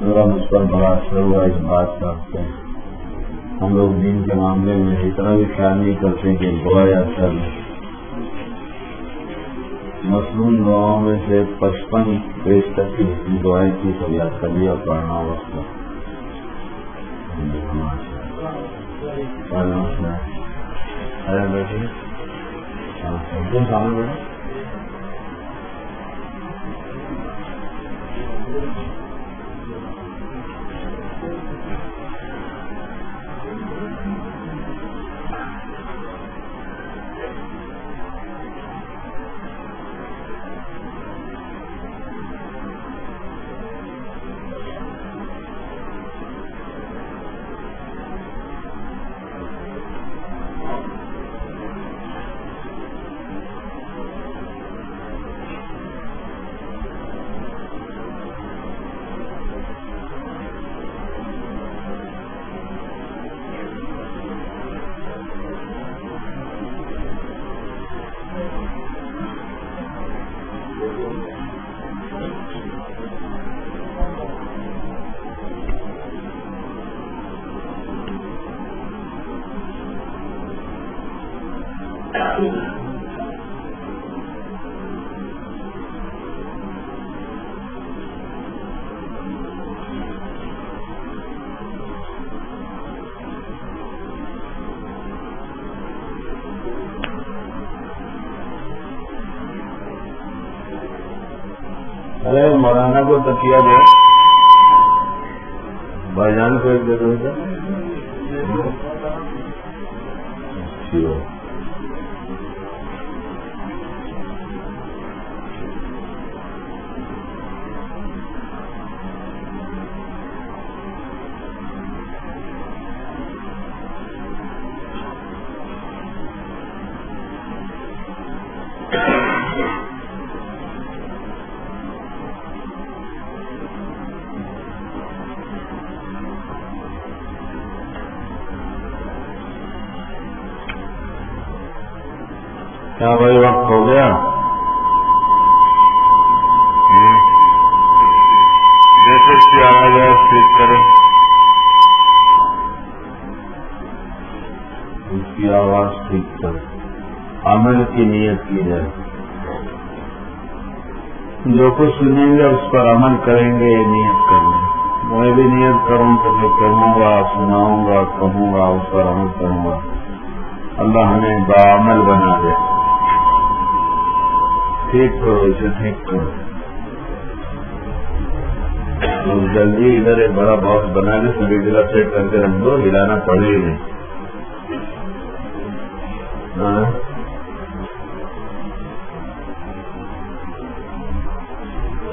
میرا مجھ پر بڑا اثر ہوا اس بات کا ہم لوگ دین کے معاملے میں اتنا بھی خیال نہیں کرتے کہ دعا یا اثر مصنون دعاؤں میں سے پچپن پیش تک کی دعائیں کی سب یاد کر لیا پڑھنا وقت بیٹھے سامنے بیٹھے سنیں گے، اس پر عمل کریں گے، یہ نیت کریں گے میں بھی نیت کروں تو میں کہوں گا، سناؤں گا، کہوں گا، اس پر عمل کروں گا۔ اللہ ہمیں بعمل بنا دے۔ ٹھیک کرو اسے ٹھیک کرو۔ جلدی ادھر ایک بڑا باکس بنا کے سبھی جگہ سیٹ کر کے رکھ دو، ہلانا پڑے گی۔ ہاں۔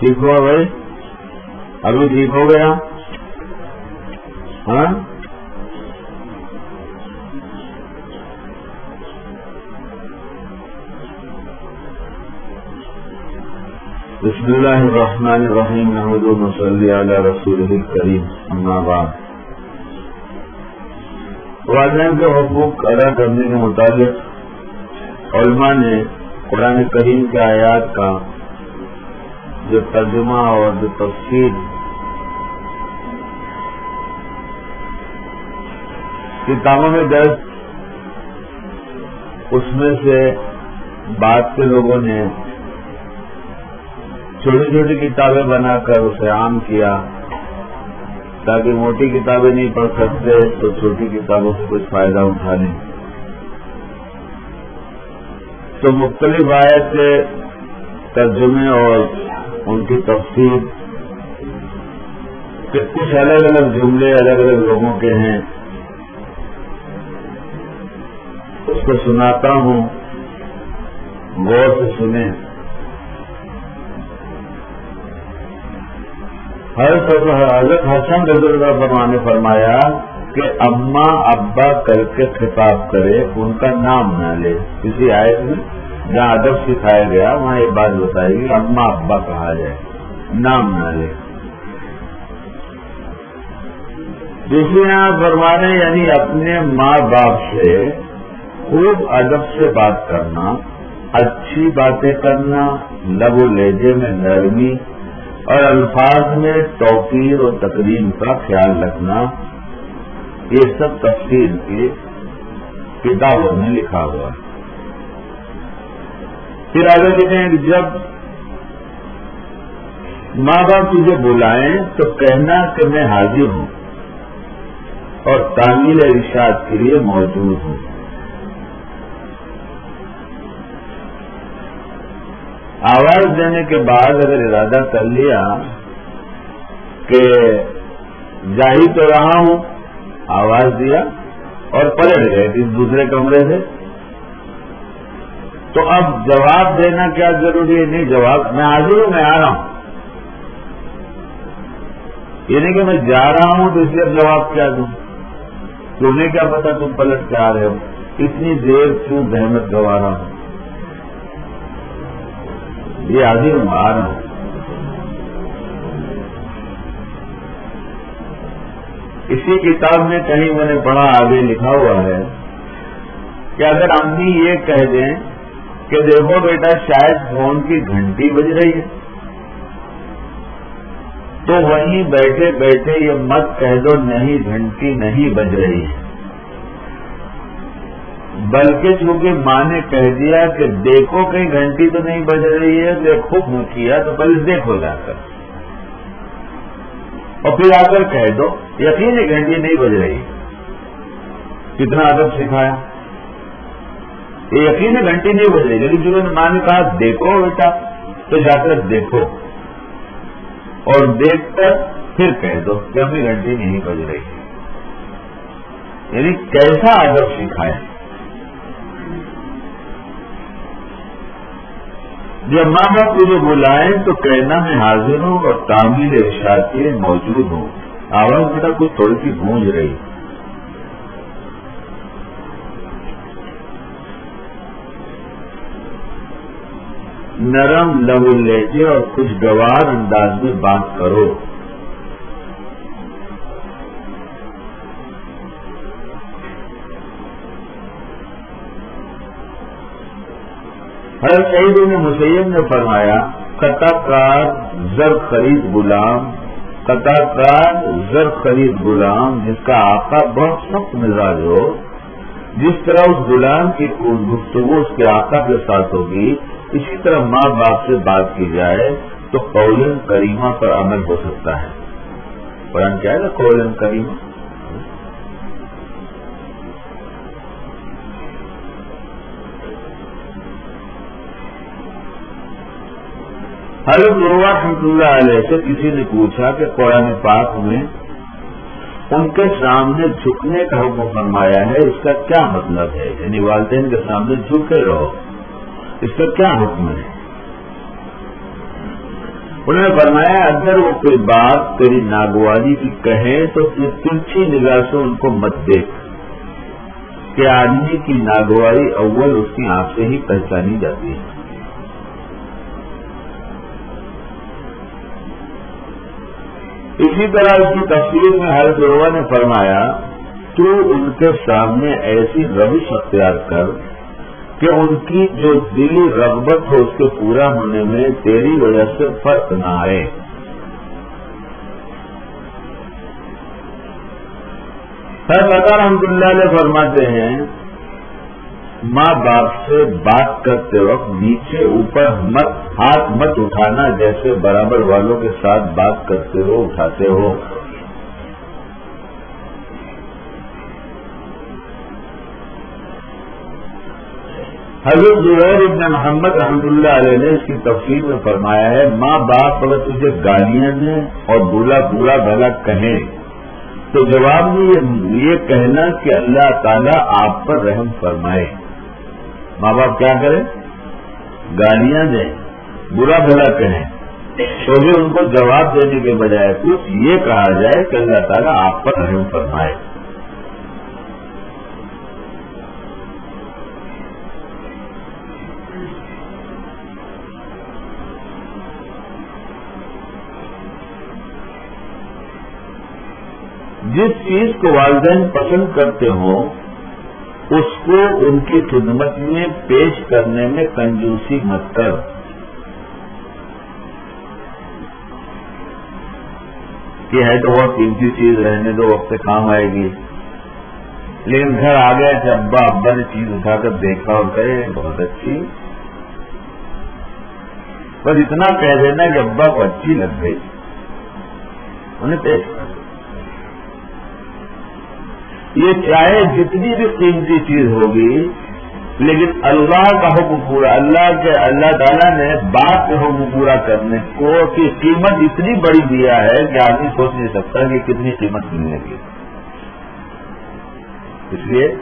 ٹھیک ہوا بھائی؟ ابھی ٹھیک ہو گیا؟ ہاں؟ بسم اللہ الرحمن الرحیم محمد مسلی علی رسول کریم اما بعد۔ والدین کے حقوق ادا کرنے کے مطابق علماء نے قرآن کریم کے آیات کا جو ترجمہ اور جو تفصیل کتابوں میں درج اس میں سے بعد کے لوگوں نے چھوٹی چھوٹی کتابیں بنا کر اسے عام کیا تاکہ موٹی کتابیں نہیں پڑھ سکتے تو چھوٹی کتابوں سے کچھ فائدہ اٹھا لیں۔ تو مختلف آیت کے ترجمے اور ان کی تفصیل کہ کچھ الگ الگ جملے الگ الگ لوگوں کے ہیں، اس کو سناتا ہوں، غور سے سنیں۔ حضرت حسن رضی اللہ فرما نے فرمایا کہ اما ابا کر کے خطاب کرے، ان کا نام نہ لے۔ کسی آئے میں؟ جہاں ادب سکھایا گیا، وہاں یہ بات بتائی گی اما ابا کہا جائے، نام نہ لے۔ دوسری یہاں فرمانے یعنی اپنے ماں باپ سے خوب ادب سے بات کرنا، اچھی باتیں کرنا، لب و لہجے میں نرمی اور الفاظ میں توقیر اور تقریم کا خیال رکھنا، یہ سب تفصیل کی کتابوں میں لکھا ہوا ہے۔ پھر آگے کہتے ہیں کہ جب ماں باپ تجھے بلائیں تو کہنا کہ میں حاضر ہوں اور تعمیل ارشاد کے لیے موجود ہوں۔ آواز دینے کے بعد اگر ارادہ کر لیا کہ جاہی تو رہا ہوں، آواز دیا اور پلٹ گئے کس دوسرے کمرے سے۔ تو اب جواب دینا کیا ضروری ہے؟ نہیں، جواب میں حاضر ہوں، میں آ رہا ہوں۔ یہ نہیں کہ میں جا رہا ہوں تو اس لیے جواب کیا دوں؟ تمہیں کیا پتا تم پلٹ کے آ رہے ہو؟ اتنی دیر کیوں زحمت گوا رہا ہوں؟ یہ حاضر ہوں، آ رہا ہوں۔ اسی کتاب میں کہیں میں نے پڑھا، آگے لکھا ہوا ہے کہ اگر امی یہ کہہ دیں کہ دیکھو بیٹا شاید فون کی گھنٹی بج رہی ہے۔ تو وہیں بیٹھے بیٹھے یہ مت کہہ دو نہیں گھنٹی نہیں بج رہی ہے۔ بلکہ چونکہ ماں نے کہہ دیا کہ دیکھو کہیں گھنٹی تو نہیں بج رہی ہے، دیکھو کیا تو پہلے دیکھو جا کر۔ اور پھر آ کر کہہ دو، یقین گھنٹی نہیں بج رہی۔ کتنا ادب سکھایا۔ یہ یقین گھنٹی نہیں بج رہی لیکن جنہوں نے ماں نے کہا دیکھو بیٹا، تو جا کر دیکھو۔ اور دیکھ کر پھر کہہ دو کہ اپنی گھنٹی نہیں بج رہی۔ یعنی کیسا ادب سکھائے جب ماں باپ تجھے بلائیں تو کہنا میں حاضر ہوں اور تعمیر ارشاد کے موجود ہوں۔ آواز بیٹا، کچھ تھوڑی سی گونج رہی۔ نرم لو لہجے اور کچھ گوار انداز میں بات کرو۔ ہر شہید نے مسیم نے فرمایا قطع کار زر خرید غلام قطع کار زر خرید غلام جس کا آقا بہت سخت مزاج ہو۔ جس طرح اس غلام کی گفتگو اس کے آقا کے ساتھ ہوگی اسی طرح ماں باپ سے بات کی جائے تو قولن کریمہ پر عمل ہو سکتا ہے۔ قرآن کیا ہے نا قولن کریمہ؟ حضرت عروا رحمۃ اللہ علیہ سے کسی نے پوچھا کہ قرآن پاک میں ان کے سامنے جھکنے کا حکم فرمایا ہے، اس کا کیا مطلب ہے؟ یعنی والدین کے سامنے جھکے رہو۔ اس کا کیا حکم ہے؟ انہوں نے فرمایا، اگر وہ کوئی بات تیری ناگواری کی کہے تو ترچھی نگاہ سے ان کو مت دیکھ۔ کہ آدمی کی ناگواری اول اس کی آنکھ سے ہی پہچانی جاتی ہے۔ اسی طرح اس کی تصویر میں ہر گروہ نے فرمایا، تو ان کے سامنے ایسی روش اختیار کر کہ ان کی جو دلی رغبت ہو اس کے پورا ہونے میں تیری وجہ سے فرق نہ آئے۔ سر بتا رحمت اللہ علیہ فرماتے ہیں، ماں باپ سے بات کرتے وقت نیچے اوپر مت، ہاتھ مت اٹھانا جیسے برابر والوں کے ساتھ بات کرتے ہو، اٹھاتے ہو۔ حضرت زبیر ابن محمد رحمۃ اللہ علیہ نے اس کی تفصیل میں فرمایا ہے، ماں باپ اگر تجھے گالیاں دیں اور بولا برا بھلا کہیں۔ تو جواب میں یہ کہنا کہ اللہ تعالیٰ آپ پر رحم فرمائے۔ ماں باپ کیا کریں؟ گالیاں دیں برا بھلا کہیں۔ تو بھی ان کو جواب دینے کے بجائے کچھ یہ کہا جائے کہ اللہ تعالیٰ آپ پر رحم فرمائے۔ جس چیز کو والدین پسند کرتے ہوں، اس کو ان کی خدمت میں پیش کرنے میں کنجوسی مت کر۔ کہ ہے تو بہت قیمتی چیز رہنے دو، وقت کام آئے گی۔ لیکن گھر آ گیا کہ ابا ابا نے چیز اٹھا کر دیکھا اور کہے، بہت اچھی۔ بس اتنا کہہ دینا کہ ابا کو اچھی لگ گئی۔ انہیں پیش کر یہ چاہے جتنی بھی قیمتی چیز ہوگی، لیکن اللہ کا حکم پورا، اللہ کے، اللہ تعالیٰ نے بات کے حکم پورا کرنے کو کی قیمت اتنی بڑی دیا ہے کہ آدمی سوچ نہیں سکتا کہ کتنی قیمت ملنے گی۔ اس لیے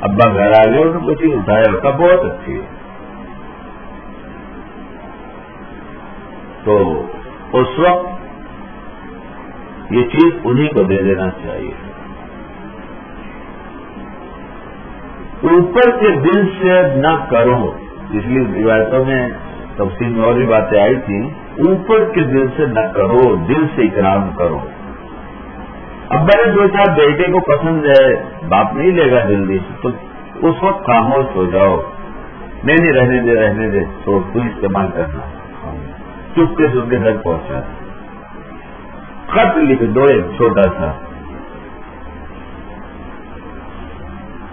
ابا گھر آ گئے انہوں نے کچھ اٹھایا ہوتا بہت اچھی ہے۔ تو اس وقت یہ چیز انہیں کو دے دینا چاہیے۔ اوپر کے دل سے نہ کرو۔ پچھلی روایتوں میں تفصیل میں اور بھی باتیں آئی تھیں اوپر کے دل سے نہ کرو، دل سے اکرام کرو۔ اب میں نے سوچا بیٹے کو پسند ہے، باپ نہیں لے گا جلدی سے تو اس وقت خاموش ہو جاؤ۔ نہیں نہیں رہنے دے رہنے دے، تو تو استعمال کرنا۔ چپکے سے ان کے گھر پہنچا۔ خط لکھ دو ایک چھوٹا سا۔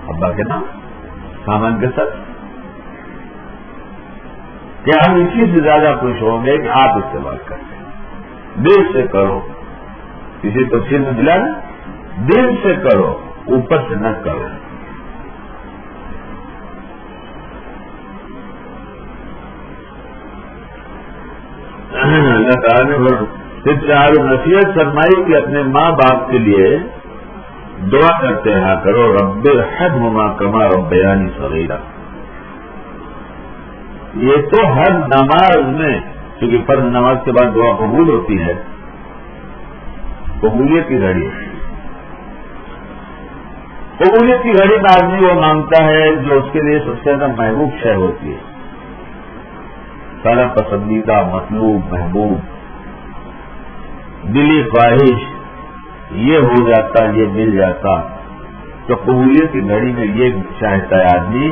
ابا کے نام، سامان کے ساتھ۔ کیا ہم اسی سے زیادہ خوش ہوں گے کہ آپ استعمال کریں۔ دل سے کرو۔ کسی تفصیل میں ملا نا دل سے کرو۔ اوپر سے نہ کرو۔ اللہ تعالیٰ نے نصیحت فرمائی کہ اپنے ماں باپ کے لیے دعا کرتے رہا کرو رب حد مما کما رب بیانی سویرا یہ تو ہر نماز میں کیونکہ فرض نماز کے بعد دعا قبول ہوتی ہے، قبولیت کی گھڑی قبولیت کی گھڑی میں آدمی وہ مانگتا ہے جو اس کے لیے سب سے زیادہ محبوب شہ ہوتی ہے. سارا پسندیدہ مطلوب، محبوب. دلی خواہش یہ ہو جاتا، یہ مل جاتا، تو قبولیت کی گھڑی میں یہ چاہتا ہے آدمی،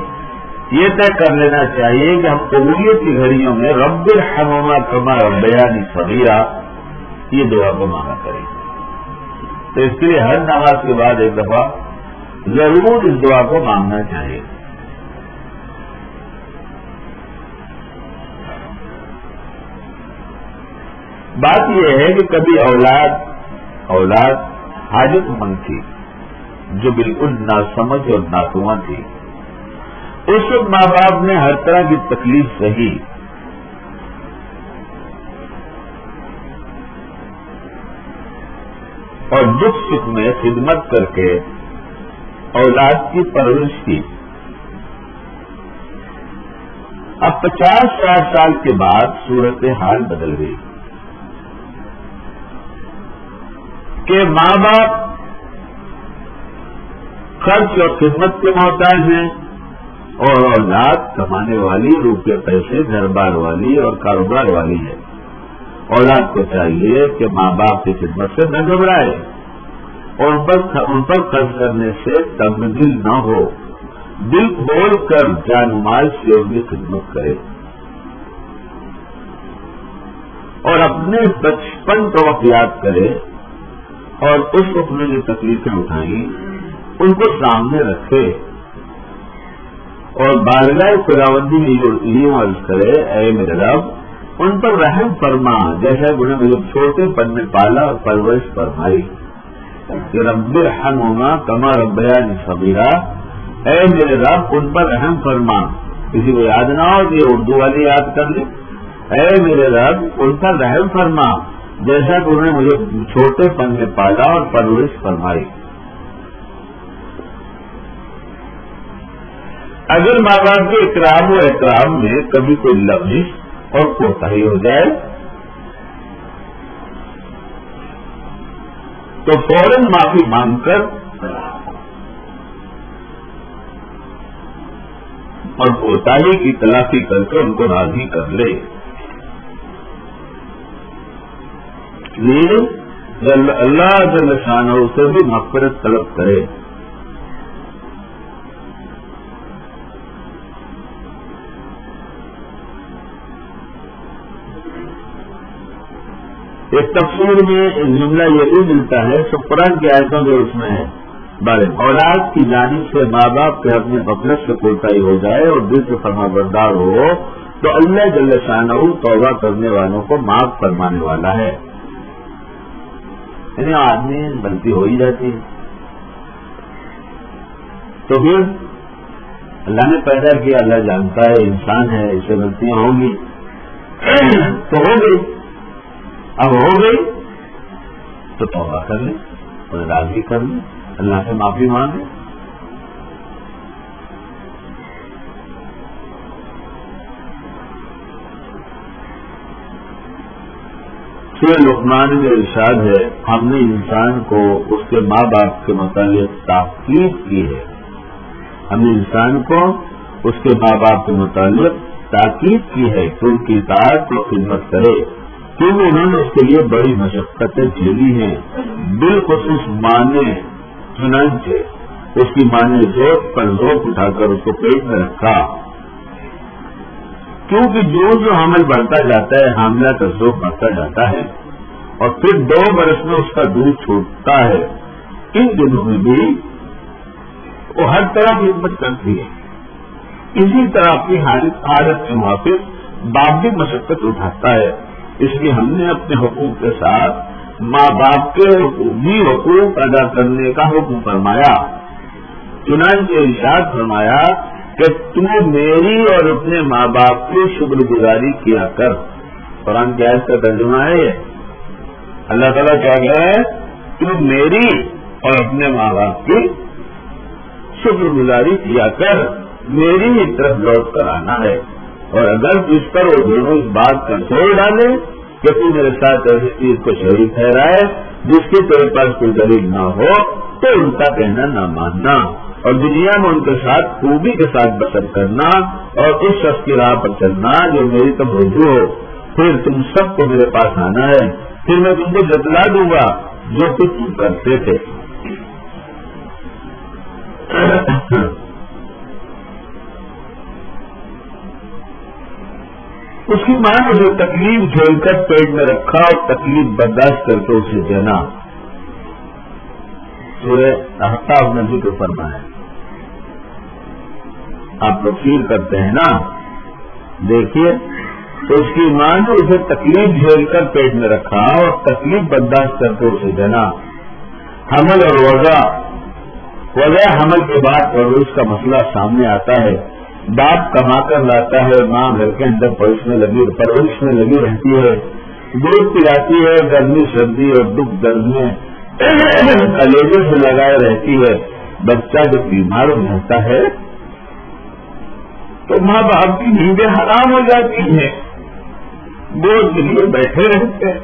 یہ طے کر لینا چاہیے کہ ہم قبولیت کی گھڑیوں میں رب الحما کما بیانی صغیرہ، یہ دعا کو مانگا کریں۔ تو اس کے لیے ہر نماز کے بعد ایک دفعہ ضرور اس دعا کو مانگنا چاہیے۔ بات یہ ہے کہ کبھی اولاد اولاد حاجت مند تھی، جو بالکل ناسمجھ اور ناتواں تھی۔ اس وقت ماں باپ نے ہر طرح کی تکلیف سہی۔ اور دکھ سکھ میں خدمت کر کے اولاد کی پرورش کی۔ اب پچاس ساٹھ سال کے بعد صورت حال بدل گئی۔ کہ ماں باپ خرچ اور خدمت کے محتاج ہیں اور اولاد کمانے والی روپے پیسے گھر بار والی اور کاروبار والی ہے اولاد کو چاہیے کہ ماں باپ کی خدمت سے نہ گھبرائے اور ان پر خرچ کرنے سے تبدیل نہ ہو۔ دل کھول کر جان مال سے ان کی خدمت کرے۔ اور اپنے بچپن کو وقت یاد کرے۔ اور اس وقت میں جو تکلیفیں اٹھائیں، ان کو سامنے رکھے اور بارگاہ خداوندی یہ عرض کرے، اے میرے رب، ان پر رحم فرما، جیسا انہیں مجھے چھوٹے پن میں پالا اور پرورش فرمائی۔ کہ رب رحم ہونا کما ربیا نے اے میرے رب، ان پر رحم فرما۔ کسی کو یاد نہ ہو یہ اردو والی یاد کر لیں اے میرے رب، ان کا رحم فرما۔ جیسا کہ انہوں نے مجھے چھوٹے پن میں پالا اور پرورش فرمائی۔ اگر ماں باپ کے اکرام و احترام میں کبھی کوئی لفظ اور کوتا ہی ہو جائے، تو فوراً معافی مانگ کر اور کوتاہی کی تلافی کر کے ان کو راضی کر لے۔ اللہ جل شانہ سے بھی مفرت طلب کرے۔ ایک تفصیل میں جملہ یہ بھی ملتا ہے سب قرآن کی آیتوں جو اس میں ہے بارے اولاد کی جانب سے ماں باپ کے اپنے مفرت سے کوٹائی ہو جائے اور دل سے فرما بردار ہو، تو اللہ جل شانہ توبہ کرنے والوں کو معاف فرمانے والا ہے۔ یعنی آدمی غلطی ہو ہی جاتی ہے۔ تو پھر اللہ نے پیدا کیا، اللہ جانتا ہے، انسان ہے اسے غلطیاں ہوں گی۔ تو ہو گئی۔ اب ہو گئی۔ تو توبہ کر لیں اور راضی کر لیں۔ اللہ سے معافی مانگیں۔ سورہ لقمان میں ارشاد ہے، ہم نے انسان کو اس کے ماں باپ کے متعلق تاکید کی ہے۔ ہم نے انسان کو اس کے ماں باپ کے متعلق تاکید کی ہے کہ ان کی اطاعت کو خدمت کرے۔ کیونکہ انہوں نے اس کے لیے بڑی مشقتیں جھیلی ہیں۔ بالخصوص مانے چنانچہ اس کی ماں نے زور پر زور اٹھا کر اس کو پیٹ میں رکھا۔ کیونکہ جو جو حمل بڑھتا جاتا ہے، حاملہ کا ذوق بڑھتا جاتا ہے، اور پھر دو برس میں اس کا دودھ چھوٹتا ہے۔ ان دنوں میں بھی وہ ہر طرح کی ہمت کرتی ہے۔ اسی طرح اپنی حالت کے موافق باپ بھی مشقت اٹھاتا ہے۔ اس لیے ہم نے اپنے حقوق کے ساتھ ماں باپ کے بھی حقوق ادا کرنے کا حکم فرمایا۔ چنانچہ ارشاد فرمایا کہ تم میری اور اپنے ماں باپ کی شکر گزاری کیا کر۔ قرآن کیا اس کا ترجمہ ہے یہ۔ اللہ تعالیٰ کیا گیا ہے؟ تم میری اور اپنے ماں باپ کی شکر گزاری کیا کر۔ میری ہی طرف لوٹ کر آنا ہے۔ اور اگر جس پر وہ دونوں اس بات کا چھوڑ ڈالے کہ تو میرے ساتھ ایسی چیز کو شہید ٹھہرائے، جس کی تیرے پاس کوئی دلیل نہ ہو، تو ان کا کہنا نہ ماننا۔ اور دنیا میں ان کے ساتھ خوبی کے ساتھ بسر کرنا اور اس شخص کی راہ پر چلنا جو میری تو موضوع ہو۔ پھر تم سب کو میرے پاس آنا ہے۔ پھر میں تم کو جتلا دوں گا جو کچھ تم کرتے تھے۔ اس کی ماں نے جو تکلیف جھیل کر پیٹ میں رکھا اور تکلیف برداشت کر کے اسے دینا۔ سورہ احتاب نے ذکر فرمایا۔ آپ تفصیل کرتے ہیں نا دیکھیے تو اس کی ماں نے اسے تکلیف جھیل کر پیٹ میں رکھا اور تکلیف برداشت کر کے اسے دینا۔ حمل اور وضع۔ وضع حمل کے بعد پرورش کا مسئلہ سامنے آتا ہے۔ باپ کما کر لاتا ہے، ماں گھر کے اندر پرورش میں لگی پرورش میں لگی رہتی ہے۔ دودھ پلاتی ہے، گرمی، سردی اور دکھ درد میں کلیجے سے لگائے رہتی ہے۔ بچہ جب بیمار رہتا ہے تو ماں باپ کی نیندیں حرام ہو جاتی ہیں۔ گود کے لیے بیٹھے رہتے ہیں۔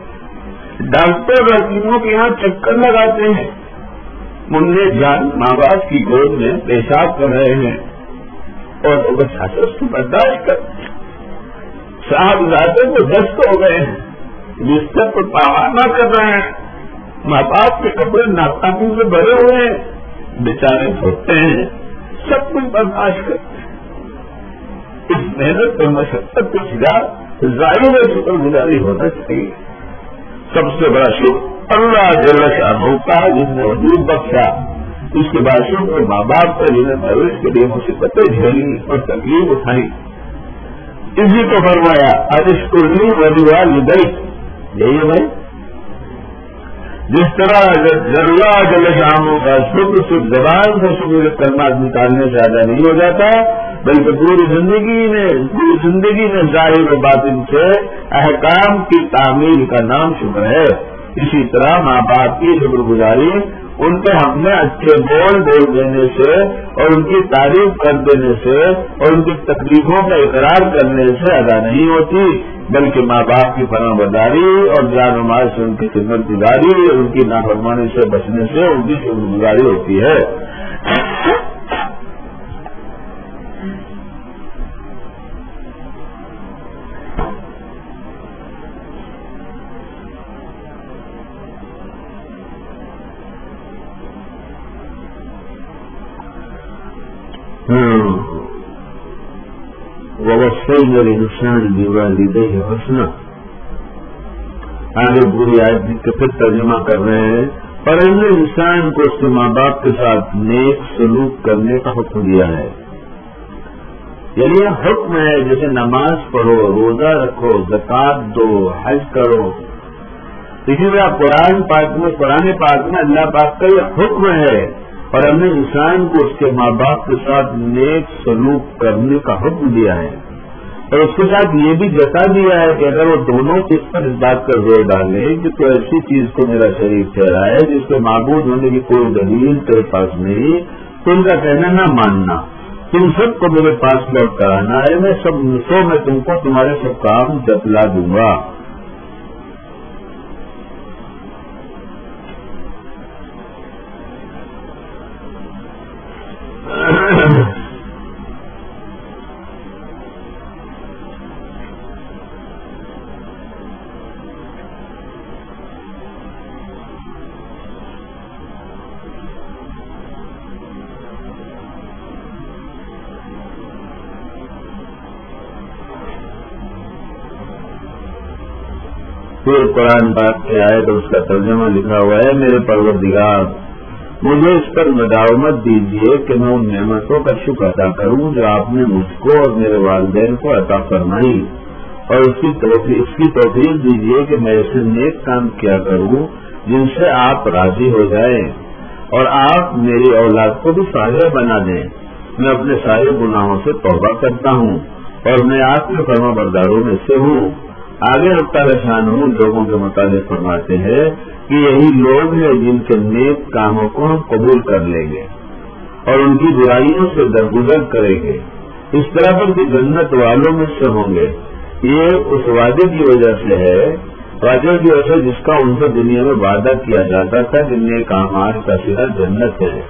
ڈاکٹر رسیموں کے یہاں چکر لگاتے ہیں۔ منہ جان ماں باپ کی گود میں پیشاب کر رہے ہیں۔ اور وہ اس کو برداشت کرتے ہیں۔ صاحب زیادہ کو دست ہو گئے ہیں۔ بستر پر پاوانا کر رہے ہیں۔ ماں باپ کے کپڑے ناپاکی سے بھرے ہوئے ہیں۔ بیچارے دھوتے ہیں۔ سب کچھ برداشت کرتے ہیں اس محنت اور مشقت کے خلاف ظاہر شکر گزاری ہونا چاہیے سب سے بڑا شکر اللہ جل شاہ کا جس نے وجود بخشا۔ اس کے بعد شکر ماں باپ کا جنہیں پرویش کے لیے مصیبتیں جھیلی اور تکلیف اٹھائی۔ اسی کو فرمایا آج اس کو ولیوال گئی یہی ہے بھائی۔ جس طرح ضرور جل شاموں کا شکر، صرف زبان سے شکر، کلمات نکالنے سے زیادہ نہیں ہو جاتا بلکہ پوری زندگی میں، پوری زندگی میں ظاہر و باطن سے احکام کی تعمیل کا نام شکر ہے۔ اسی طرح ماں باپ کی شکر گزاری، ان کے حق میں اچھے بول بول دینے سے اور ان کی تعریف کر دینے سے اور ان کی تکلیفوں کا اقرار کرنے سے ادا نہیں ہوتی، بلکہ ماں باپ کی فرم بداری اور جان مال سے ان کی خدمت گزاری اور ان کی نافرمانی سے بچنے سے ان کی شکر گزاری ہوتی ہے۔ میرے انسان دیوالی دے حسنا آگے پوری آج کے پھر ترجمہ کر رہے ہیں. پر انسان کو اس کے ماں باپ کے ساتھ نیک سلوک کرنے کا حکم دیا ہے. یعنی یہ حکم ہے جیسے نماز پڑھو، روزہ رکھو، زکات دو، حج کرو. اسی طرح قرآن پاک میں، قرآن پاک میں اللہ پاک کا یہ حکم ہے اور ہم نے انسان کو اس کے ماں باپ کے ساتھ نیک سلوک کرنے کا حکم دیا ہے اور اس کے ساتھ یہ بھی جتا دیا ہے کہ اگر وہ دونوں چیز پر اس بات کا زور ڈالیں کہ تو ایسی چیز کو میرا شریر ٹھہرا ہے جس کے معبود ہونے کی کوئی دلیل تیرے پاس نہیں، تو ان کا کہنا نہ ماننا۔ تم سب کو میرے پاس لوٹ کرانا ہے، میں سب سو میں تم کو تمہارے سب کام جتلا دوں گا۔ پھر قرآن بات کے آئے تو اس کا ترجمہ لکھا ہوا ہے، میرے پروردگار، مجھے اس پر مداومت دیجیے کہ میں ان نعمتوں کا شکر ادا کروں جو آپ نے مجھ کو اور میرے والدین کو عطا فرمائی۔ اور اس کی اس کی توفیق دیجیے کہ میں ایسے نیک کام کیا کروں، جن سے آپ راضی ہو جائیں۔ اور آپ میری اولاد کو بھی سارے بنا دیں۔ میں اپنے سارے گناہوں سے توبہ کرتا ہوں اور میں آپ کے فرما برداروں میں سے ہوں۔ آگے رفتہ شان ہوں، لوگوں کے متعلق فرماتے ہیں کہ یہی لوگ ہیں جن کے نیک کاموں کو ہم قبول کر لیں گے اور ان کی برائیوں سے درگزر کریں گے۔ اس طرح پر بھی جنت والوں میں سے ہوں گے۔ یہ اس وعدے کی وجہ سے ہے، وعدے کی وجہ سے جس کا ان سے دنیا میں وعدہ کیا جاتا تھا کہ نیک آمار کا سرا جنت ہے۔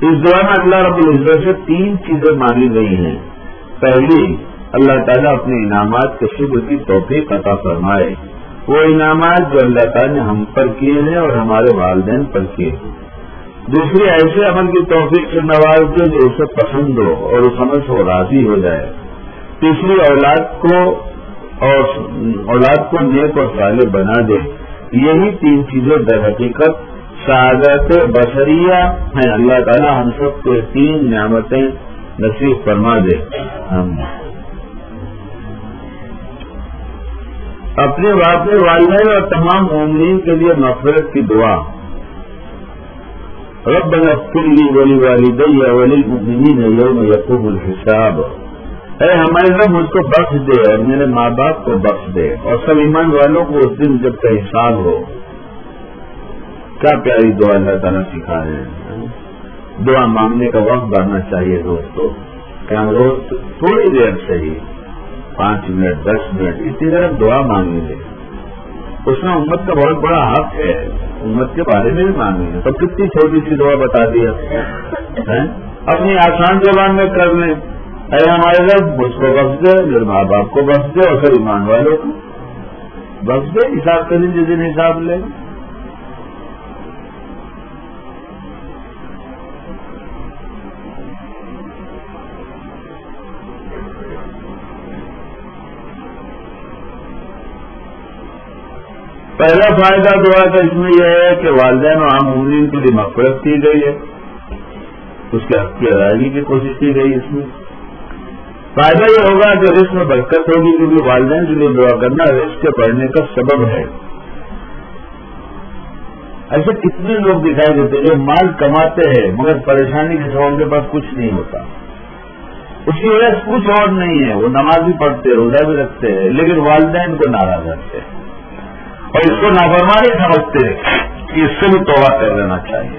اس دوران اللہ رب العزت سے تین چیزیں مانی گئی ہیں۔ پہلی اللہ تعالیٰ اپنے انعامات کے شکر کی توفیق عطا فرمائے۔ وہ انعامات جو اللہ تعالیٰ نے ہم پر کیے ہیں اور ہمارے والدین پر کیے ہیں۔ دوسری ایسے عمل کی توفیق سے نواز دے جو اسے پسند ہو اور اس عمل سے راضی ہو جائے۔ تیسری اولاد کو اور اولاد کو نیک اور صالح بنا دے۔ یہی تین چیزیں در حقیقت سعادت بصریہ ہیں۔ اللہ تعالیٰ ہم سب کو تین نعمتیں نصیب فرما دے۔ ہم اپنے واقع والدین اور تمام مومنین کے لیے نفرت کی دعا۔ رب لی ولی والدی ولی المؤمنین یوم یقوب الحساب۔ اے ہمارے رب، مجھ کو بخش دے، اور میرے ماں باپ کو بخش دے۔ اور سب ایمان والوں کو اس دن جب کا حساب ہو۔ کیا پیاری دعا اللہ تعالیٰ سکھا ہے دعا مانگنے کا وقت آنا چاہیے دوستوں کیا روز تھوڑی دیر صحیح پانچ منٹ، دس منٹ، اسی طرح دعا مانگیں گے اس میں امت کا بہت بڑا حق ہے۔ امت کے بارے میں بھی مانگیں گے تو کتنی چھوٹی سی دعا بتا دیا اپنی آسان زبان میں کر لیں۔ اے ہمارے گھر مجھ کو بخش دے، میرے ماں باپ کو بخش دے اور پھر ایمان والوں کو بخش دے۔ حساب کریں جس دن حساب لیں پہلا فائدہ دعا کا اس میں یہ ہے کہ والدین اور عام عمرین کے لیے مفرت کی گئی ہے۔ اس کے حق کی ادائیگی کی کوشش کی گئی اس میں۔ فائدہ یہ ہوگا کہ رسک میں برکت ہوگی کیونکہ والدین کے لیے دعا کرنا رسک کے پڑھنے کا سبب ہے۔ ایسے کتنے لوگ دکھائی دیتے جو مال کماتے ہیں مگر پریشانی کے سب ان کے پاس کچھ نہیں ہوتا۔ اس کی وجہ سے کچھ اور نہیں ہے، وہ نماز بھی پڑھتے روزہ بھی رکھتے ہیں، لیکن والدین کو ناراض رکھتے ہیں۔ اور اس کو نافرمانی سمجھتے کہ اس سے بھی توبہ کر لینا چاہیے۔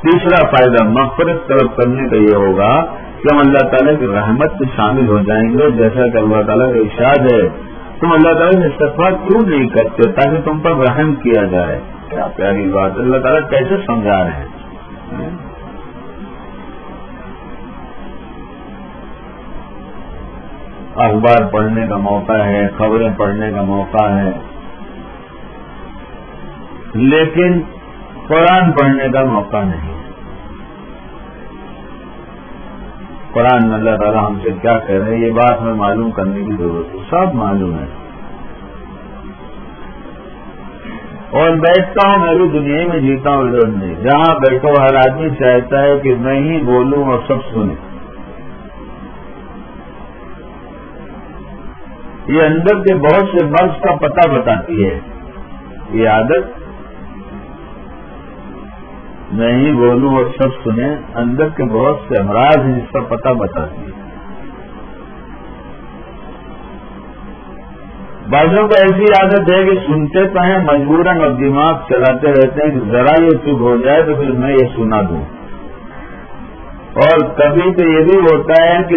تیسرا فائدہ مغفرت طلب کرنے کا یہ ہوگا کہ ہم اللہ تعالیٰ کی رحمت میں شامل ہو جائیں گے جیسا کہ اللہ تعالیٰ کا ارشاد ہے، تم اللہ تعالیٰ سے استفاد کیوں نہیں کرتے تاکہ تم پر رحم کیا جائے؟ کیا پیاری بات اللہ تعالیٰ کیسے سمجھا رہے ہیں؟ اخبار پڑھنے کا موقع ہے، خبریں پڑھنے کا موقع ہے۔ لیکن قرآن پڑھنے کا موقع نہیں۔ قرآن اللہ تعالیٰ ہم سے کیا کہہ رہے ہیں؟ یہ بات ہمیں معلوم کرنے کی ضرورت ہے۔ سب معلوم ہے۔ اور بیٹھتا ہوں، میں بھی دنیا میں جیتا ہوں ادھر نہیں۔ جہاں بیٹھو، ہر آدمی چاہتا ہے کہ میں ہی بولوں اور سب سنیں۔ یہ اندر کے بہت سے مرض کا پتہ بتاتی ہے۔ یہ عادت میں ہی بولوں اور سب سنیں، اندر کے بہت سے امراض ہیں جس کا پتہ بتاتی ہے۔ بعضوں کو ایسی عادت ہے کہ سنتے تو ہیں، مجبوراً اور دماغ چلاتے رہتے ہیں کہ ذرا یہ چپ ہو جائے تو پھر میں یہ سنا دوں۔ اور کبھی تو یہ بھی ہوتا ہے کہ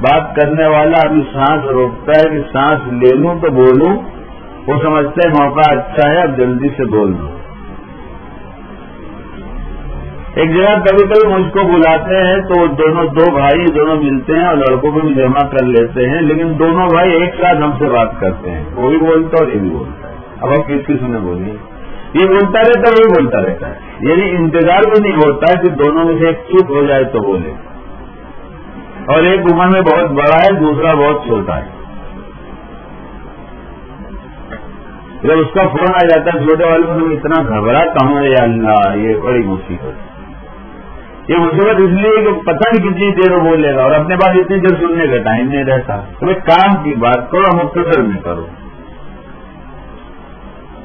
بات کرنے والا ابھی سانس روکتا ہے کہ سانس لے لوں تو بولوں، وہ سمجھتے ہیں موقع اچھا ہے، اب جلدی سے بول دوں۔ ایک جگہ کبھی کبھی مجھ کو بلاتے ہیں تو دونوں دو بھائی دونوں ملتے ہیں اور لڑکوں کو بھی جمع کر لیتے ہیں، لیکن دونوں بھائی ایک ساتھ ہم سے بات کرتے ہیں۔ وہ بھی بولتا اور یہ بھی بولتا ہے۔ اب ہم کس کس میں بولیے؟ یہ بولتا رہتا ہے وہی بولتا رہتا ہے۔ یعنی انتظار بھی نہیں ہوتا ہے کہ دونوں میں سے ایک چپ ہو جائے تو بولے۔ اور ایک عمر میں بہت بڑا ہے، دوسرا بہت چھوٹا ہے۔ جب اس کا فون آ جاتا ہے، چھوٹے والے میں اتنا گھبرا کہاں ہے اللہ، یہ بڑی مصیبت۔ یہ مصیبت اس لیے کہ پتہ نہیں کتنی دیر وہ بولے گا اور اپنے پاس اتنی دیر سننے کا ٹائم نہیں رہتا۔ تو کام کی بات کرو مختصر میں کرو۔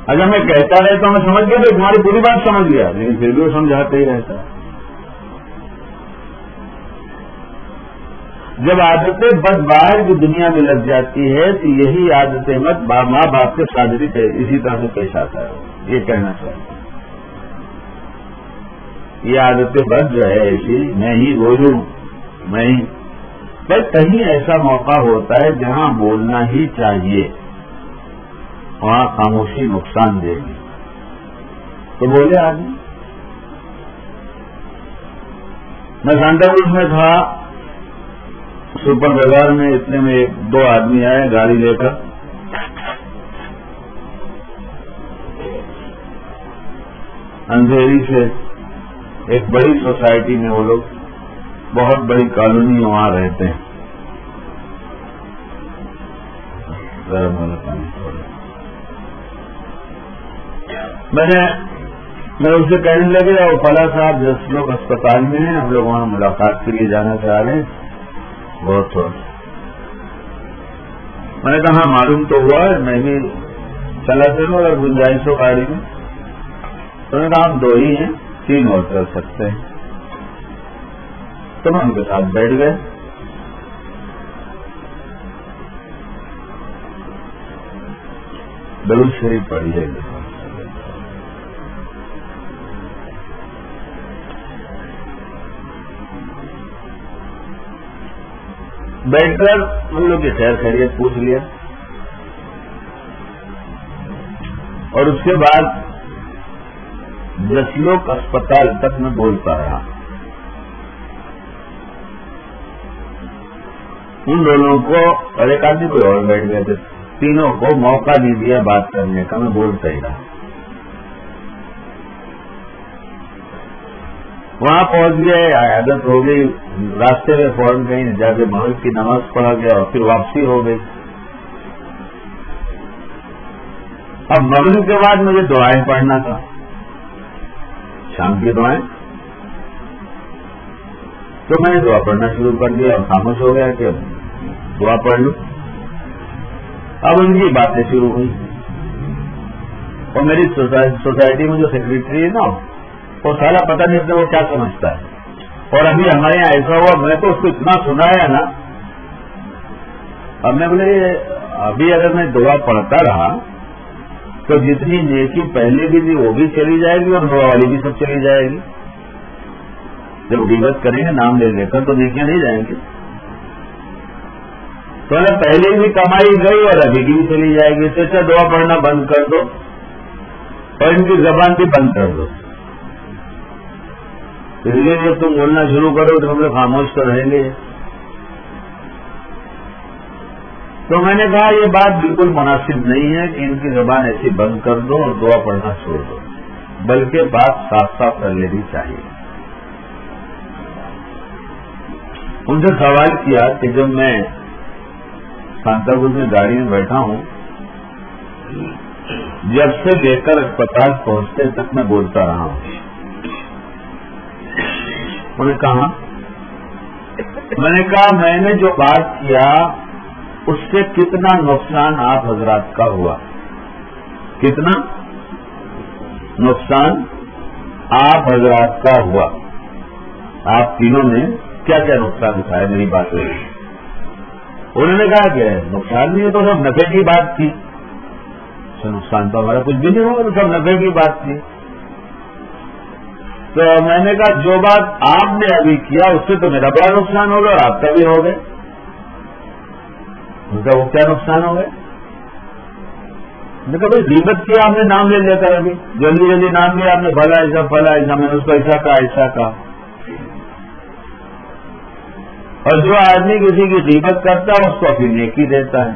اگر میں کہتا رہتا ہوں میں سمجھ گیا تو تمہاری پوری بات سمجھ گیا، لیکن پھر بھی وہ سمجھاتے ہی رہتا۔ جب عادتیں بد باہر کی دنیا میں لگ جاتی ہے تو یہی عادتیں مت ماں باپ کے ساتھ اسی طرح سے پیش آتا ہے۔ یہ کہنا چاہتا ہوں۔ یہ عادتیں بد جو ہے ایسی میں ہی بولوں میں ہی۔ بس کہیں ایسا موقع ہوتا ہے جہاں بولنا ہی چاہیے۔ وہاں خاموشی نقصان دے گی تو بولے آدمی، میں سانتا پور میں تھا، سپر بازار میں اتنے میں دو آدمی آئے گاڑی لے کر۔ اندھیری سے ایک بڑی سوسائٹی میں وہ لوگ بہت بڑی کالونی وہاں رہتے ہیں۔ میں نے میں اسے کہنے لگے، اور فلا صاحب دس لوگ اسپتال میں ہیں، ہم لوگ وہاں ملاقات کے لیے جانا چاہ رہے ہیں۔ بہت تھوڑا۔ میں نے کہا ہاں، معلوم تو ہوا ہے میں بھی چلا چلوں اگر گنجائش ہو گاڑی میں تو میں نے کہا، ہم دو ہی ہیں۔ تین اور کر سکتے ہیں۔ تو کے ساتھ بیٹھ گئے۔ درود شریف پڑھیے بیٹھ کر ہم لوگ کی خیر خیریت پوچھ لیا۔ اور اس کے بعد دس لوگ اسپتال تک میں بولتا رہا۔ ان دونوں کو اور ایک آدمی کوئی اور بیٹھ گئے تھے۔ تینوں کو موقع نہیں دیا بات کرنے کا، میں بولتا ہی رہا۔ وہاں پہنچ گئے، عادت ہو گئی۔ راستے میں فوراً کہیں جا کے مغرب کی نماز پڑھا گیا اور پھر واپسی ہو گئی۔ اب مغرب کے بعد مجھے دعائیں پڑھنا تھا۔ شام کی دعائیں۔ تو میں نے دعا پڑھنا شروع کر دیا اور خاموش ہو گیا کہ دعا پڑھ لوں۔ اب ان کی باتیں شروع ہوئی۔ اور میری سوسائٹی میں جو سیکرٹری ہے نا، وہ سارا پتہ نہیں وہ کیا سمجھتا ہے۔ اور ابھی ہمارے یہاں ایسا ہوا، میں تو اس کو اتنا سنایا نا۔ اب میں بولے، ابھی اگر میں دعا پڑھتا رہا تو جتنی نیکی پہلے بھی تھی وہ بھی چلی جائے گی اور دعا والی بھی سب چلی جائے گی۔ جب غیبت کریں گے، نام لے لے کر تو نیکیاں نہیں جائیں گی۔ تو اگر پہلے بھی کمائی گئی اور ابھی کی بھی چلی جائے گی، تو اچھا دعا پڑھنا بند کر دو اور ان کی زبان بھی بند کر دو۔ اس لیے جب تم بولنا شروع کرو تو ہم لوگ خاموش تو رہیں گے۔ تو میں نے کہا یہ بات بالکل مناسب نہیں ہے کہ ان کی زبان ایسی بند کر دو اور دعا پڑھنا چھوڑ دو، بلکہ بات صاف صاف کر لینی چاہیے۔ ان سے سوال کیا کہ جب میں سانتا پور میں گاڑی میں بیٹھا ہوں، جب سے لے کر اسپتال پہنچتے تک میں بولتا رہا ہوں۔ انہوں نے کہا، میں نے کہا، میں نے جو بات کیا اس سے کتنا نقصان آپ حضرات کا ہوا؟ کتنا نقصان آپ حضرات کا ہوا؟ آپ تینوں نے کیا کیا نقصان اٹھایا؟ میری بات ہوئی انہوں نے کہا کہ نقصان نہیں ہے تو سب نفے کی بات تھی۔ اچھا، نقصان تو ہمارا کچھ بھی نہیں ہوگا تو سب نفے کی بات تھی۔ تو میں نے کہا، جو بات آپ نے ابھی کیا، اس سے تو میرا بڑا نقصان ہوگا اور آپ کا بھی ہو گئے ان کا وہ کیا نقصان ہو گئے میں کہا بھائی کیا آپ نے نام لے لیا کر ابھی۔ جلدی جلدی نام لیا، آپ نے بھلا ایسا پھلا ایسا، میں نے اس کو ایسا کہا ایسا کہا۔ اور جو آدمی کسی کی دیبت کرتا ہے، اس کو اپنی نیکی دیتا ہے۔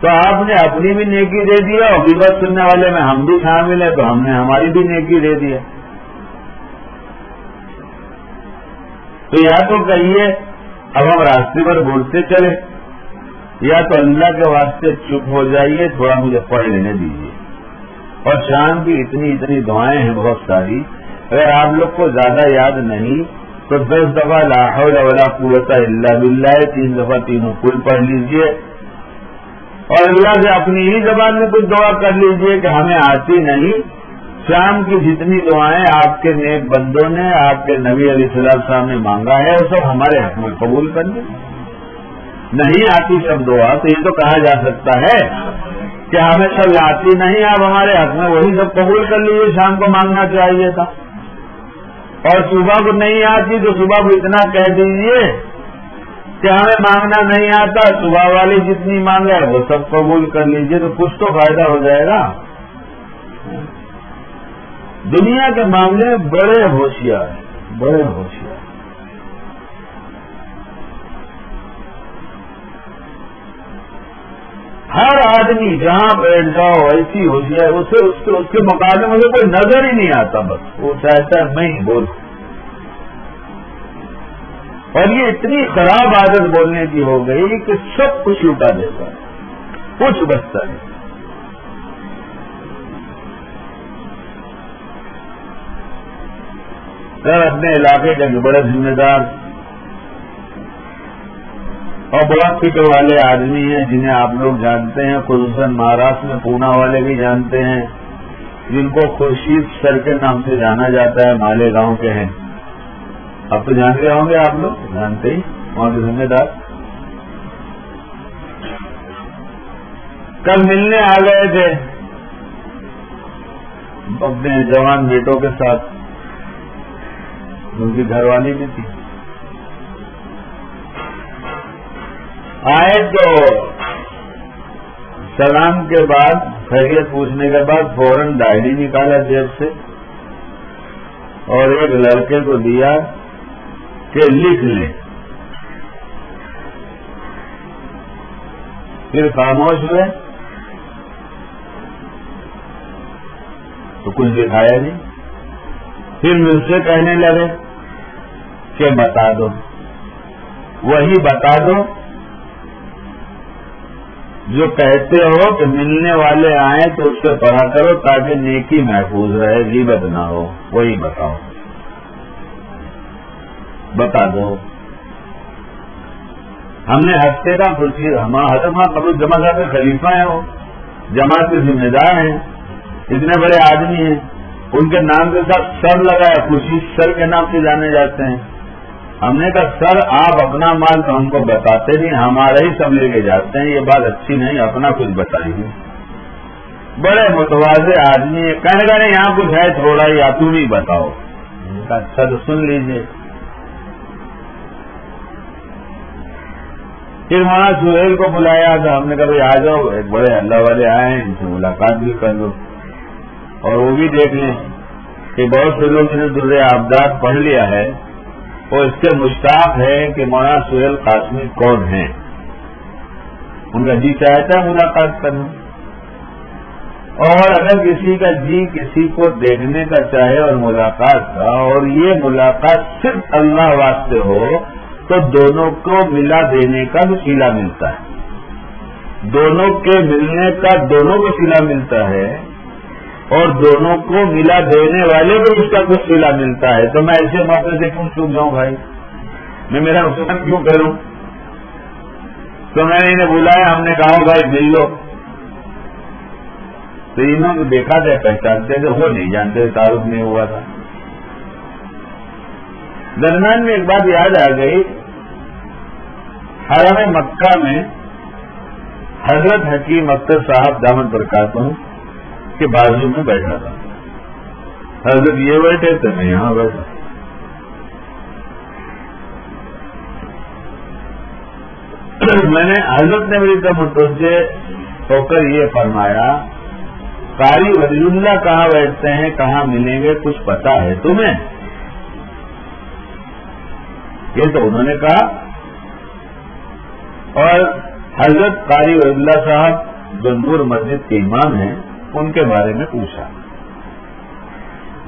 تو آپ نے اپنی بھی نیکی دے دیا اور بات سننے والے میں ہم بھی شامل ہیں، تو ہم نے ہماری بھی نیکی دے دیا تو یا تو کہیے اب ہم راستے پر بولتے چلے یا تو اللہ کے واسطے چپ ہو جائیے، تھوڑا مجھے پڑھ لینے دیجیے۔ اور شام کی اتنی اتنی دعائیں ہیں بہت ساری۔ اگر آپ لوگ کو زیادہ یاد نہیں، تو دس دفعہ لاہور ولا قوت اللہ بلّہ تین دفعہ تینوں پل پڑھ لیجیے۔ اور اللہ سے اپنی ہی زبان میں کچھ دعا کر لیجیے کہ ہمیں آتی نہیں۔ شام کی جتنی دعائیں آپ کے نیک بندوں نے، آپ کے نبی علیہ السلام صاحب نے مانگا ہے، وہ سب ہمارے حق میں قبول کر دیں نہیں آتی سب دعا، تو یہ تو کہا جا سکتا ہے کہ ہمیں سب آتی نہیں، آپ ہمارے حق میں وہی سب قبول کر لیجیے شام کو مانگنا چاہیے تھا۔ اور صبح کو نہیں آتی تو صبح کو اتنا کہہ دیجیے کہ ہمیں مانگنا نہیں آتا، صبح والی جتنی مانگے وہ سب قبول کر لیجیے، تو کچھ تو فائدہ ہو جائے گا۔ دنیا کے معاملے بڑے ہوشیار بڑے ہوشیار ہر آدمی جہاں بیٹھ جاؤ ایسی ہوشیار، اسے اس کے مقابلے مجھے کوئی نظر ہی نہیں آتا بس۔ وہ چاہتا ہے میں ہی بولوں۔ اور یہ اتنی خراب عادت بولنے کی ہو گئی کہ سب کچھ لٹا دیتا ہے۔ کچھ بچتا نہیں۔ سر اپنے علاقے کے بڑے ذمہ دار اور بڑا فکر والے آدمی ہیں جنہیں آپ لوگ جانتے ہیں، خصوصاً مہاراشٹر میں پونا والے بھی جانتے ہیں، جن کو خورشید سر کے نام سے جانا جاتا ہے، مالے گاؤں کے ہیں۔ اب تو جانتے ہوں گے آپ لوگ؟ جانتے ہی، وہاں کے ذمہ دار۔ کل ملنے آ گئے تھے، اپنے جوان بیٹوں کے ساتھ۔ ان کی گھر والی بھی تھی۔ آئے تو سلام کے بعد خیریت پوچھنے کے بعد فوراً ڈائری نکالا جیب سے اور ایک لڑکے کو دیا کہ لکھ لیں پھر خاموش ہوئے۔ تو کچھ دکھایا نہیں۔ پھر مجھ سے کہنے لگے۔ کہ بتا دو۔ وہی بتا دو جو کہتے ہو کہ ملنے والے آئیں تو اس سے پڑھا کرو تاکہ نیکی محفوظ رہے، غیبت نہ ہو۔ وہی بتاؤ۔ بتا دو۔ ہم نے ہفتے کا خوشی ہمارا قبول جمع صاحب کے خلیفہ ہیں وہ۔ جماعت کے ذمہ دار ہیں۔ اتنے بڑے آدمی ہیں۔ ان کے نام کے ساتھ سر لگایا، خوشی سر کے نام سے جانے جاتے ہیں۔ ہم نے کہا، سر، آپ اپنا مال تو ہم کو بتاتے نہیں ہمارا ہی سب لے کے جاتے ہیں، یہ بات اچھی نہیں، اپنا کچھ بتائیے بڑے متوازے آدمی ہے کہنے کا نہیں، یہاں کچھ ہے تھوڑا یا تم ہی بتاؤ. اچھا تو سن لیجیے پھر وہاں سہیل کو بلایا تو ہم نے کہا، بھائی، آ جاؤ، ایک بڑے اللہ والے آئے ہیں، ان سے ملاقات بھی کر لو۔ اور وہ بھی دیکھ لیں کہ بہت سے لوگ نے درے آبداد پڑھ لیا ہے۔ وہ اس سے مشتاق ہے کہ مولانا سہیل قاسمی کون ہیں؟ ان کا جی چاہتا ہے ملاقات کرنا اور اگر کسی کا جی کسی کو دیکھنے کا چاہے اور ملاقات کا، اور یہ ملاقات صرف اللہ واسطے ہو، تو دونوں کو ملا دینے کا بھی سیلا ملتا ہے۔ دونوں کے ملنے کا دونوں کو سیلا ملتا ہے۔ اور دونوں کو ملا دینے والے کو اس کا کچھ سلا ملتا ہے۔ تو میں ایسے موقع سے کیوں چوک جاؤں بھائی؟ میں میرا نقصان کیوں کروں؟ تو میں نے انہیں بلایا، ہم نے کہا بھائی، مل لو۔ تو انہوں نے دیکھا تھا پہچانتے تھے، وہ نہیں جانتے تعارف نہیں ہوا تھا۔ درمیان میں ایک بات یاد آ گئی۔ حرم مکہ میں حضرت حکیم اختر صاحب دامن پرکار ہوں۔ کے بازو میں بیٹھا تھا۔ حضرت یہ بیٹھے تو میں یہاں بیٹھا۔ میں نے حضرت نے میری طرف متوجہ ہو کر یہ فرمایا، قاری ولی اللہ کہاں بیٹھتے ہیں، کہاں ملیں گے، کچھ پتا ہے تمہیں؟ یہ تو انہوں نے کہا۔ اور حضرت قاری ولی اللہ صاحب گندور مسجد کے امام ہیں۔ ان کے بارے میں پوچھا۔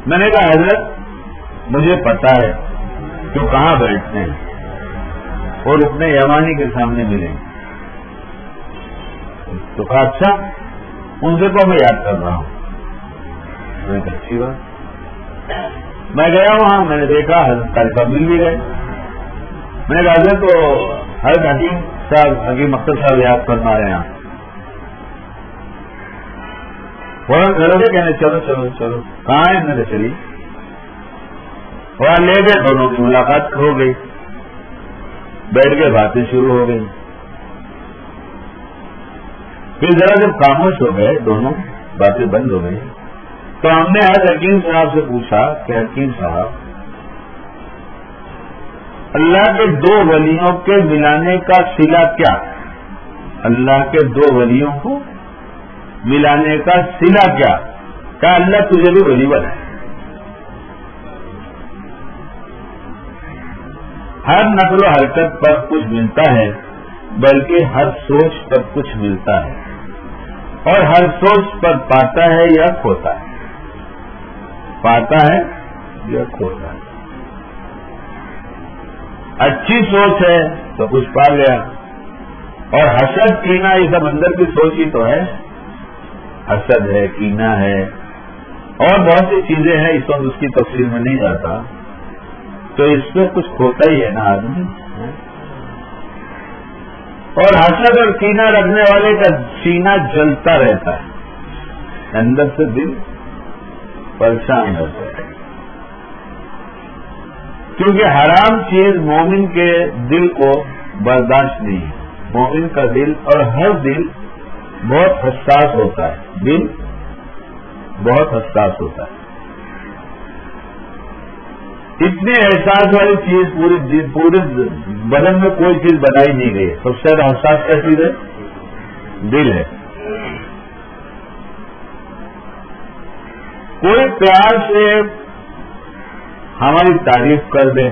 میں نے کہا، حضرت، مجھے پتا ہے کہ کہاں بیٹھتے ہیں۔ اور اتنے یمانی کے سامنے ملیں تو کہا اچھا ان سے تو میں یاد کر رہا ہوں۔ اچھی بات۔ میں گیا وہاں، میں نے دیکھا، حضرت طالبہ مل بھی گئے۔ میں نے کہا، حضرت تو حضرت حکیم صاحب، حکیم اختر صاحب یاد کرنا رہے ہیں۔ فوراً کہنے چلو چلو چلو۔ کہاں میرے چلی وہاں لے گئے دونوں۔ کی ملاقات ہو گئی۔ بیٹھ کے باتیں شروع ہو گئی پھر ذرا جب خاموش ہو گئے، دونوں باتیں بند ہو گئی تو ہم نے آج حکیم صاحب سے پوچھا کہ حکیم صاحب، اللہ کے دو ولیوں کے ملانے کا سلا کیا؟ اللہ کے دو ولیوں کو ملانے کا سلا کیا؟ کہا اللہ تجھے بھی ولی ہے ہر نقل و حرکت پر کچھ ملتا ہے، بلکہ ہر سوچ پر کچھ ملتا ہے۔ اور ہر سوچ پر پاتا ہے یا کھوتا ہے۔ پاتا ہے یا کھوتا ہے۔ اچھی سوچ ہے تو کچھ پا گیا اور حسد کینا یہ سب اندر کی سوچ ہی تو ہے۔ حسد ہے کینا ہے۔ اور بہت سی چیزیں ہیں، اس وقت اس کی تفصیل میں نہیں جاتا تو اس میں کچھ کھوتا ہی ہے نا آدمی۔ اور حسد اور کینا رکھنے والے کا سینا جلتا رہتا ہے۔ اندر سے دل پریشان ہوتا ہے۔ کیونکہ حرام چیز مومن کے دل کو برداشت نہیں ہے۔ مومن کا دل اور ہر دل بہت حساس ہوتا ہے۔ دل بہت حساس ہوتا ہے۔ اتنے احساس والی چیز پوری پورے بدن میں کوئی چیز بنائی نہیں گئی۔ سب سے زیادہ حساس کیا چیز ہے؟ دل ہے۔ کوئی پیار سے ہماری تعریف کر دے۔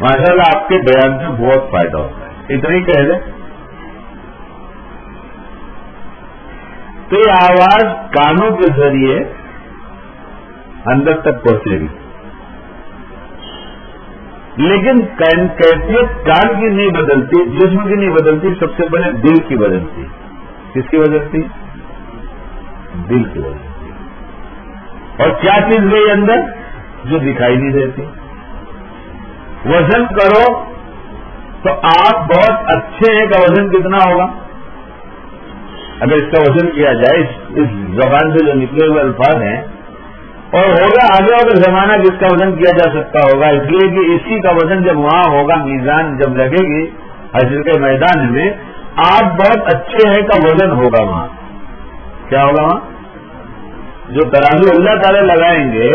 ماشاء اللہ آپ کے بیان سے بہت فائدہ ہوتا ہے۔ اتنی کہہ دیں۔ تو یہ آواز کانوں کے ذریعے اندر تک پہنچے گی۔ لیکن کیفیت کان کی نہیں بدلتی، جسم کی نہیں بدلتی، سب سے پہلے دل کی بدلتی۔ کس کی بدلتی؟ دل کی بدلتی۔ اور کیا چیز گئی اندر؟ جو دکھائی نہیں دیتی۔ وزن کرو تو آپ بہت اچھے ہیں کا وزن کتنا ہوگا۔ اگر اس کا وزن کیا جائے، اس زبان سے جو نکلے ہوئے الفاظ ہیں، اور ہوگا آگے اگر زمانہ جس کا وزن کیا جا سکتا ہوگا، اس لیے کہ اسی کا وزن جب وہاں ہوگا، میزان جب لگے گی حضر کے میدان میں، آپ بہت اچھے ہیں کا وزن ہوگا وہاں۔ کیا ہوگا وہاں؟ جو ترازو اللہ تعالی لگائیں گے،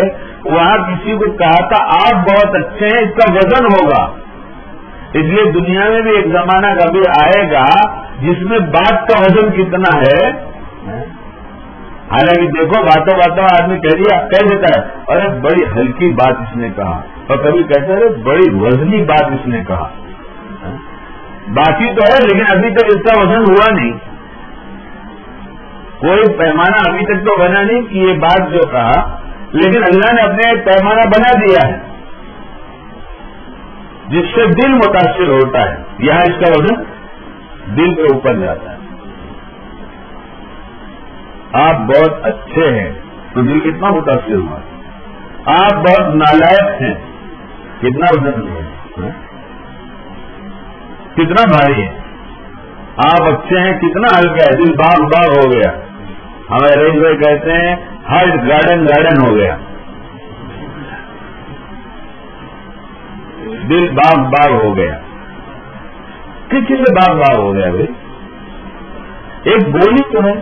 وہاں کسی کو کہا تھا آپ بہت اچھے ہیں، اس کا وزن ہوگا۔ اس لیے دنیا میں بھی ایک زمانہ کبھی آئے گا جس میں بات کا وزن کتنا ہے؟ حالانکہ دیکھو، باتوں باتوں آدمی کہہ دیا، کہہ دیتا ہے، ارے بڑی ہلکی بات اس نے کہا۔ اور کبھی کہتے ہیں بڑی وزنی بات اس نے کہا۔ باقی تو ہے، لیکن ابھی تک اس کا وزن ہوا نہیں۔ کوئی پیمانہ ابھی تک تو بنا نہیں کہ یہ بات جو کہا، لیکن اللہ نے اپنے ایک پیمانہ بنا دیا ہے۔ جس سے دل متاثر ہوتا ہے، یہاں اس کا وزن دل کے اوپر جاتا ہے۔ آپ بہت اچھے ہیں تو دل کتنا متاثر ہوا۔ آپ بہت نالائق ہیں، کتنا وزن ہے کتنا بھاری ہے آپ اچھے ہیں، کتنا ہلکا ہے۔ دل باغ باغ ہو گیا۔ ہمیں ریل بھائی کہتے ہیں، ہر گارڈن گارڈن ہو گیا۔ دل باغ باغ ہو گیا۔ کس چیز سے باغ باغ ہو گیا بھائی؟ ایک بولی تو ہے۔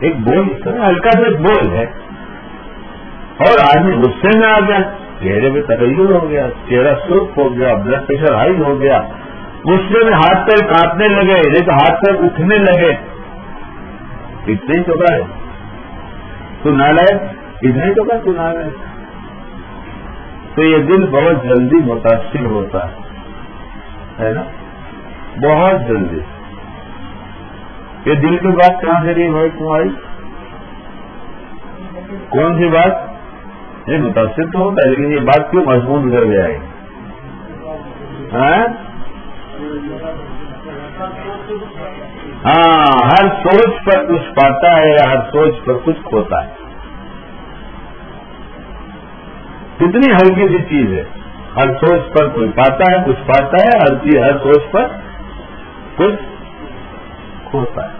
ایک بول تو ہے۔ ہلکا سا ایک بول ہے۔ اور آدمی غصے میں آ گیا۔ چہرے میں تغیر ہو گیا۔ چہرہ سرخ ہو گیا۔ بلڈ پریشر ہائی ہو گیا۔ غصے میں ہاتھ پیر کاٹنے لگے۔ نہیں تو ہاتھ پیر اٹھنے لگے۔ اتنے ہی تو ہے تو نہ لائے اتنے ہی تو تو نہ لائے تو یہ دل بہت جلدی متاثر ہوتا ہے۔ نا؟ بہت جلدی۔ یہ دل کی بات کہاں سے رہی بھائی تمہاری؟ کون سی بات؟ یہ متاثر تو ہوتا ہے، لیکن یہ بات کیوں مضبوط کر گیا ہے؟ ہاں،, ہاں ہر سوچ پر کچھ پاتا ہے یا ہر سوچ پر کچھ کھوتا ہے۔ کتنی ہلکی سی چیز ہے۔ ہر سوچ پر کوئی پاتا ہے، کچھ پاتا ہے، ہر چیز، ہر سوچ پر کچھ کھوتا ہے۔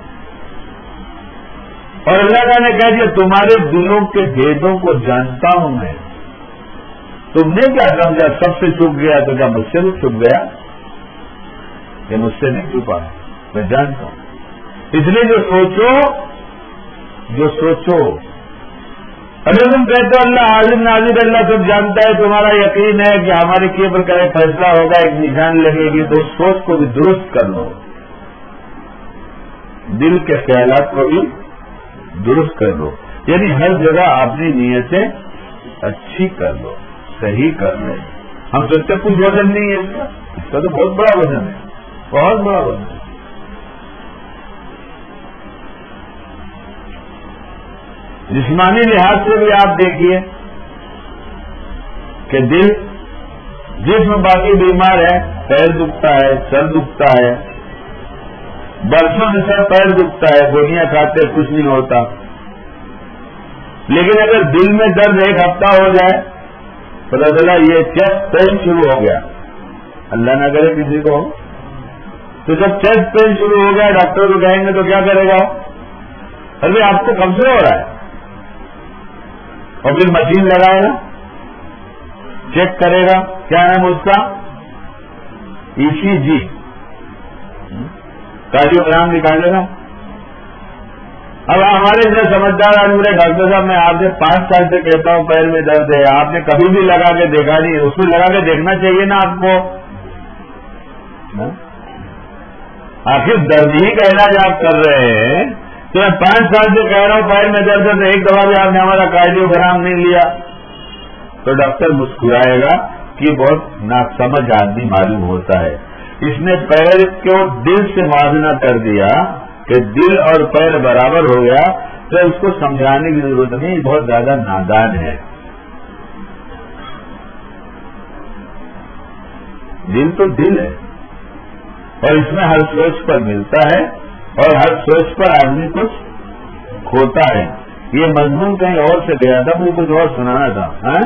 اور اللہ تعالیٰ نے کہہ دیا جی، تمہارے دلوں کے بھیدوں کو جانتا ہوں میں۔ تم نے کیا سمجھا؟ سب سے چھپ گیا تو کیا مجھ سے بھی چھپ گیا؟ یہ مجھ سے نہیں چھپا میں جانتا ہوں۔ اس لیے جو سوچو جو سوچو۔ اگر تم کہتے ہو اللہ حاضر ناظر اللہ سب جانتا ہے، تمہارا یقین ہے کہ ہمارے کیے پر کرے فیصلہ ہوگا، ایک نشان لگے گی، تو اس سوچ کو بھی درست کر لو دل کے خیالات کو بھی درست کر لو یعنی ہر جگہ اپنی نیتیں اچھی کر لو صحیح کر لو ہم سوچتے کچھ وزن نہیں ہے اس کا۔ اس کا تو بہت بڑا وزن ہے، بہت بڑا وزن ہے۔ جسمانی لحاظ سے بھی آپ دیکھیے کہ دل جسم باقی بیمار ہے، پیر دکھتا ہے، سر دکھتا ہے۔ برسوں سے سر پیر دکھتا ہے، گولیاں کھاتے کچھ نہیں ہوتا۔ لیکن اگر دل میں درد ایک ہفتہ ہو جائے پتا چلا یہ چیسٹ پین شروع ہو گیا۔ اللہ نہ کرے کسی کو۔ تو جب چیسٹ پین شروع ہو گیا، ڈاکٹر کو کہیں گے تو کیا کرے گا؟ ارے، آپ کو کب سے ہو رہا ہے۔ اور پھر مشین لگائے گا چیک کرے گا، کیا نام اس کا؟ ای سی جی کارڈیو گرام نکالے گا۔ اب ہمارے جو سمجھدار آدمی ڈاکٹر صاحب، میں آپ سے پانچ سال سے کہتا ہوں، پیر میں درد ہے۔ آپ نے کبھی بھی لگا کے دیکھا نہیں، اس میں لگا کے دیکھنا چاہیے نا آپ کو۔ آخر درد ہی کا علاج آپ کر رہے ہیں۔ تو میں پانچ سال سے کہہ رہا ہوں پیر میں درد ہے ایک دفعہ بھی آپ نے ہمارا کارڈیو گرام نہیں لیا۔ تو ڈاکٹر مسکرائے گا کہ بہت ناسمجھ آدمی معلوم ہوتا ہے۔ اس نے پیر کو دل سے موازنہ کر دیا کہ دل اور پیر برابر ہو گیا، تو اس کو سمجھانے کی ضرورت نہیں بہت زیادہ نادان ہے۔ دل تو دل ہے اور اس میں ہر سوچ پر ملتا ہے۔ اور ہر سوچ پر آدمی کچھ کھوتا ہے۔ یہ مضمون کہیں اور سے گیا تھا مجھے کچھ اور سنانا تھا ہاں,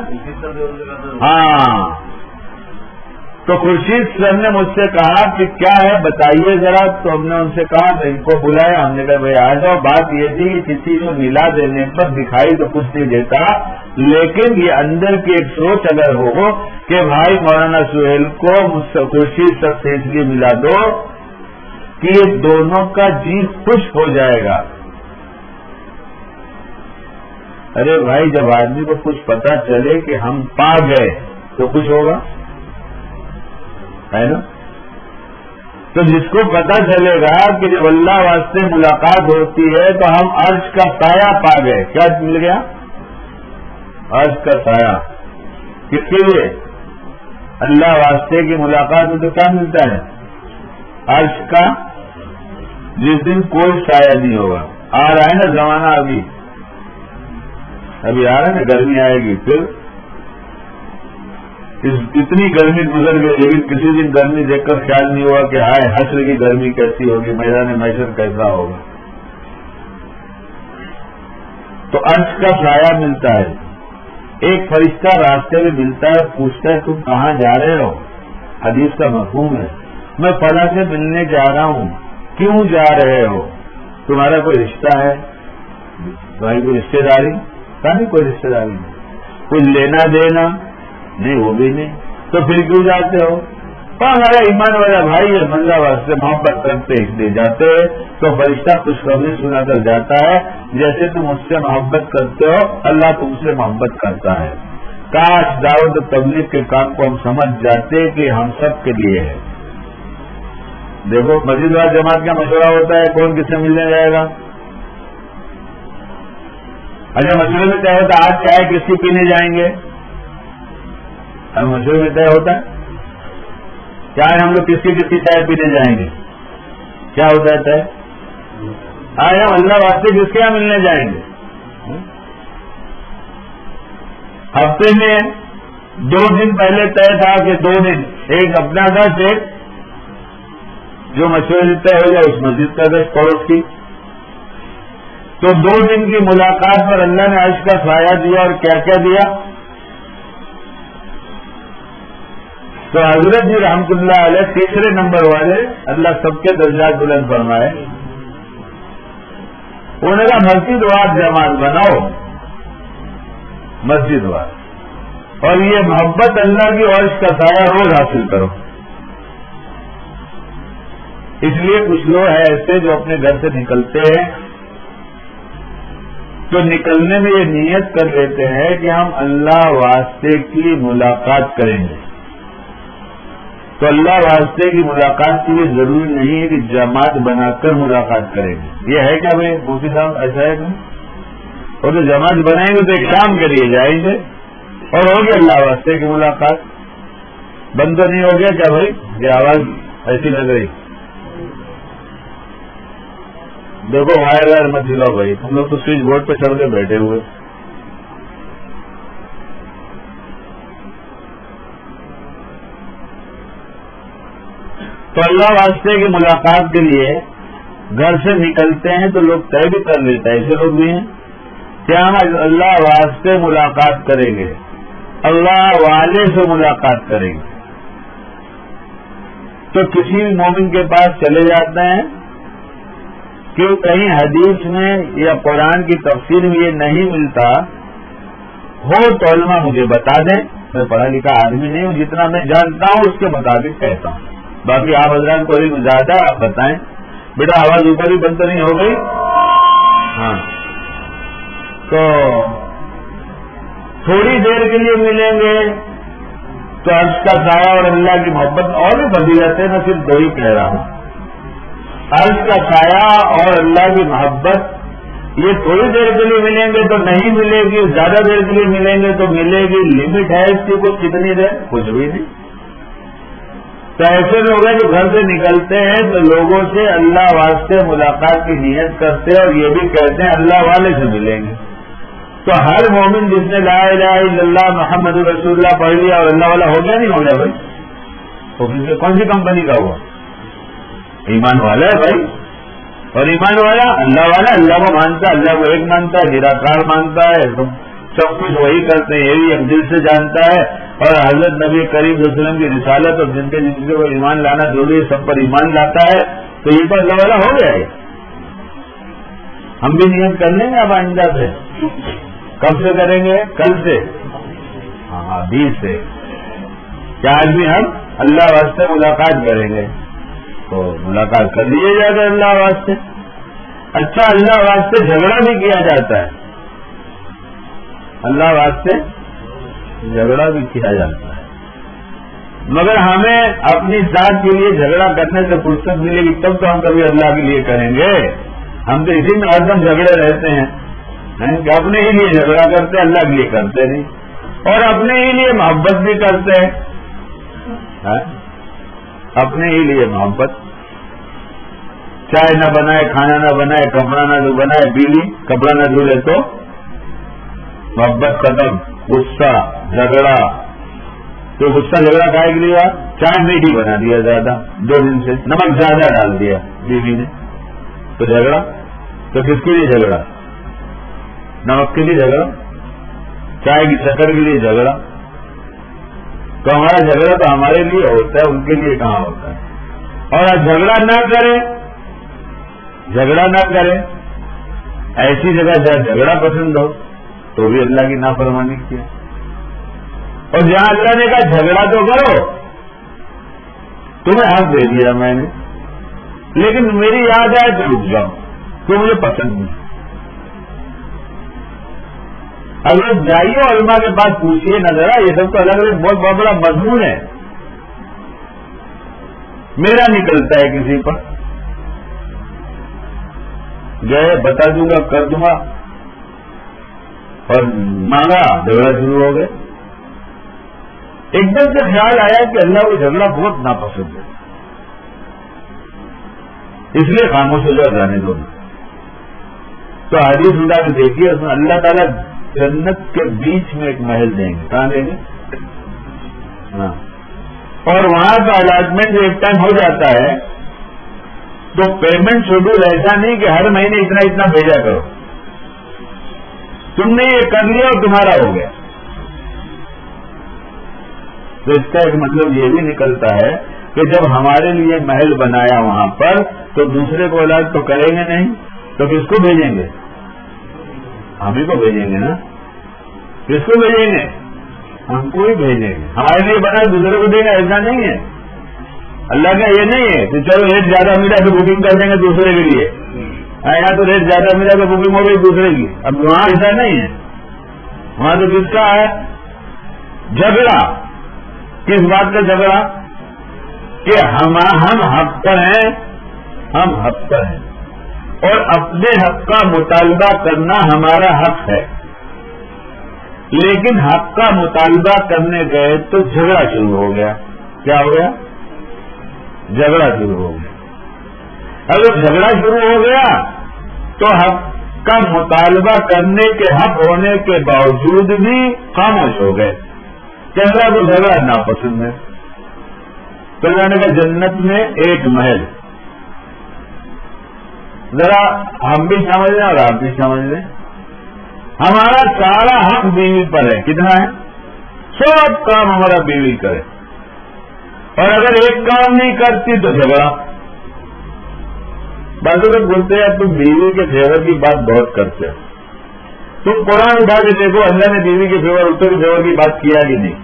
ہاں۔ تو خورشید سر نے مجھ سے کہا کہ کیا ہے بتائیے ذرا۔ تو ہم نے ان سے کہا ان کو بلایا۔ ہم نے کہا بھائی آ جاؤ۔ بات یہ تھی کہ کسی کو ملا دینے پر دکھائی تو کچھ نہیں دیتا۔ لیکن یہ اندر کی ایک سوچ اگر ہو کہ بھائی مولانا سہیل کو مجھ سے خورشید سر سے اس لیے ملا دو۔ کہ یہ دونوں کا جی خوش ہو جائے گا۔ ارے بھائی، جب آدمی کو کچھ پتا چلے کہ ہم پا گئے تو کچھ ہوگا؟ ہے نا؟ تو جس کو پتا چلے گا کہ جب اللہ واسطے ملاقات ہوتی ہے، تو ہم عرض کا سایہ پا گئے کیا مل گیا؟ عرض کا سایہ۔ کس کے لیے؟ اللہ واسطے کی ملاقات میں تو کیا ملتا ہے؟ عرض کا جس دن کوئی سایہ نہیں ہوگا۔ آ رہا ہے نا زمانہ ابھی۔ ابھی آ رہا ہے نا گرمی آئے گی، پھر اتنی گرمی گزر گئی لیکن کسی دن گرمی دیکھ کر خیال نہیں ہوا کہ ہائے حسر کی گرمی کیسی ہوگی، میدان میشر کیسا ہوگا۔ تو انش کا سایہ ملتا ہے۔ ایک فرشتہ راستے میں ملتا ہے پوچھتا ہے، تم کہاں جا رہے ہو؟ حدیث کا مفہوم ہے۔ میں فلاں سے ملنے جا رہا ہوں۔ کیوں جا رہے ہو؟ تمہارا کوئی رشتہ ہے؟ تمہاری کوئی رشتے داری؟ نہیں کوئی رشتے داری نہیں۔ کچھ لینا دینا؟ نہیں، وہ بھی نہیں۔ تو پھر کیوں جاتے ہو؟ ہمارا ایمان والا بھائی ہے ملا واسطے محبت کرتے اس لیے جاتے تو فرشتہ خوشخبری سنا کر جاتا ہے۔ جیسے تم اس سے محبت کرتے ہو، اللہ تم سے محبت کرتا ہے۔ کاش دعوت تبلیغ کے کام کو ہم سمجھ جاتے کہ ہم سب کے لیے ہے۔ دیکھو مسجد وال جماعت کا مشورہ ہوتا ہے، کون کس سے ملنے جائے گا؟ اچھا مشورے میں کیا ہوتا ہے، آج چائے کس کی پینے جائیں گے؟ ہاں، ہم مشہور میں طے ہوتا ہے۔ چاہے ہم لوگ کسی کسی چائے پینے جائیں گے؟ کیا ہوتا ہے طے؟ آج ہم اللہ واسطے کس کے یہاں ملنے جائیں گے؟ ہفتے میں دو دن پہلے طے تھا کہ دو دن، ایک اپنا دس ایک جو مشورے طے ہو جائے اس مسجد کا دس پڑوس کی، تو دو دن کی ملاقات پر اللہ نے عرش کا سایہ دیا اور کیا کیا دیا؟ تو حضرت جی رحمت اللہ علیہ تیسرے نمبر والے اللہ سب کے درجات بلند فرمائے۔ انہوں نے کہا، مسجد واد جماعت بناؤ۔ مسجد واد۔ اور یہ محبت اللہ کی عرش کا سایہ روز حاصل کرو۔ اس لیے کچھ لوگ ہیں ایسے جو اپنے گھر سے نکلتے ہیں تو نکلنے میں یہ نیت کر لیتے ہیں کہ ہم اللہ واسطے کی ملاقات کریں گے۔ تو اللہ واسطے کی ملاقات کے لیے ضروری نہیں ہے کہ جماعت بنا کر ملاقات کریں گے۔ یہ ہے کیا بھائی؟ مفتی صاحب، ایسا ہے کہ اور تو جماعت بنائیں گے تو ایک کام کریے جائیں گے۔ اور ہو گیا اللہ واسطے کی ملاقات۔ بند تو نہیں ہو گیا کیا بھائی؟ یہ آواز ایسی لگ رہی۔ دیکھو وائر وائر مت دلاؤ بھائی، ہم لوگ تو سوئچ بورڈ پہ چڑھ کے بیٹھے ہوئے۔ تو اللہ واسطے کی ملاقات کے لیے گھر سے نکلتے ہیں تو لوگ طے بھی کر لیتے ہیں، ایسے لوگ بھی ہیں۔ کیا ہم اللہ واسطے ملاقات کریں گے۔ اللہ والے سے ملاقات کریں گے۔ تو کسی بھی مومن کے پاس چلے جاتے ہیں کہ کہیں حدیث میں یا قرآن کی تفصیل میں یہ نہیں ملتا، ہو تو علماء مجھے بتا دیں، میں پڑھا لکھا آدمی نہیں ہوں، جتنا میں جانتا ہوں اس کے مطابق کہتا ہوں۔ باقی آپ حضرات کو علم زیادہ آپ بتائیں۔ بیٹا، آواز اوپر ہی بند تو نہیں ہو گئی؟ ہاں۔ تو تھوڑی دیر کے لیے ملیں گے تو عرض کا سایہ اور اللہ کی محبت اور بھی بدی جاتے میں صرف دو ہی کہہ رہا ہوں۔ عرض کا سایہ اور اللہ کی محبت، یہ تھوڑی دیر کے لیے ملیں گے تو نہیں ملے گی، زیادہ دیر کے لیے ملیں گے تو ملے گی لمٹ ہے اس کی کچھ کتنی دیر؟ کچھ بھی نہیں۔ تو ایسے لوگ ہیں جو گھر سے نکلتے ہیں تو لوگوں سے اللہ واسطے ملاقات کی نیت کرتے ہیں اور یہ بھی کہتے ہیں اللہ والے سے ملیں گے۔ تو ہر مومن جس نے لا الہ الا اللہ، محمد رسول اللہ، پڑھ لیا اور اللہ والا ہو گیا، نہیں ہو گیا بھائی؟ کون سی کمپنی کا ہوا؟ ایمان والا ہے بھائی۔ اور ایمان والا اللہ والا، اللہ کو مانتا ہے اللہ کو ایک مانتا ہے نراکار مانتا ہے۔ سب کچھ وہی کرتے ہیں یہ بھی دل سے جانتا ہے۔ اور حضرت نبی کریم صلی اللہ علیہ وسلم کی رسالت اور جن کے جن کو ایمان لانا ضروری ہے، سب پر ایمان لاتا ہے۔ تو یہ پر لوالا ہو گیا ہے۔ ہم بھی نیت کر لیں گے، اب آئندہ سے۔ کب سے کریں گے؟ کل سے۔ ہاں, ہاں، بیس سے۔ کیا آج بھی ہم اللہ واسطے ملاقات کریں گے؟ تو ملاقات کر لیے جائے گا اللہ واسطے۔ اچھا اللہ واسطے جھگڑا بھی کیا جاتا ہے۔ اللہ واسطے جھگڑا بھی کیا جاتا ہے۔ مگر ہمیں اپنی ذات کے لیے جھگڑا کرنے سے فرصت ملے گی، تب تو ہم کبھی اللہ کے لیے کریں گے۔ ہم تو اسی میں ہردم جھگڑے رہتے ہیں۔ یعنی کہ اپنے ہی لیے جھگڑا کرتے ہیں اللہ کے لیے کرتے نہیں۔ اور اپنے ہی لیے محبت بھی کرتے۔ ہیں اپنے ہی لیے محبت۔ چائے نہ بنائے، کھانا نہ بنائے، کپڑا نہ بنائے، بیوی کپڑا نہ دھلے تو محبت ختم، غصہ، جھگڑا۔ تو غصہ، جھگڑا کھائے کے لیے چائے میٹھی بنا دیا زیادہ، دو دن سے نمک زیادہ ڈال دیا بیوی نے۔ تو جھگڑا؟ تو کس کے لیے جھگڑا؟ نمک کے لیے جھگڑا؟ چائے کی شکر کے لیے جھگڑا؟ تو ہمارا جھگڑا تو ہمارے لیے ہوتا ہے، ان کے لیے کہاں ہوتا ہے؟ اور جھگڑا نہ کرے جھگڑا نہ کرے ایسی جگہ جہاں جھگڑا پسند ہو، تو بھی اللہ کی نافرمانی کیا اور جہاں اللہ نے کہا جھگڑا تو کرو، تمہیں حق دے دیا میں نے۔ لیکن میری یاد آئے تو رک جاؤ، تو مجھے پسند نہیں۔ اگر جائیے علماء کے پاس پوچھیے نہ ذرا یہ سب تو الگ الگ، بہت بہت بڑا مضمون ہے۔ میرا نکلتا ہے کسی پر۔ گئے، بتا دوں گا، کر دوں گا۔ اور مانگا، جھگڑا شروع ہو گئے۔ ایک دم سے خیال آیا کہ اللہ کو جھگڑا بہت ناپسند ہے۔ اس لیے خاموش ہو جائے جانے دو۔ تو حدیث اٹھا کے دیکھیے اس میں اللہ تعالیٰ جنت کے بیچ میں ایک محل دیں گے۔ کہاں دیں گے؟ ہاں۔ اور وہاں کا الاٹمنٹ ایک ٹائم ہو جاتا ہے تو پیمنٹ شیڈول ایسا نہیں کہ ہر مہینے اتنا اتنا بھیجا کرو۔ تم نے یہ کر لیا اور تمہارا ہو گیا۔ تو اس کا ایک مطلب یہ بھی نکلتا ہے کہ جب ہمارے لیے محل بنایا وہاں پر، تو دوسرے کو علاج تو کریں گے نہیں؟ تو کس کو بھیجیں گے؟ ہم ہی کو بھیجیں گے نا۔ کس کو بھیجیں گے؟ ہم کو ہی بھیجیں گے۔ ہمارے لیے بنا، دوسرے کو دیں گے ایسا نہیں ہے۔ اللہ کا یہ نہیں ہے کہ چلو ریٹ زیادہ ملا تو بکنگ کر دیں گے دوسرے کے لیے۔ یہاں تو ریٹ زیادہ ملا تو بکنگ ہو گئی دوسرے کی۔ اب وہاں ایسا نہیں ہے۔ وہاں تو کس کا ہے؟ جھگڑا۔ کس بات کا جھگڑا؟ کہ ہم ہم حق پر ہیں، ہم حق پر ہیں۔ اور اپنے حق کا مطالبہ کرنا ہمارا حق ہے۔ لیکن حق کا مطالبہ کرنے گئے تو جھگڑا شروع ہو گیا۔ کیا ہو گیا؟ جھگڑا شروع ہو گیا۔ اگر جھگڑا شروع ہو گیا تو حق کا مطالبہ کرنے کے حق ہونے کے باوجود بھی خاموش ہو گئے۔ کہنا تو جھگڑا ناپسند ہے۔ تو کا جنت میں ایک محل۔ ذرا ہم بھی سمجھ لیں اور آپ بھی سمجھ لیں۔ ہمارا سارا حق بیوی پر ہے۔ کتنا ہے؟ سب کام ہمارا بیوی کرے۔ اور اگر ایک کام نہیں کرتی تو جھگڑا۔ بازو لوگ بولتے ہیں، تم بیوی کے فیور کی بات بہت کرتے ہو۔ تم قرآن اٹھا کے دیکھو، اللہ نے بیوی کے فیور عورتوں کے فیور کی بات کیا کہ نہیں؟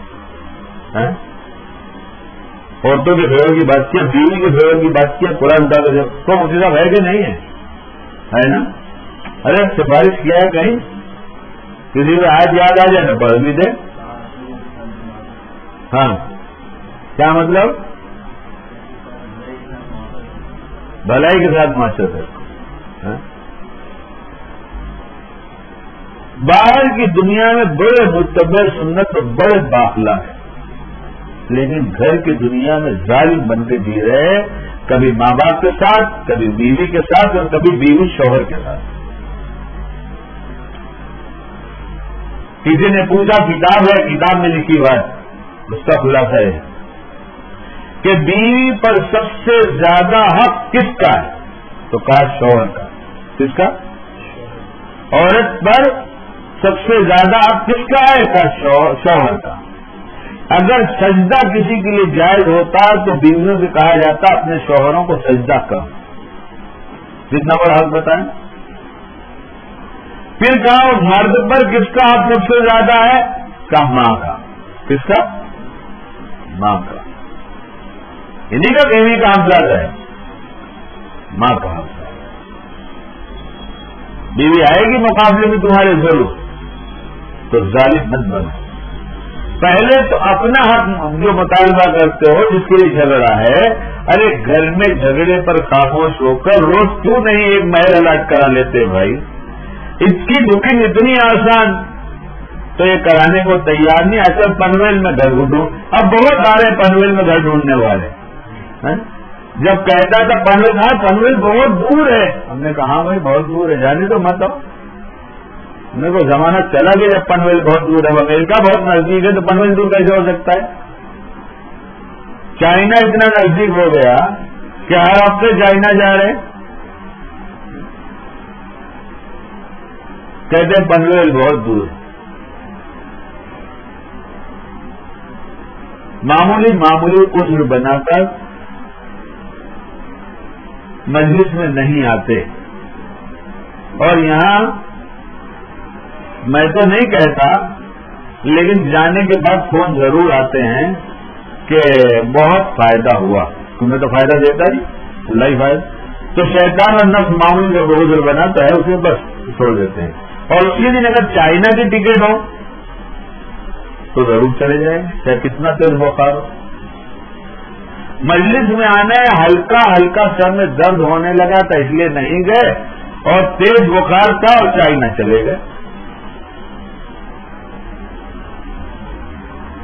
ہاں؟ عورتوں کے فیور کی بات کیا، بیوی کے فیور کی بات کیا، قرآن اٹھا کے دیکھو۔ تو مجھے صاحب ہے کہ نہیں ہے؟ ہے نا؟ ارے، سفارش کیا ہے کہیں؟ کسی کو آج یاد آ جائے تو پڑھ بھی دے۔ ہاں۔ کیا مطلب؟ بھلائی کے ساتھ معاشرت ہے۔ ہاں؟ باہر کی دنیا میں بڑے متبر سنت اور بڑے باخلا ہے لیکن گھر کی دنیا میں ظالم بنتے جی رہے، کبھی ماں باپ کے ساتھ، کبھی بیوی کے ساتھ اور کبھی بیوی شوہر کے ساتھ۔ کسی نے پوچھا، کتاب ہے؟ کتاب میں لکھی بات، اس کا خلاصہ ہے۔ کہ بیوی پر سب سے زیادہ حق کس کا ہے؟ تو کہا شوہر کا۔ کس کا؟ عورت پر سب سے زیادہ آپ کس کا ہے؟ کا شوہر کا۔ اگر سجدہ کسی کے لیے جائز ہوتا تو بیویوں سے کہا جاتا اپنے شوہروں کو سجدہ کر کتنا بڑا حق بتائیں۔ پھر کہا مرد پر کس کا حق سب سے زیادہ ہے؟ کا ماں کا۔ کس کا؟ ماں کا۔ انہیں کا کہنے کا حق ہے ماں کا حق بیوی آئے گی مقابلے میں تمہارے ضرور۔ تو ظالم مت بنو۔ پہلے تو اپنا حق جو مطالبہ کرتے ہو، جس کے لیے جھگڑا ہے، ارے گھر میں جھگڑے پر خاموش ہو کر روز کیوں نہیں ایک محل الاٹ کرا لیتے بھائی؟ اس کی بکنگ اتنی آسان۔ تو یہ کرانے کو تیار نہیں ایسا پنویل میں گھر ڈھونڈ اب بہت آ رہے پنویل میں گھر ڈھونڈنے والے۔ جب کہتا تھا پنویل ہاں پنویل بہت دور ہے۔ ہم نے کہا بھائی، بہت دور ہے، جانے تو مت میرے کو زمانہ چلا گیا جب پنویل بہت دور ہے۔ امریکہ بہت نزدیک ہے تو پنویل دور کیسے ہو سکتا ہے؟ چائنا اتنا نزدیک ہو گیا کہ ہر ہفتے چائنا جا رہے کہتے پنویل بہت دور معمولی معمولی کچھ بنا کر مجلس میں نہیں آتے۔ اور یہاں میں تو نہیں کہتا، لیکن جانے کے بعد فون ضرور آتے ہیں کہ بہت فائدہ ہوا۔ تمہیں تو فائدہ دیتا نہیں اللہ ہی فائدہ تو شیطان اور نفس معمول جو بہت بناتا ہے، اسے بس چھوڑ دیتے ہیں۔ اور اسی دن اگر چائنا کی ٹکٹ ہو، تو ضرور چلے جائیں۔ چاہے کتنا تیز بخار ہو۔ مجلس میں آنا ہے ہلکا ہلکا سر میں درد ہونے لگا تھا، اس لیے نہیں گئے، اور تیز بخار تھا اور چائنا چلے گئے۔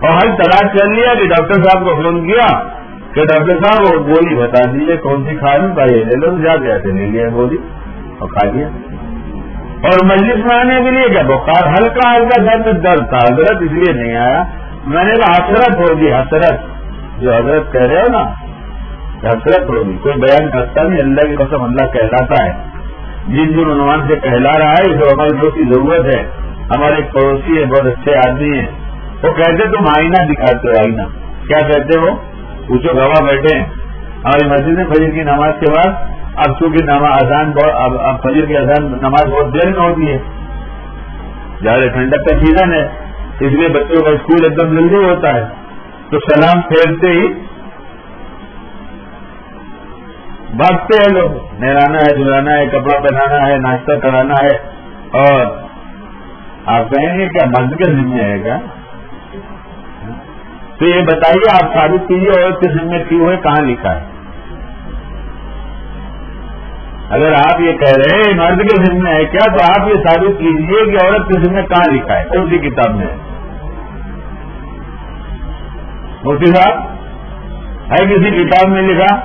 اور ہر طرح چل لیا کہ ڈاکٹر صاحب کو فون کیا کہ ڈاکٹر صاحب وہ گولی بتا دیجیے کون سی کھا لوں بھائی لے لو، جا کے ایسے نہیں لیا گولی اور کھا لیا۔ اور مجلس میں آنے کے لیے کیا؟ بخار ہلکا ہلکا درد درد تھا، حضرت اس لیے نہیں آیا۔ میں نے کہا، حسرت ہوگی، حسرت۔ جو حضرت کہہ رہے ہو نا حسرت ہوگی کوئی بیان کرتا نہیں، اللہ کی قسم اللہ کہلاتا ہے۔ جن جن عنوان سے کہلا رہا ہے جو ہماری جو کی ضرورت ہے۔ ہمارے ایک پڑوسی ہے بہت اچھے آدمی ہیں۔ وہ کہتے تم آئینہ دکھاتے ہو، آئینہ۔ کیا کہتے ہو پوچھو، گواہ بیٹھے ہیں۔ ہماری مسجد میں فجر کی نماز کے بعد، اب چونکہ اذان اب فجر کی اذان نماز بہت دیر میں ہوتی ہے۔ زیادہ ٹھنڈک کا سیزن ہے۔ اس لیے بچوں کا اسکول ایک دم جلدی ہوتا ہے۔ تو سلام پھیرتے ہی بھاگتے ہیں لوگ۔ نہلانا ہے دلانا ہے، کپڑا پہنانا ہے، ناشتہ کرانا ہے۔ اور آپ کہیں گے کیا مرد کے ذمہ ہے کیا تو یہ بتائیے آپ ثابت کیجیے عورت کے ذمہ کی ہوئے کہاں لکھا ہے؟ اگر آپ یہ کہہ رہے ہیں، مرد کے ذمہ ہے کیا، تو آپ یہ ثابت کیجیے کہ عورت کے ذمہ کہاں لکھا ہے؟ کون سی کتاب میں؟ ہے مفتی صاحب ہے کسی کتاب میں لکھا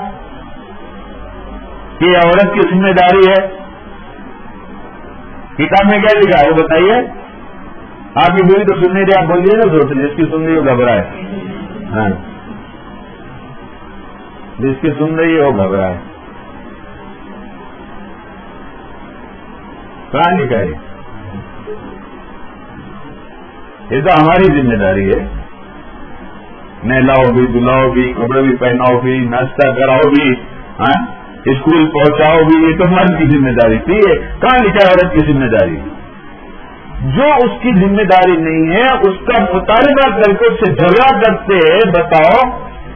کہ عورت کی ذمہ داری ہے۔ کتاب میں کیا لکھا ہے؟ وہ بتائیے۔ آپ کی بولی تو سننے دے آپ بولیے نا سوچ جس کی سن رہی ہو گھبرائے۔ ہاں۔ جس کی سن رہی ہے، وہ گھبرائے۔ کہاں لکھا ہے۔ یہ تو ہماری ذمہ داری ہے۔ نہلاؤ بھی، دلاؤ بھی، کپڑے بھی پہناؤ بھی، ناشتہ کراؤ بھی ہاں؟ اسکول پہنچاؤ بھی، یہ تو مرد کی ذمہ داری۔ تھی کہاں لکھا ہے عورت کی ذمہ داری؟ جو اس کی ذمہ داری نہیں ہے، اس کا مطالبہ کر کے، اس سے جھگڑا کرتے بتاؤ،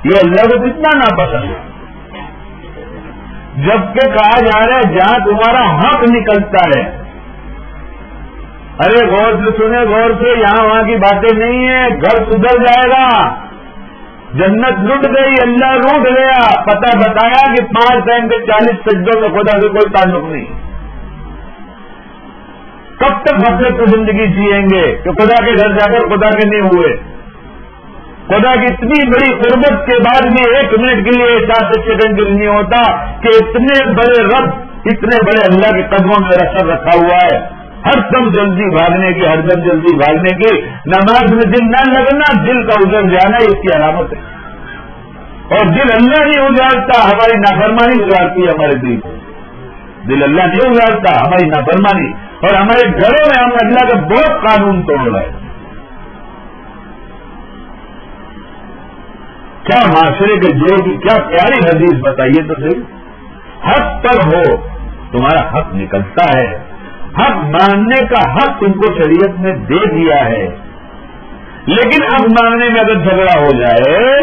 یہ اللہ کو کتنا ناپسند ہے۔ جبکہ کہا جا رہا ہے، جہاں تمہارا حق نکلتا ہے۔ ارے غور سے سنے غور سے، یہاں وہاں کی باتیں نہیں ہیں، گھر سدھر جائے گا۔ جنت لٹ گئی، اللہ روٹ گیا۔ پتہ بتایا کہ پانچ ٹائم کے چالیس سجدوں میں خدا سے کوئی تعلق نہیں۔ کب تک حسرت کی زندگی جیئیں گے کہ خدا کے گھر جا کر خدا کے نہیں ہوئے؟ خدا کی اتنی بڑی قربت کے بعد بھی ایک منٹ کے لیے سات سیکنڈ کے نہیں ہوتا کہ اتنے بڑے رب، اتنے بڑے اللہ کے قدموں میں رسر رکھا ہوا ہے۔ ہر دم جلدی بھاگنے کی ہر دم جلدی بھاگنے کی نماز میں دل نہ لگنا، دل کا اجڑ جانا اس کی علامت ہے۔ اور دل اللہ نہیں اجاڑتا، ہماری نافرمانی اجاڑتی ہے ہمارے دل دل اللہ نہیں اجاڑتا، ہماری نافرمانی۔ اور ہمارے گھروں میں ہم اللہ کا بہت قانون توڑ رہے ہیں۔ کیا معاشرے کے جوڑ کی کیا پیاری حدیث بتائیے تو صحیح۔ حق پر ہو، تمہارا حق نکلتا ہے۔ حق ماننے کا حق تم کو شریعت نے دے دیا ہے۔ لیکن حق ماننے میں اگر جھگڑا ہو جائے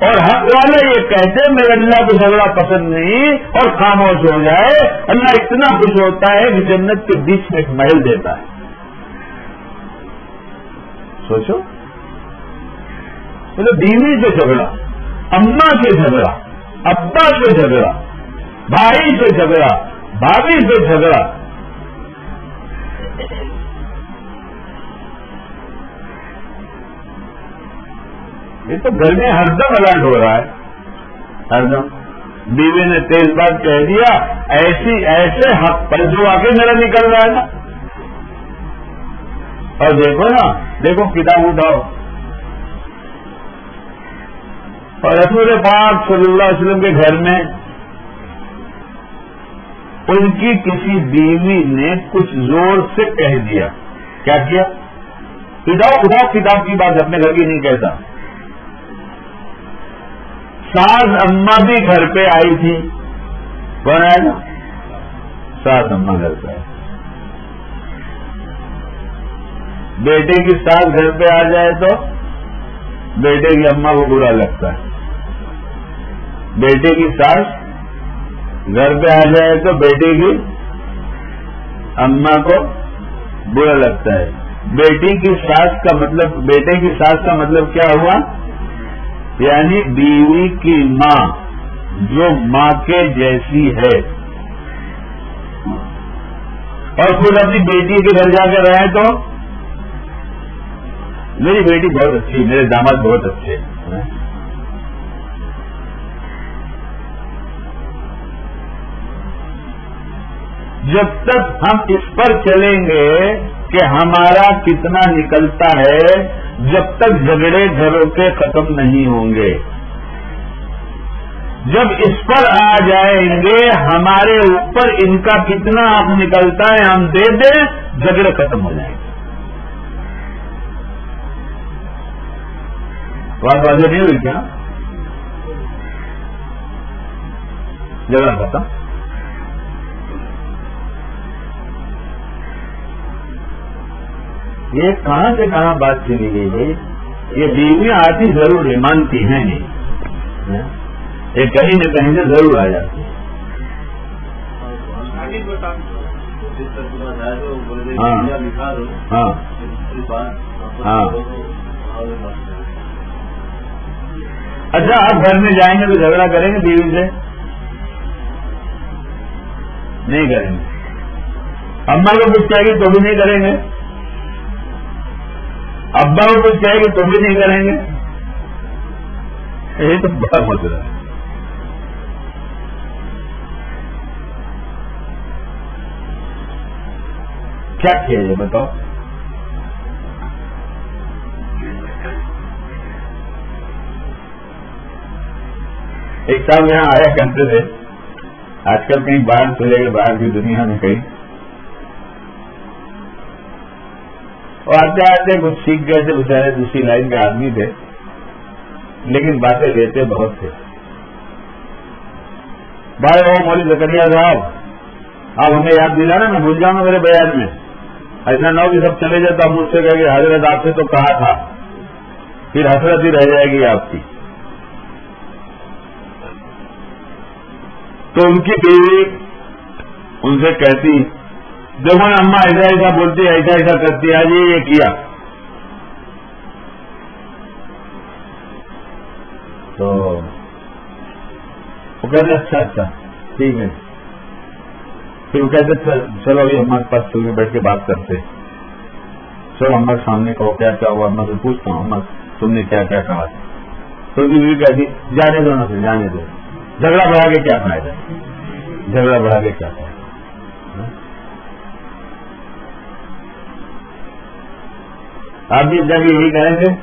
اور حق والے یہ کہتے میرے اللہ کو جھگڑا پسند نہیں اور خاموش ہو جائے، اللہ اتنا خوش ہوتا ہے کہ جنت کے بیچ میں ایک محل دیتا ہے۔ سوچو۔ مطلب بیوی سے جھگڑا اما سے جھگڑا، ابا سے جھگڑا، بھائی سے جھگڑا، بھابھی سے جھگڑا یہ تو گھر میں ہر دم الرٹ ہو رہا ہے۔ ہر دم۔ بیوی نے تیز بات کہہ دیا، ایسی، ایسے حق پر جو آ کے میرا نکل رہا ہے نا۔ اور دیکھو نا، دیکھو کتاب اٹھاؤ۔ اور رسول پاک صلی اللہ علیہ وسلم کے گھر میں ان کی کسی بیوی نے کچھ زور سے کہہ دیا۔ کیا کیا؟ اٹھاؤ اٹھاؤ کتاب کی بات اپنے گھر کی نہیں کہتا۔ ساس اما بھی گھر پہ آئی تھی۔ کون آئے گا ساس اما گھر پہ۔ آئی بیٹے کی ساس گھر پہ آ جائے تو بیٹے کی اما کو برا لگتا ہے۔ بیٹے کی ساس گھر پہ آ جائے تو بیٹے کی اما کو برا لگتا ہے۔ بیٹی کی ساس کا مطلب بیٹے کی ساس کا مطلب کیا ہوا؟ یعنی بیوی کی ماں، جو ماں کے جیسی ہے۔ اور خود اپنی بیٹی کے گھر جا کر رہے تو؟ میری بیٹی بہت اچھی، میرے داماد بہت اچھے جب تک ہم اس پر چلیں گے کہ ہمارا کتنا نکلتا ہے جب تک جھگڑے گھروں کے ختم نہیں ہوں گے۔ جب اس پر آ جائیں گے، ہمارے اوپر ان کا کتنا اب نکلتا ہے، ہم دے دیں، جھگڑے ختم ہو جائیں۔ گے بات واضح نہیں ہوئی کیا؟ جگہ ختم۔ یہ کہاں سے کہاں بات چلی گئی ہے؟ یہ بیویاں آتی ضرور ہے، مانتی ہیں نہیں۔ یہ کہیں نہ کہیں سے ضرور آ جاتی ہے ہاں۔, ہاں۔ ہاں۔ اچھا آپ گھر میں جائیں گے تو جھگڑا کریں گے بیوی سے؟ نہیں کریں گے۔ اما کو کچھ چاہیے تو بھی نہیں کریں گے؟ ابا کو کچھ چاہے گی تو بھی نہیں کریں گے۔ یہ تو بڑا مسئلہ ہے۔ کیا کیا یہ بتاؤ؟ ایک صاحب یہاں آیا کرتے تھے، آج کل کہیں باہر چلے گئے، باہر کی دنیا میں کہیں۔ اور آتے آتے کچھ سیکھ گئے تھے، بچارے دوسری لائن کے آدمی تھے۔ لیکن باتیں دیتے بہت تھے۔ بھائی وہ مولی زکریہ صاحب، آپ ہمیں یاد دلانا میں بھول جاؤں گا میرے بیان میں۔ ایسا نہ ہو کہ سب چلے جائے تو مجھ سے کہ حضرت آپ سے تو کہا تھا۔ پھر حسرت ہی رہ جائے گی آپ کی۔ تو ان کی بیوی ان سے کہتی دیکھو نا اما ایسا ایسا بولتی ایسا ایسا کرتی آج یہ کیا؟ تو وہ کہتے اچھا اچھا ٹھیک ہے۔ پھر وہ کہتے چلو ابھی ہمارے پاس چل بیٹھ کے بات کرتے چلو اما سامنے کہو، کیا کیا ہوا؟ اما سے پوچھتا ہوں، اما، تم نے کیا کیا کہا؟ تو بھی کہتی جی، جانے دو نا پھر جانے دو۔ جھگڑا بڑھا کے کیا فائدہ جھگڑا بڑھا کے کیا فائدہ آپ بھی جب یہی کریں گے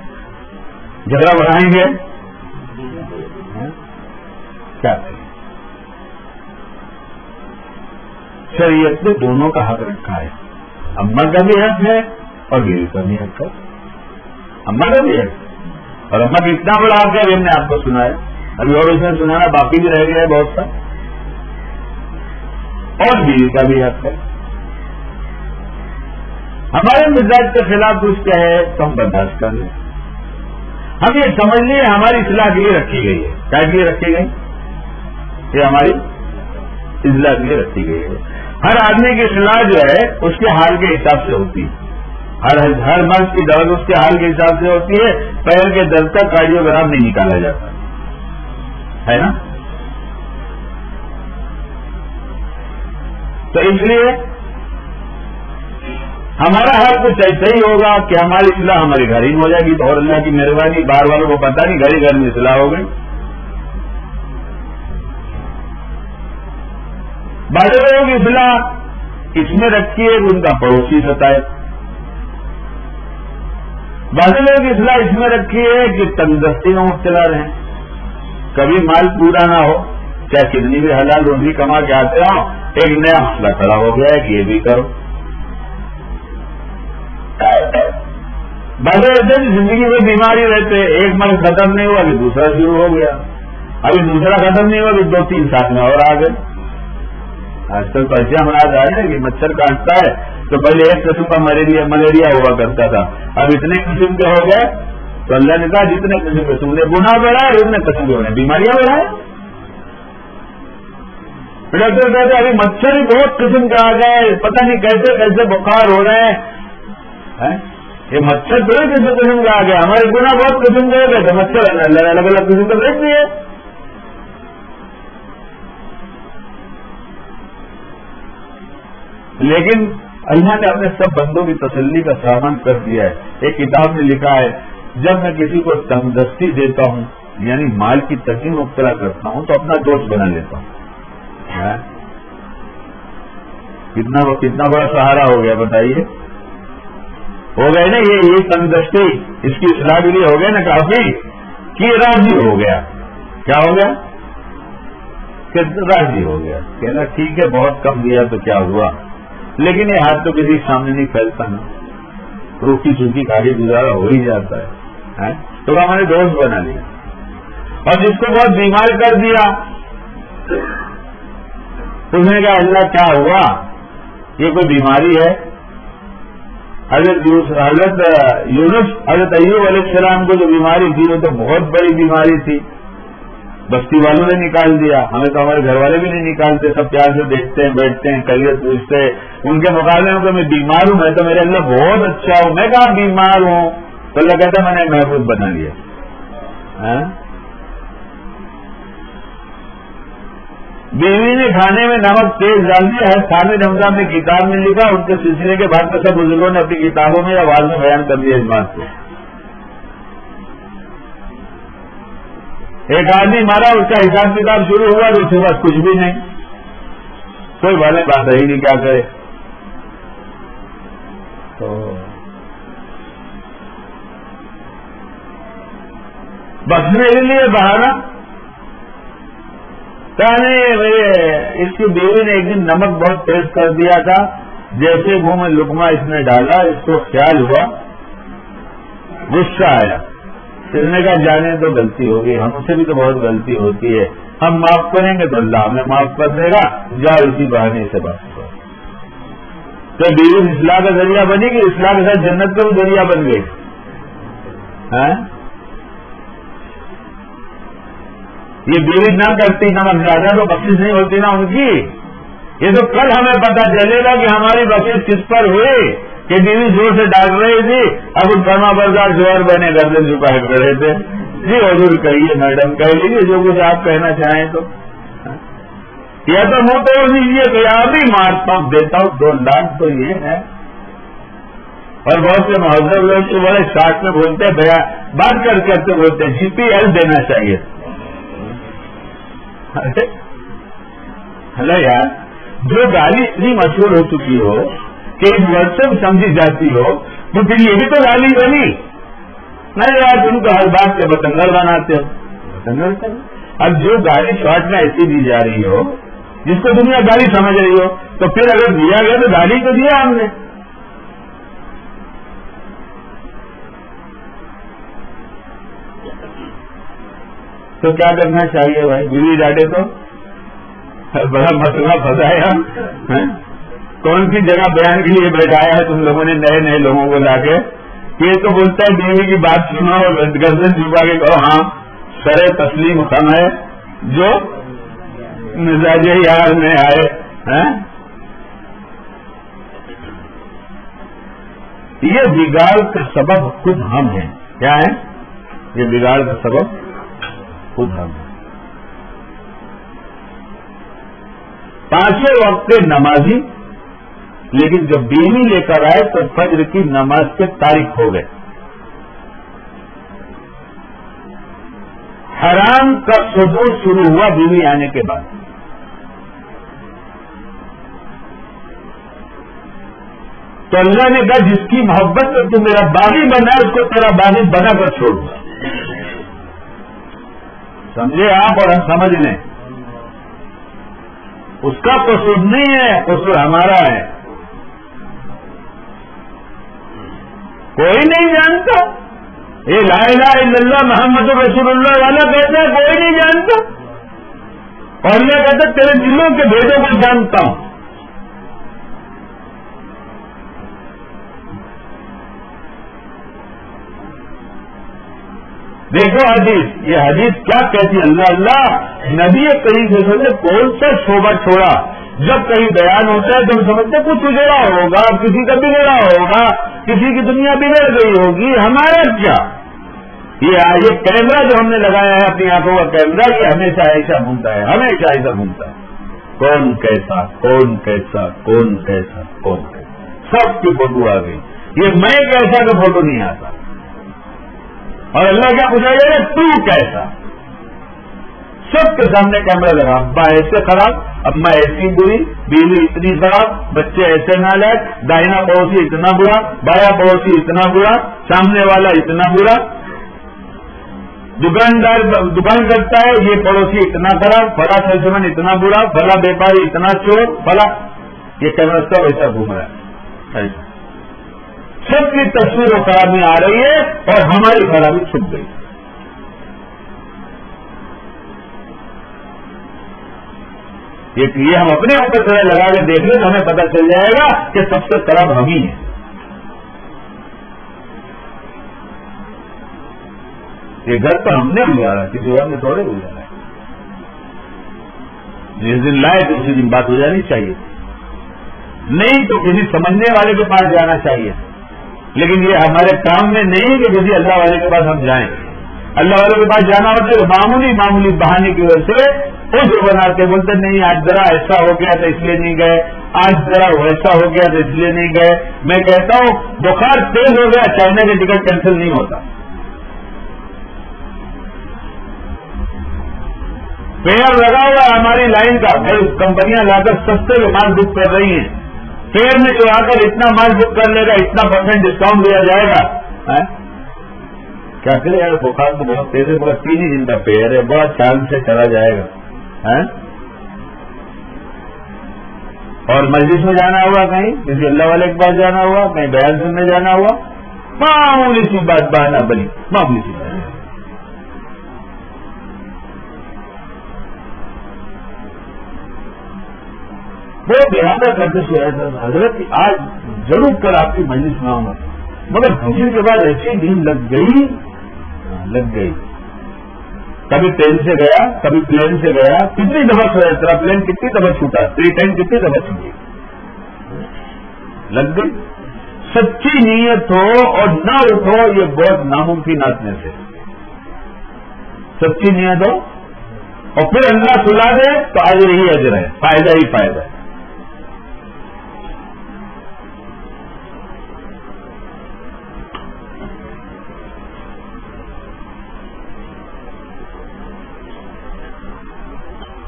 جھگڑا بڑھائیں گے؟ کیا شریعت نے دونوں کا حق رکھا ہے۔ اما کا بھی حق ہے اور بیوی کا بھی حق ہے۔ اما کا بھی حق اور اما کا اتنا بڑا حق ہے ہم نے آپ کو سنا ہے۔ ابھی اور اس نے سنانا باقی بھی رہ گیا ہے بہت سا۔ اور بیوی کا بھی حق ہے۔ ہمارے مزاج کے خلاف کچھ کہے تو ہم برداشت کر لیں۔ ہم یہ سمجھ لیں ہماری اصلاح کے لیے رکھی گئی ہے۔ کیا کے لیے رکھی گئی؟ یہ ہماری اصلاح کے لیے رکھی گئی ہے۔ ہر آدمی کی اصلاح جو ہے، اس کے حال کے حساب سے ہوتی ہے۔ ہر ہر مرض کی درد اس کے حال کے حساب سے ہوتی ہے۔ پیر کے درد کا کارڈیوگرام نہیں نکالا جاتا۔ ہے نا؟ تو اس لیے ہمارا حال کچھ ایسا ہی ہوگا کہ ہماری اصلاح ہمارے گھر ہی ہو جائے گی اور اللہ کی مہربانی، بار والوں کو پتا نہیں گھر ہی گھر میں اصلاح ہو گئی۔ بڑے لوگوں کی اصلاح اس میں رکھی ہے ان کا پڑوسی ستائے۔ بڑے لوگوں کی اصلاح اس میں رکھی ہے کہ تندرستی میں مبتلا رہے کبھی مال پورا نہ ہو، چاہے کتنی بھی حلال روزی کما کے آتے ہو ایک نیا مسئلہ کھڑا ہو گیا ہے کہ یہ بھی کرو۔ بڑے دن زندگی میں بیماری رہتے ایک مرض ختم نہیں ہوا ابھی دوسرا شروع ہو گیا۔ ابھی دوسرا ختم نہیں ہوا ابھی دو تین سال میں اور آ گئے آج کل تو ایسے ہمارا آ ہے کہ مچھر کاٹتا ہے۔ تو پہلے ایک قسم کا ملیریا ملیریا ہوا کرتا تھا۔ اب اتنے قسم کے ہو گئے تو اللہ نے کہا جتنے قسم کے تم نے گنا بڑھا ہے اتنے قسم کے ہو رہے ہیں۔ بیماریاں بڑھائے ڈاکٹر کہتے ابھی مچھر ہی بہت قسم کے آ گئے۔ پتہ نہیں کیسے کیسے بخار ہو رہے ہیں۔ یہ مچھر تھوڑے کسی قسم کا آ گیا ہمارے گنا بہت قسم کے ہو گئے مچھر الگ الگ قسم کا دیکھ دیے لیکن اللہ نے اپنے سب بندوں کی تسلی کا سامان کر دیا ہے۔ ایک کتاب میں لکھا ہے، جب میں کسی کو تندرستی دیتا ہوں یعنی مال کی تقسیم مبتلا کرتا ہوں، تو اپنا دوست بنا لیتا ہوں۔ کتنا کتنا بڑا سہارا ہو گیا، بتائیے۔ ہو گئے نا یہ یہ تندرستی اس کی اصلاح کے لیے ہو گئے نا کافی۔ کہ راضی ہو گیا۔ کیا ہو گیا؟ کہ راضی ہو گیا۔ کہنا ٹھیک ہے، بہت کم دیا تو کیا ہوا؟ لیکن یہ ہاتھ تو کسی سامنے نہیں پھیلتا نا۔ روکی سوکھی کھالی گزارا ہو ہی جاتا ہے۔ ہاں؟ تو ہم نے دوست بنا لیا۔ اور جس کو بہت بیمار کر دیا، اس نے کہا، اللہ، کیا ہوا؟ یہ کوئی بیماری ہے؟ حضرت حضرت یونس حضرت ایوب علیہ السلام کو جو بیماری تھی، وہ تو بہت بڑی بیماری تھی۔ بستی والوں نے نکال دیا۔ ہمیں تو ہمارے گھر والے بھی نہیں نکالتے، سب پیار سے دیکھتے ہیں، بیٹھتے ہیں کریئر پوچھتے ان کے مقابلے میں تو میں بیمار ہوں، میں تو میرے اللہ بہت اچھا ہوں۔ میں کہاں بیمار ہوں؟ تو اللہ کہتا میں نے محفوظ بنا لیا۔ ہاں؟ بیوی نے کھانے میں نمک تیز ڈال دیا ہے۔ کھانے رمضان نے کتاب میں لکھا، ان کے سلسلے کے بعد سب بزرگوں نے اپنی کتابوں میں آواز میں بیان کر دیا اس بات کو۔ ایک آدمی مارا، اس کا حساب کتاب شروع ہوا تو اس کے بعد کچھ بھی نہیں۔ کوئی والے بات رہی نہیں، کیا کرے؟ تو بس میرے لیے بہانا میرے اس کی بیوی نے ایک دن نمک بہت تیز کر دیا تھا، جیسے منہ میں لکما اس نے ڈالا، اس کو خیال ہوا، غصہ آیا۔ اس نے کہا، جانے تو غلطی ہوگی، ہم سے بھی تو بہت غلطی ہوتی ہے۔ ہم معاف کریں گے تو اللہ ہمیں معاف کر دے گا۔ جاؤ، اسی بہانے سے بات کرو۔ تو بیوی اصلاح کا ذریعہ بنے گی اصلاح کے ساتھ جنت کا بھی ذریعہ بن گئی۔ ہاں؟ یہ بیوی نہ کرتی نمک زیادہ تو بخش نہیں ہوتی نا ان کی۔ یہ تو کل ہمیں پتا چلے گا کہ ہماری بخش کس پر ہوئی، کہ بیوی زور سے ڈال رہی تھی، اب ان فرما بردار زور بنے گردن چکا رہے تھے۔ جی حضور کہیے، میڈم کہہ لیجیے جو کچھ آپ کہنا چاہیں تو۔ یا تو منہ توڑ دیجیے تو یہاں بھی مارتا ہوں، دیتا ہوں، دو لاکھ تو یہ ہے اور بہت سے مہذب لوگ بڑے شارٹ میں بولتے ہیں بات کر کرتے بولتے ہیں جی پی ایل دینا چاہیے۔ ہلو یار جو گاڑی اتنی مشہور ہو چکی ہو کہ مرتب سمجھی جاتی ہو، تو پھر یہ بھی تو گالی بنی۔ نہیں یار، تم کو ہر بات کے بتنگڑ بناتے ہو۔ بتنگل اب جو گاڑی شارٹ میں ایسی دی جا رہی ہو، جس کو دنیا گاڑی سمجھ رہی ہو، تو پھر اگر دیا گیا تو گاڑی تو دیا ہم نے۔ تو کیا کرنا چاہیے بھائی؟ بیوی ڈاٹے تو بڑا مسئلہ پھنسایا کون سی جگہ بیان کے لیے بیٹھایا ہے؟ تم لوگوں نے نئے نئے لوگوں کو لا کے۔ یہ تو بولتا ہے بیوی کی بات سنا اور گردن چھپا کے کہو ہاں سر تسلیم خان ہے۔ جو مزاج یار میں آئے یہ بگاڑ کا سبب خود ہم ہیں۔ کیا ہے؟ یہ بگاڑ کا سبب خود ہم ہیں پانچوں وقت نمازی، لیکن جب بیوی لے کر آئے تو فجر کی نماز کے تاریخ ہو گئے۔ حرام کا ثبوت شروع ہوا بیوی آنے کے بعد۔ تو اللہ نے کہا، جس کی محبت میں تو میرا باغی بنا اس کو تیرا باغی بنا کر چھوڑ سمجھے آپ اور ہم سمجھ لیں۔ اس کا قصور نہیں ہے، قصور ہمارا ہے۔ کوئی نہیں جانتا۔ یہ لا الہ الا اللہ محمد رسول اللہ والا کہتا ہے، کوئی نہیں جانتا۔ اور میں کہتا تیرے دلوں کے بھیدوں کو جانتا ہوں۔ دیکھو حدیث، یہ حدیث کیا کہتی ہے اللہ اللہ، نبی کریم سے نے کون سا شعبہ چھوڑا؟ جب کہیں بیان ہوتا ہے تو ہم سمجھتے کچھ اجڑا ہوگا، کسی کا بگڑا ہوگا، کسی کی دنیا بگڑ گئی ہوگی، ہمارا کیا؟ یہ کیمرہ جو ہم نے لگایا ہے اپنی آنکھوں کا کیمرہ، یہ ہمیشہ ایسا گھومتا ہے، ہمیشہ ایسا گھومتا ہے۔ کون کیسا کون کیسا کون کیسا کون کیسا؟ سب کی فوٹو آ گئی۔ یہ میں کیسا کا فوٹو نہیں آتا۔ اور اللہ کیا پوچھا جائے گا یعنی تو کیسا؟ سب کے سامنے کیمرہ لگا۔ ابا ایسے خراب ابا ایسی بری، بیوی اتنی خراب، بچے ایسے نہ لائے دائنا پڑوسی اتنا برا، بایا پڑوسی اتنا برا، سامنے والا اتنا برا۔ دکاندار دکان کرتا ہے، یہ پڑوسی اتنا خراب فلا سلسمن اتنا برا فلا بیپاری اتنا چور فلا یہ کیمرہ سب ایسا گھوم رہا ہے۔ سب کی تصویر و خرابی آ رہی ہے اور ہماری خرابی چھپ گئی۔ یہ ہم اپنے اوپر طرح لگا کے دیکھ لیں تو ہمیں پتہ چل جائے گا کہ سب سے خراب ہم ہی ہیں۔ یہ گھر تو ہم نے گزارا کسی اور نے تھوڑے گزارا جس دن لائے تو اسی دن بات ہو جانی چاہیے۔ نہیں تو کسی سمجھنے والے کے پاس جانا چاہیے۔ لیکن یہ ہمارے کام میں نہیں کہ کسی اللہ والے کے پاس ہم جائیں۔ اللہ والوں کے پاس جانا ہوتا ہے معمولی معمولی بہانے کی وجہ سے اس بنا کے بولتے نہیں، آج ذرا ایسا ہو گیا تو اس لیے نہیں گئے۔ آج ذرا ویسا ہو گیا تو اس لیے نہیں گئے۔ میں کہتا ہوں، بخار تیز ہو گیا، چائنا کا ٹکٹ کینسل نہیں ہوتا۔ پیڑ لگا ہوا ہے ہماری لائن کا۔ کمپنیاں لا کر سستے میں مال بک کر رہی ہیں۔ فیئر میں جو آ کر اتنا مال بک کر لے گا، اتنا پرسینٹ ڈسکاؤنٹ دیا جائے گا ہاں؟ کیا کرے یار، بخار تو بہت تیز ہے، بڑا تین ہی دن کا پیئر ہے، بڑا چاند سے چلا جائے گا ہاں؟ اور مسجد میں جانا ہوا کہیں؟ کسی اللہ والے کے پاس جانا ہوا، کہیں بیان سننے جانا ہوا؟ معمولی سی بات بہانا بنی، معمولی سی بات۔ وہ لہٰذا کرتے سے حضرت، آج ضرور کر آپ کی مجلس میں آؤں گا۔ مگر خوشی کے بعد ایسی دن لگ گئی لگ گئی۔ کبھی ٹرین سے گیا، کبھی پلین سے گیا، کتنی دفعہ تیرا پلین کتنی دفعہ چھوٹا تیری ٹرین کتنی دفعہ چھوٹی۔ لگ گئی۔ سچی نیت ہو اور نہ اٹھو، یہ بہت ناممکن آدمی سے۔ سچی نیت ہو اور پھر اللہ سلا دے تو آج رہی اجر ہے، فائدہ ہی فائدہ۔ ہے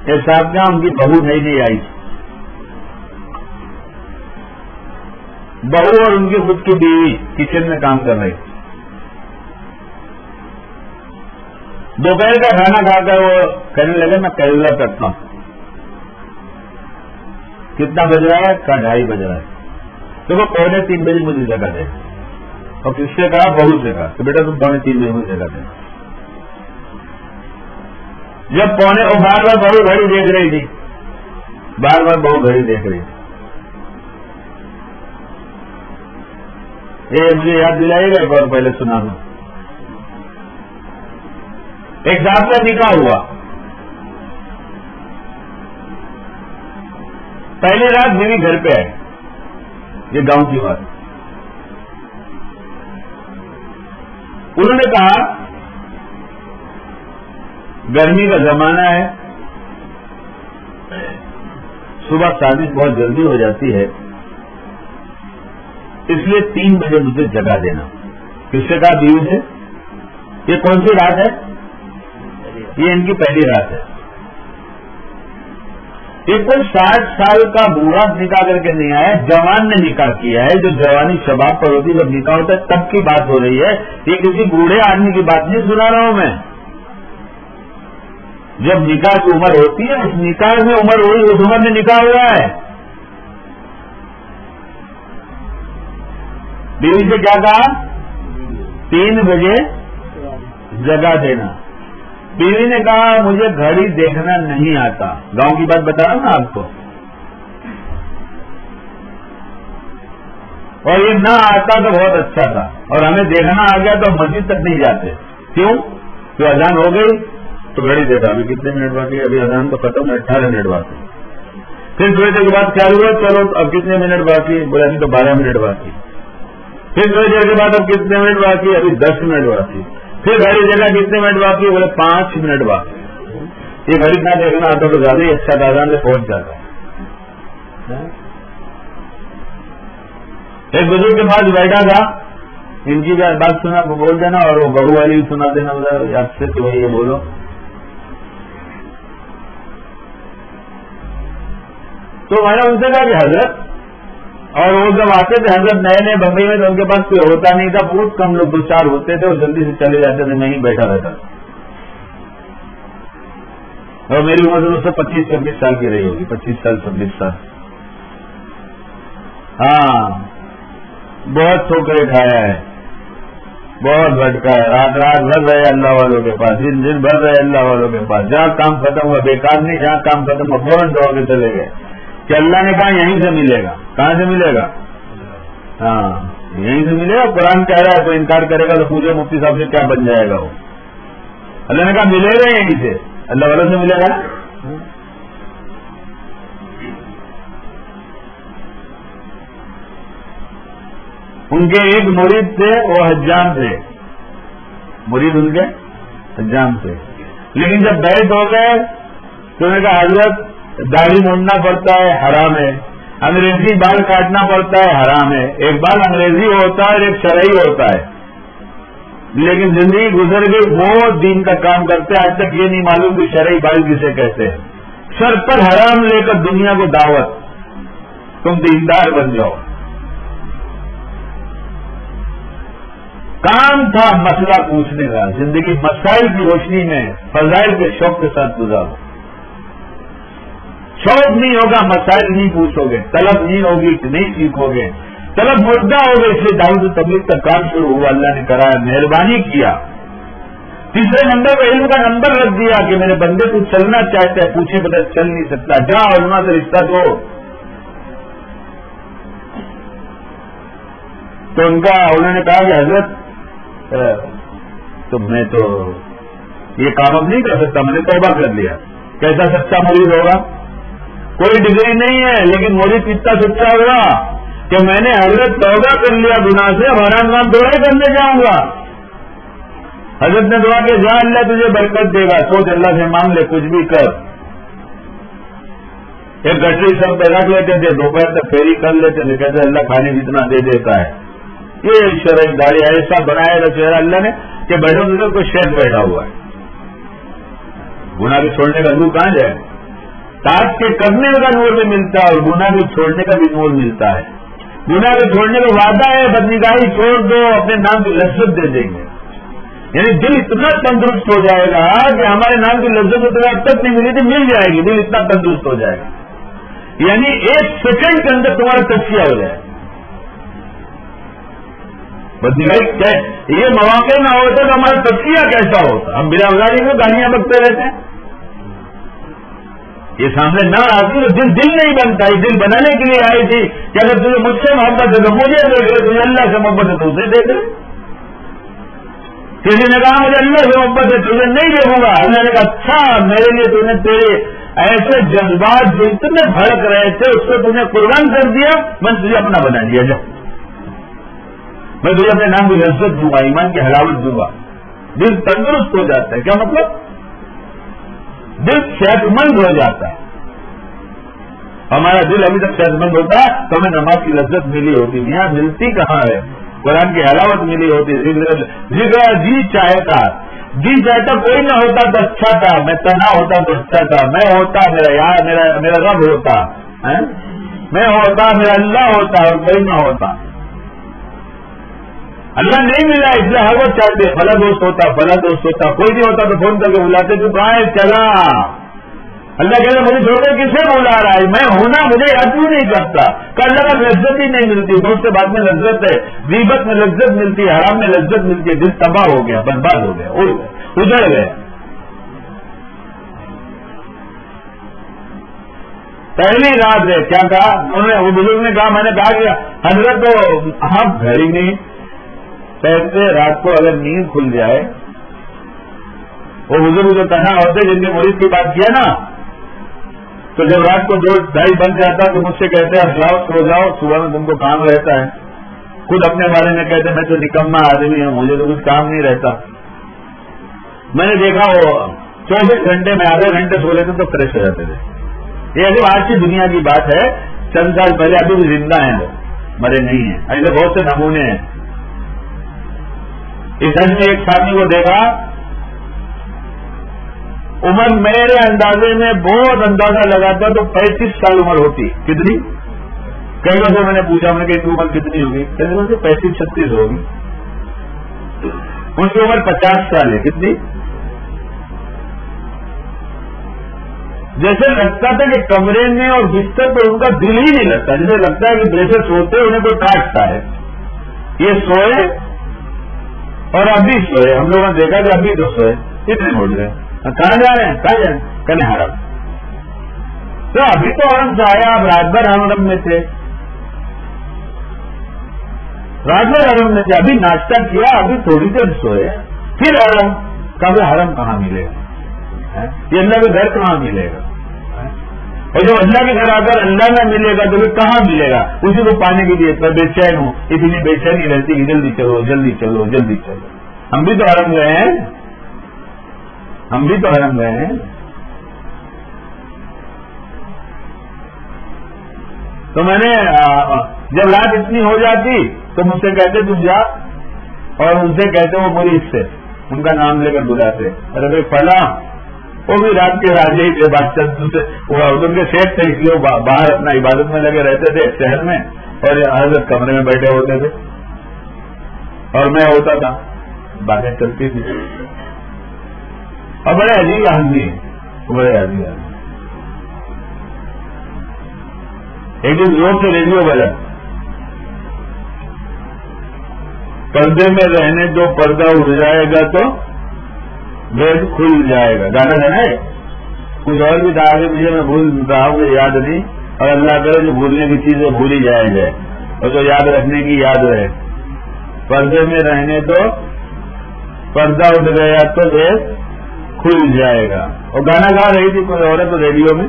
صاحب کیا ان کی بہو نہیں نہیں آئی۔ بہو اور ان کی خود کی بیوی کچن میں کام کر رہی۔ دوپہر کا کھانا کھا کر وہ کہنے لگے، میں کیرلا کرتا ہوں۔ کتنا بج رہا ہے؟ کا ڈھائی بج رہا ہے۔ تو وہ پہلے تین بجے مجھے جگہ دے۔ اور کس سے کہا؟ بہو سے کہا کہ بیٹا، تم پونے تین بجے مجھے جگہ دے۔ جب پونے وہ بار بار بہو گھڑی دیکھ رہی تھی۔ بار بار بہو گھڑی دیکھ رہی۔ تھی یہ مجھے یاد دلائے گا ایک بار پہلے سنا ہوں۔ ایک صاحب کا نکاح ہوا۔ پہلی رات میری گھر پہ آئے۔ یہ گاؤں کی بات۔ انہوں نے کہا گرمی کا زمانہ ہے۔ صبح شادی بہت جلدی ہو جاتی ہے۔ اس لیے تین بجے مجھے جگہ دینا۔ کس سے کہا بیوی سے؟ یہ کون سی رات ہے؟ یہ ان کی پہلی رات ہے۔ یہ کوئی ساٹھ سال کا بوڑھا نکاح کر کے نہیں آیا، جوان نے نکاح کیا ہے، جو جوانی شباب پر ہوتی جب نکاح ہوتا ہے، تب کی بات ہو رہی ہے۔ یہ کسی بوڑھے آدمی کی بات نہیں سنا رہا ہوں میں۔ جب نکاح کی عمر ہوتی ہے، اس نکاح میں عمر ہوئی، اس عمر میں نکاح ہوا ہے۔ بیوی سے کیا کہا؟ تین بجے جگہ دینا۔ بیوی نے کہا، مجھے گھڑی دیکھنا نہیں آتا۔ گاؤں کی بات بتا رہا ہوں نا آپ کو۔ اور یہ نہ آتا تو بہت اچھا تھا۔ اور ہمیں دیکھنا آ گیا تو مسجد تک نہیں جاتے۔ کیوں؟ تو اذان ہو گئی۔ تو گھڑی دیتا ابھی کتنے منٹ باقی ابھی اذان تو ختم ہے، اٹھارہ منٹ باقی۔ پھر تھوڑی دیر کے بعد خیال ہوا، چلو اب کتنے منٹ باقی؟ بولے تو بارہ منٹ باقی۔ پھر تھوڑی دیر کے بعد اب کتنے منٹ باقی؟ ابھی دس منٹ باقی۔ پھر گھڑی دینا کتنے منٹ باقی؟ بولے پانچ منٹ باقی۔ یہ گھڑی نہ دیکھنا آتا تو زیادہ ہی اچھا دادا سے پہنچ جاتا۔ ایک بزرگ کے پاس بیٹھا تھا۔ ان کی بات سنا بول دینا اور وہ بہو والی سنا دینا آپ سے تو یہ بولو۔ تو میں نے ان سے کہا کہ حضرت، اور وہ جب آتے تھے، حضرت نئے نئے بمبئی میں، تو ان کے پاس کوئی ہوتا نہیں تھا، بہت کم لوگ دو چار ہوتے تھے اور جلدی سے چلے جاتے تھے، میں ہی بیٹھا رہتا اور میری عمر سے پچیس چھبیس سال کی رہی ہوگی، پچیس سال، چھبیس سال۔ ہاں بہت ٹھوکرے کھایا ہے، بہت بھٹکا ہے۔ رات رات بھر رہے اللہ والوں کے پاس، دن دن بھر رہے اللہ والوں کے پاس۔ جہاں کام ختم ہوا، بیکار نہیں، جہاں کام ختم ہوا، فوراً دوڑ کے چلے گئے۔ کہ اللہ نے کہا یہیں سے ملے گا۔ کہاں سے ملے گا؟ ہاں یہیں سے ملے گا۔ قرآن کہہ رہا ہے، کوئی انکار کرے گا تو پوچھے مفتی صاحب سے کیا بن جائے گا وہ؟ اللہ نے کہا ملے گا یہیں سے۔ اللہ والوں سے ملے گا ان کے ایک مرید تھے، وہ حجام تھے۔ مرید ان کے حجام تھے۔ لیکن جب بیٹھ ہو گئے، تو انہوں نے کہا، حضرت داڑھی موننا پڑتا ہے، حرام ہے۔ انگریزی بال کاٹنا پڑتا ہے، حرام ہے۔ ایک بال انگریزی ہوتا ہے اور ایک شرعی ہوتا ہے۔ لیکن زندگی گزر گئی، وہ دین کا کام کرتے آج تک یہ نہیں معلوم کہ شرعی بال کسے کہتے ہیں۔ سر پر حرام لے کر دنیا کو دعوت۔ تم دیندار بن جاؤ۔ کام تھا مسئلہ پوچھنے کا۔ زندگی مسائل کی روشنی میں فضائل کے شوق کے ساتھ گزارو۔ شوق نہیں ہوگا، مسائل نہیں پوچھو گے، طلب نہیں ہوگی نہیں سیکھو گے۔ طلب مدعا ہوگا اس لیے داؤد تبلیغ کا کام شروع ہوا، اللہ نے کرایا، مہربانی کیا۔ تیسرے نمبر پہ علم کا نمبر رکھ دیا کہ میرے بندے کو چلنا چاہتا ہے پوچھے بتا چل نہیں سکتا۔ جا علما سے رشتہ دو۔ تو ان کا انہوں نے کہا کہ حضرت تو میں تو یہ کام اب نہیں کر سکتا، میں نے توبہ کر لیا۔ کیسا سچا مریض ہوگا؟ کوئی ڈگری نہیں ہے، لیکن مرید اتنا سچا ہوا کہ میں نے حضرت توبہ کر لیا گنا سے ہمارا کام دعا کرنے جاؤں گا۔ حضرت نے دعا کہ جا اللہ تجھے برکت دے گا، سوچ اللہ سے مانگ لے، کچھ بھی کر۔ ایک گٹری سب پہ رکھ لیتے تھے دوپہر تک فیری کر لیتے تھے کہتے اللہ کھانے جتنا دے دیتا ہے۔ یہ شرح گاڑی ایسا بنایا تھا چہرہ اللہ نے کہ بیٹھو تو کوئی شیخ بیٹھا ہوا ہے۔ گنا کے چھوڑنے کا روح کہاں جائے؟ تاج کے کرنے کا نور بھی ملتا ہے اور گنا کے چھوڑنے کا بھی نور ملتا ہے۔ گنا کے چھوڑنے کا وعدہ ہے، بدنگاہی چھوڑ دو، اپنے نام کی لذت دے دیں گے۔ یعنی دل اتنا تندرست ہو جائے گا کہ ہمارے نام کی لذت اب تک نہیں ملی تھی مل جائے گی، دل اتنا تندرست ہو جائے گا۔ یعنی ایک سیکنڈ کے اندر تمہارا تجزیہ ہو جائے۔ بدنگاہی یہ مواقع نہ ہوتا تو ہمارا تجزیہ کیسا ہوتا؟ ہم بلا ازاری میں گالیاں بکتے رہتے ہیں۔ یہ سامنے نہ آتی تو دل دل نہیں بنتا یہ دل بنانے کے لیے آئی تھی کہ اگر تجھے مجھ سے محبت ہے تو مجھے دیکھ رہے تجھے اللہ سے محبت ہے تو اسے دیکھ رہے کسی نے کہا مجھے اللہ سے محبت ہے، تجھے نہیں دیکھوں گا۔ اللہ نے کہا اچھا میرے لیے تم نے تیرے ایسے جذبات جو اتنے بھڑک رہے تھے، اس کو تم نے قربان کر دیا، میں تجھے اپنا بنا دیا، جا۔ میں تجھے اپنے نام کی لذت دوں گا، ایمان کی حلاوت دوں گا۔ دل تندرست ہو جاتا ہے۔ کیا مطلب؟ دل صحت مند ہو جاتا ہے۔ ہمارا دل ابھی تک صحت مند ہوتا ہے تو ہمیں نماز کی لذت ملی ہوتی یہاں ملتی کہاں ہے؟ قرآن کی حلاوت ملی ہوتی ذکر جی چاہتا جی چاہتا کوئی نہ ہوتا تو اچھا تھا۔ میں تنا ہوتا تو اچھا تھا۔ میں ہوتا میرا یار میرا میرا رب ہوتا۔ ہاں؟ میں ہوتا میرا اللہ ہوتا اور کوئی نہ ہوتا۔ اللہ نہیں ملا، اس لیے ہر وقت چاہتے فلا دوست ہوتا، فلا دوست ہوتا، کوئی نہیں ہوتا تو فون کر کے بلاتے تو کہاں چلا۔ اللہ کہتے مجھے چھوڑ کر کسے بلا رہا ہے؟ میں ہونا، مجھے یاد بھی نہیں کرتا؟ کہ اللہ کا لذت ہی نہیں ملتی، دوست سے بعد میں لذت ہے ریبت میں لذت ملتی ہے حرام میں لذت ملتی ہے، دل تباہ ہو گیا، برباد ہو گیا اجڑ گئے۔ پہلی رات ہے، کیا کہا؟ انہوں نے، وہ بزرگ نے کہا، میں نے کہا کہ حضرت تو آپ ہاں، گھر ہی نہیں۔ کہتے رات کو اگر نیند کھل جائے، وہ بزرگ جو کہنا ہوتے جن کے مریض کی بات کیا نا؟ تو جب رات کو دو ڈھائی بن جاتا تو مجھ سے کہتے ہیں جاؤ، سو جاؤ، صبح میں تم کو کام رہتا ہے۔ خود اپنے بارے میں کہتے میں تو نکما آدمی ہوں، مجھے تو کچھ کام نہیں رہتا۔ میں نے دیکھا، وہ چوبیس گھنٹے میں آدھے گھنٹے سو لیتے تو فریش ہو جاتے تھے۔ یہ ابھی آج کی دنیا کی بات ہے، چند سال پہلے ابھی بھی زندہ ہیں وہ، مرے نہیں ہیں۔ ایسے بہت سے نمونے ہیں۔ اس حج میں ایک ساتھی کو دیکھا۔ عمر میرے اندازے میں بہت اندازہ لگاتا تو پینتیس سال عمر ہوتی۔ کتنی؟ کئی لوگوں سے میں نے پوچھا، میں کہ عمر کتنی ہوگی؟ کئی لوگوں سے پینتیس چھتیس ہوگی۔ ان کی عمر پچاس سال ہے۔ کتنی؟ جیسے لگتا تھا کہ کمرے میں اور بستر پہ ان کا دل ہی نہیں لگتا، جیسے لگتا ہے کہ جیسے سوتے انہیں کوئی کاٹتا ہے۔ یہ سوئے اور ابھی سوئے، ہم لوگوں نے دیکھا کہ ابھی تو سوئے۔ کتنے ہو گئے؟ ہاں، کہاں جا رہے ہیں؟ کہاں جائیں کہنے حرم۔ تو ابھی تو حرم سے آیا آپ رات بھر حرم میں تھے۔ رات بھر حرم میں تھے، ابھی ناشتہ کیا، ابھی تھوڑی دیر سوئے۔ پھر حرم کبھی حرم کہاں ملے گا؟ ہاں، یہ اللہ کے گھر کہاں ملے گا؟ اور جب اللہ کے گھر آ کر اللہ نہ ملے گا تو پھر کہاں ملے گا؟ اسی کو پانے کے لیے بے چین ہوں۔ اتنی بے چینی رہتی کہ جلدی چلو جلدی چلو جلدی چلو۔ ہم بھی تو حرم گئے ہیں۔ ہم بھی تو حرم گئے ہیں۔ تو میں نے جب رات اتنی ہو جاتی تو مجھ سے کہتے، تم جا۔ اور ان سے کہتے، وہ مریض سے۔ ان کا نام لے کر بلاتے۔ ارے بھائی فلاں وہ بھی رات کے راجے ہی تھے بادشاہ ان کے سیٹ تھے، اس لیے باہر اپنا عبادت میں لگے رہتے تھے، شہر میں، اور حضرت کمرے میں بیٹھے ہوتے تھے۔ اور میں ہوتا تھا۔ باتیں چلتی تھی اور بڑے عجیب آدمی بڑے عجیب آدمی ایک دن زور سے ریڈیو بجا۔ پردے میں رہنے جو پردہ اٹھ جائے گا تو بیڈ کھل جائے گا۔ گانا گانا ہے۔ کچھ اور بھی کہا کہ مجھے میں بھول رہا ہوں، یاد نہیں۔ اور اللہ کرے جو بھولنے کی چیزیں بھولی جائے گا اور تو یاد رکھنے کی یاد رہے۔ پردے میں رہنے تو پردہ اٹھ گیا تو بیڈ کھل جائے گا۔ اور گانا گا رہی تھی، کوئی عورت ریڈیو میں۔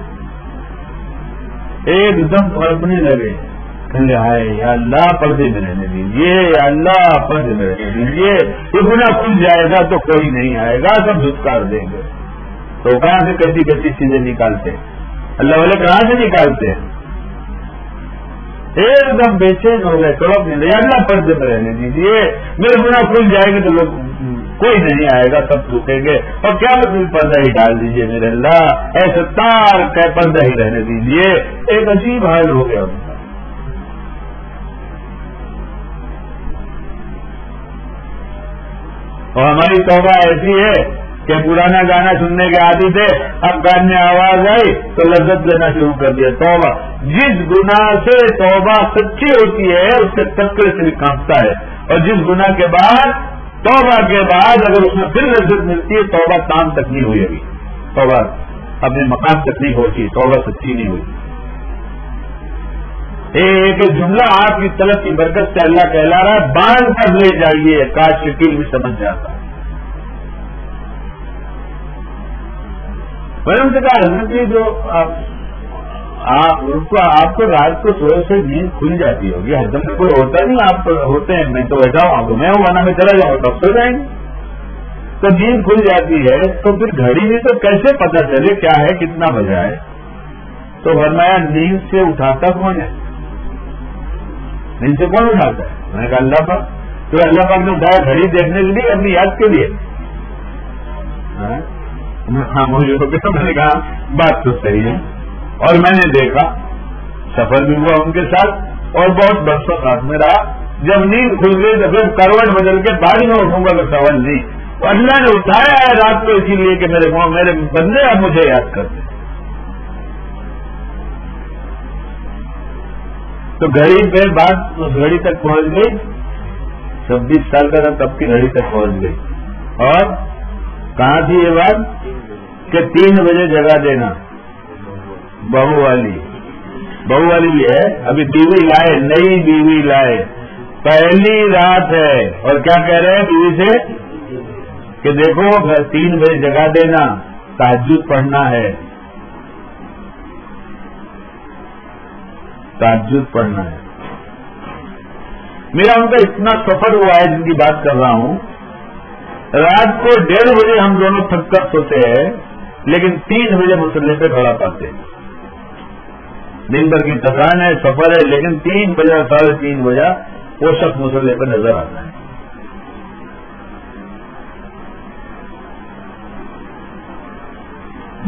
ایک دم پڑپنے لگے۔ ہائے اللہ پردے میں رہنے دیجیے یا اللہ پردے میں رہنے دیجیے اتنا کھل جائے گا تو کوئی نہیں آئے گا، سب دھتکار دیں گے۔ تو کہاں سے کچی کچی چیزیں نکالتے؟ اللہ والے کہاں سے نکالتے؟ ایک دم بے چین ہو گئے کڑپ نہیں اللہ پردے میں رہنے دیجیے میرے گنا کھل جائے گا تو لوگ کوئی نہیں آئے گا، سب جھکیں گے۔ اور کیا مطلب پردہ ہی ڈال دیجیے میرے اللہ؟ ایسے تار کا پردہ ہی رہنے دیجیے ایک عجیب حال ہو گیا۔ اور ہماری توبہ ایسی ہے کہ پرانا گانا سننے کے عادی تھے، اب گان میں آواز آئی تو لذت لینا شروع کر دیا، توبہ۔ جس گنا سے توبہ سچی ہوتی ہے، اس سے تکڑے سے کانپتا ہے۔ اور جس گنا کے بعد، توبہ کے بعد اگر اس میں پھر لذت ملتی ہے، توبہ کام تک نہیں ہوئی ابھی۔ توبہ، اپنے مقام تک نہیں پہنچی توبہ سچی نہیں ہوئی۔ ایک جملہ آپ کی طرف کی برکت سے اللہ کہلا رہا ہے باندھ کر لے جائیے، کاش شکیل بھی سمجھ جاتا میں نے ان سے کہا، حضرت جی جو آپ کو رات کو سوئے سے نیند کھل جاتی ہوگی حضرت میں کوئی ہوتا نہیں، آپ ہوتے ہیں، میں تو بیٹھا ہوں، آپ میں ہوں، ورنہ میں چلا جاؤں تب سو جائیں گے۔ تو نیند کھل جاتی ہے، تو پھر گھڑی میں تو کیسے پتا چلے کیا ہے، کتنا بجا ہے؟ تو فرمایا، نیند سے اٹھاتا کون ہے؟ نیند سے کون اٹھاتا ہے؟ میں نے کہا اللہ پاک، تو اللہ پاک نے اٹھایا گھڑی دیکھنے کے لیے اپنی یاد کے لیے۔ ہاں؟ ہاں مجھے میں نے کہا، بات تو صحیح ہے۔ اور میں نے دیکھا، سفر بھی ہوا ان کے ساتھ، اور بہت برسوں ساتھ میں رہا۔ جب نیند کھل گئی تو پھر کروٹ بدل کے بعد میں اٹھوں گا، تو سوال نہیں۔ اللہ نے اٹھایا ہے رات کو، اسی لیے کہ میرے میرے بندے اب مجھے یاد کرتے تو گھڑی پہ بات اس گھڑی تک پہنچ گئی، چھبیس سال کا تھا، تب کی گھڑی تک پہنچ گئی۔ اور کہاں تھی یہ بات؟ کہ تین بجے جگہ دینا۔ بہو والی۔ بہو والی بھی ہے، ابھی بیوی لائے، نئی بیوی لائے۔ پہلی رات ہے۔ اور کیا کہہ رہے ہیں بیوی سے؟ کہ دیکھو تین بجے جگہ دینا تعجد پڑھنا ہے۔ تعجد پڑھنا ہے میرا ان کا اتنا سفر ہوا ہے جن کی بات کر رہا ہوں۔ رات کو ڈیڑھ بجے ہم دونوں تھک کر سوتے ہیں، لیکن تین بجے مسلح پہ کھڑا پاتے ہیں۔ دن بھر کی تھکان ہے، سفر ہے، لیکن تین بجے ساڑھے تین بجے وہ شخص مسلح پہ نظر آتا ہے۔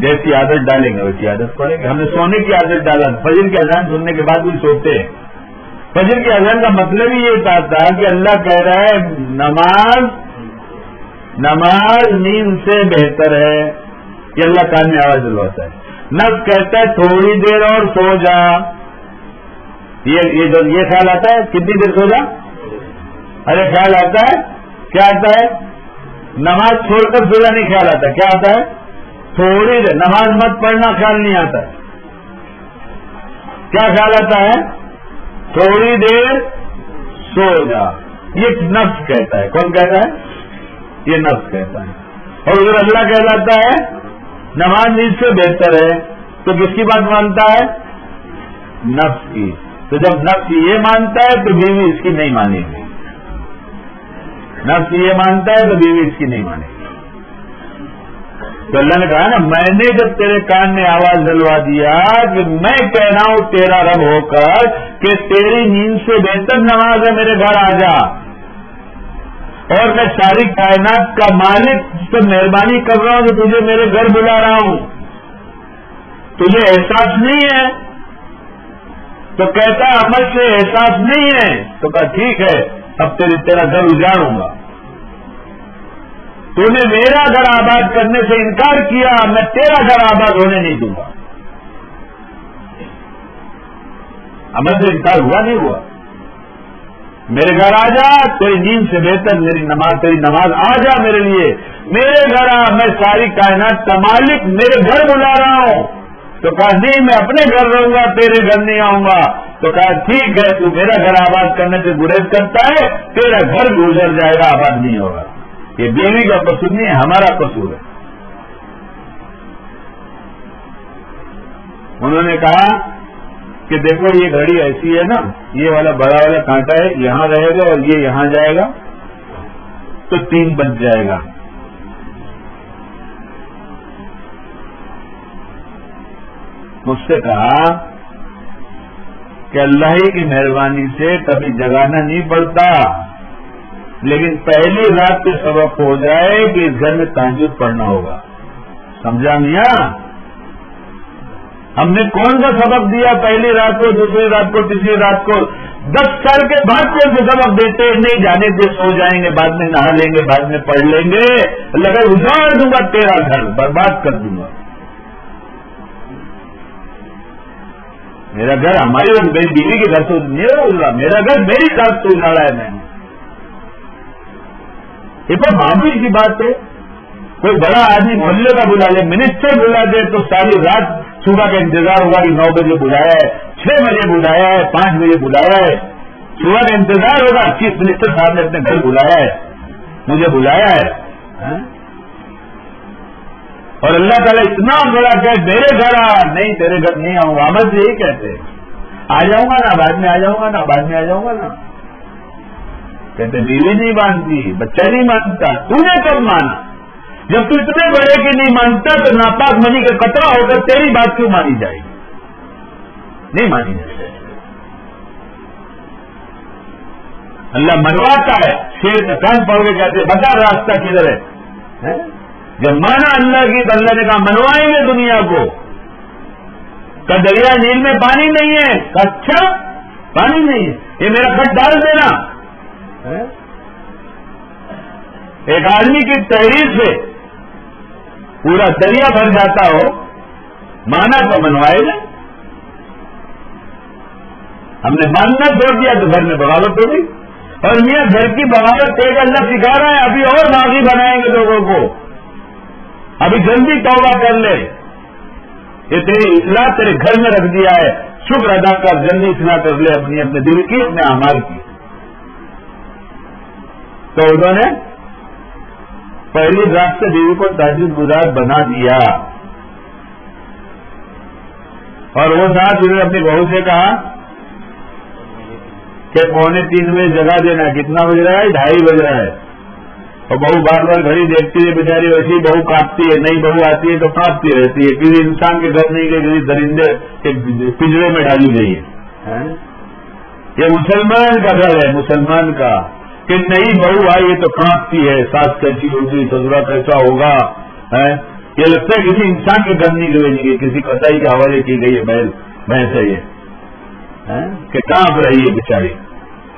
جیسی عادت ڈالیں گے، ویسی عادت پڑیں گے۔ ہم نے سونے کی عادت ڈالا، فجر کے اذان سننے کے بعد بھی سوتے ہیں۔ فجر کے اذان کا مطلب ہی یہ تھا کہ اللہ کہہ رہا ہے، نماز نماز نیند سے بہتر ہے کہ اللہ کان میں آواز دلواتا ہے۔ نفس کہتا ہے، تھوڑی دیر اور سو جا۔ یہ یہ خیال آتا ہے، کتنی دیر سو جا؟ ارے، خیال آتا ہے، کیا آتا ہے؟ نماز چھوڑ کر سو جا نہیں خیال آتا کیا آتا ہے؟ تھوڑی دیر، نماز مت پڑھنا خیال نہیں آتا۔ کیا خیال آتا ہے؟ تھوڑی دیر سو جا۔ یہ نفس کہتا ہے۔ کون کہتا ہے؟ یہ نفس کہتا ہے۔ اور اگر اللہ کہلاتا ہے، نماز نیند سے بہتر ہے۔ تو کس کی بات مانتا ہے؟ نفس کی۔ تو جب نفس یہ مانتا ہے، تو بیوی اس کی نہیں مانے گی۔ نفس یہ مانتا ہے، تو بیوی اس کی نہیں مانے گی۔ تو اللہ نے کہا نا، میں نے جب تیرے کان میں آواز دلوا دیا کہ میں کہہ رہا ہوں تیرا رب ہو کر کہ تیری نیند سے بہتر نماز ہے، میرے گھر آ جا۔ اور میں ساری کائنات کا مالک سے مہربانی کر رہا ہوں کہ تجھے میرے گھر بلا رہا ہوں۔ تجھے احساس نہیں ہے؟ تو کہتا عمل سے احساس نہیں ہے۔ تو کہا ٹھیک ہے، اب تیرے تیرا گھر اجاڑوں گا۔ تو نے میرا گھر آباد کرنے سے انکار کیا، میں تیرا گھر آباد ہونے نہیں دوں گا۔ عمل سے انکار ہوا نہیں ہوا۔ میرے گھر آ جا، تیری نیند سے بہتر، میری نماز، تیری نماز آ جا میرے لیے۔ میرے گھر آ، میں ساری کائنات کا مالک، میرے گھر بلا رہا ہوں۔ تو کہا، نہیں، میں اپنے گھر رہوں گا، تیرے گھر نہیں آؤں گا۔ تو کہا، ٹھیک ہے، تو میرا گھر آباد کرنے سے گریز کرتا ہے، تیرا گھر گزر جائے گا، آباد نہیں ہوگا۔ یہ بیوی کا قصور نہیں ہے، ہمارا قصور ہے۔ انہوں نے کہا کہ دیکھو، یہ گھڑی ایسی ہے نا، یہ والا بڑا والا کانٹا ہے، یہاں رہے گا اور یہ یہاں جائے گا، تو تین بچ جائے گا۔ مجھ سے کہا کہ اللہ ہی کی مہربانی سے کبھی جگانا نہیں پڑتا۔ لیکن پہلی رات کے سبق ہو جائے کہ اس گھر میں تعجب پڑھنا ہوگا۔ سمجھا میاں؟ ہم نے کون سا سبق دیا پہلی رات کو، دوسری رات کو، تیسری رات کو؟ دس سال کے بعد کون سے سبق دیتے؟ نہیں جانے دے، سو جائیں گے، بعد میں نہا لیں گے، بعد میں پڑھ لیں گے۔ لگا اجاڑ دوں گا، تیرا گھر برباد کر دوں گا۔ میرا گھر ہماری میری بیوی کے گھر سے میرا اجڑا میرا گھر میری طرف سے اجاڑا ہے میں نے۔ یہ تو معافی کی بات ہے۔ کوئی بڑا آدمی محلے کا بلا لے منسٹر بلا دے تو ساری رات صبح کا انتظار ہوگا کہ نو بجے بلایا ہے، چھ بجے بلایا ہے، پانچ بجے بلایا ہے۔ صبح کا انتظار ہوگا، چیف منسٹر صاحب نے اپنے گھر بلایا ہے۔ مجھے بلایا ہے۔ اور اللہ تعالیٰ اتنا بڑا کہ میرے گھر آ، نہیں تیرے گھر نہیں آؤں گا آمد یہی کہتے آ جاؤں گا نا، بعد میں آ جاؤں گا نا، بعد میں آ جاؤں گا نا۔ کہتے بیوی نہیں مانتی، بچہ نہیں مانتا، تو نے کب مانا؟ جب تو اتنے بڑے کی نہیں مانتا تو ناپاک منی کا کترا ہو کر تیری بات کیوں مانی جائے گی؟ نہیں مانی جائے گی۔ اللہ منواتا ہے، شیر کا کان پڑھ کے کہتے بتا راستہ کدھر ہے؟ جب مانا اللہ کی تو اللہ نے کہا، منوائیں گے دنیا کو۔ کا دریا نیل میں پانی نہیں ہے اچھا پانی نہیں ہے۔ یہ میرا کٹ ڈال دینا۔ ایک آدمی کی تحریر سے پورا دریا بھر جاتا ہو، مانا تو منوائے گا ہم نے ماننا چھوڑ دیا تو گھر میں بغاوت ہوگی اور میاں گھر کی بغاوت ایک اللہ سکھا رہا ہے، ابھی اور ماضی بنائیں گے لوگوں کو. ابھی جلدی توبہ کر لے. یہ تیری اصلاح تیرے گھر میں رکھ دیا ہے. شکر ادا کر، جلدی اصلاح کر لے اپنی، اپنے دل کی، اپنے امار کی. تو انہوں نے پہلی رات سے کو تاجر گزار بنا دیا۔ اور وہ صاحب جنہوں نے اپنی بہو سے کہا کہ پونے تین بجے جگہ دینا۔ کتنا بج رہا ہے؟ ڈھائی بج رہا ہے۔ اور بہو بار بار گھڑی دیکھتی ہے، بیچاری ویسی بہو کاٹتی ہے، نئی بہو آتی ہے تو کاٹتی رہتی ہے۔ کسی انسان کے گھر نہیں کہ کسی درندے کے پنجرے میں ڈالی گئی ہے۔ یہ مسلمان کا گھر ہے، مسلمان کا۔ کہ نئی بہو آئی تو کانپتی ہے ساس کیسی ہوگی سزرا کیسا ہوگا؟ یہ لگتا ہے کسی انسان کے گھر نہیں گئی کسی کسائی کے حوالے کی گئی ہے محل بھینس ہے یہ۔ کہ کہاں رہی ہے بیچاری۔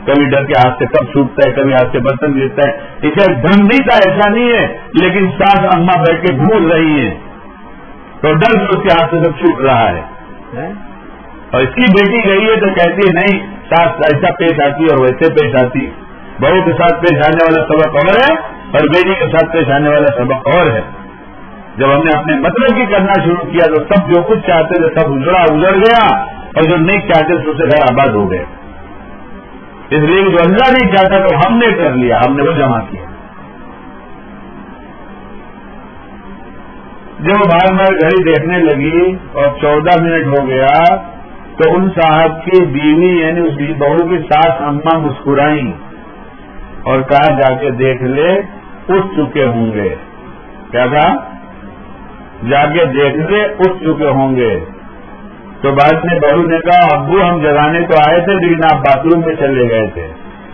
کبھی ڈر کے ہاتھ سے کب چھوٹتا ہے، کبھی ہاتھ سے برتن گرتا ہے۔ اسے دھندی کا ایسا نہیں ہے، لیکن ساس اما بیٹھ کے بھول رہی ہیں۔ تو ڈر سے اس کے ہاتھ سے سب چھوٹ رہا ہے۔ اور اس کی بیٹی گئی ہے تو کہتی ہے، نہیں ساس ایسا پیش آتی ہے اور ویسے پیش آتی بہو کے ساتھ پیش آنے والا سبق اور ہے اور بیٹی کے ساتھ پیش آنے والا سبق اور ہے۔ جب ہم نے اپنے مطلب کی کرنا شروع کیا تو سب جو کچھ چاہتے تھے سب اجڑا اجڑ گیا اور جو نہیں چاہتے تھے اسے گھر آباد ہو گئے۔ اس لیے جو اللہ نہیں چاہتا تو ہم نے کر لیا، ہم نے وہ جمع کیا۔ جب بار بار گھڑی دیکھنے لگی اور چودہ منٹ ہو گیا تو ان صاحب کی بیوی یعنی اس بہو کی ساس اما مسکرائی اور کہا جا کے دیکھ لے، اٹھ چکے ہوں گے۔ کیا کہا؟ جا کے دیکھ لے، اٹھ چکے ہوں گے۔ تو بعد میں بہو نے کہا، ابو ہم جگانے تو آئے تھے لیکن آپ باتھ روم میں چلے گئے تھے۔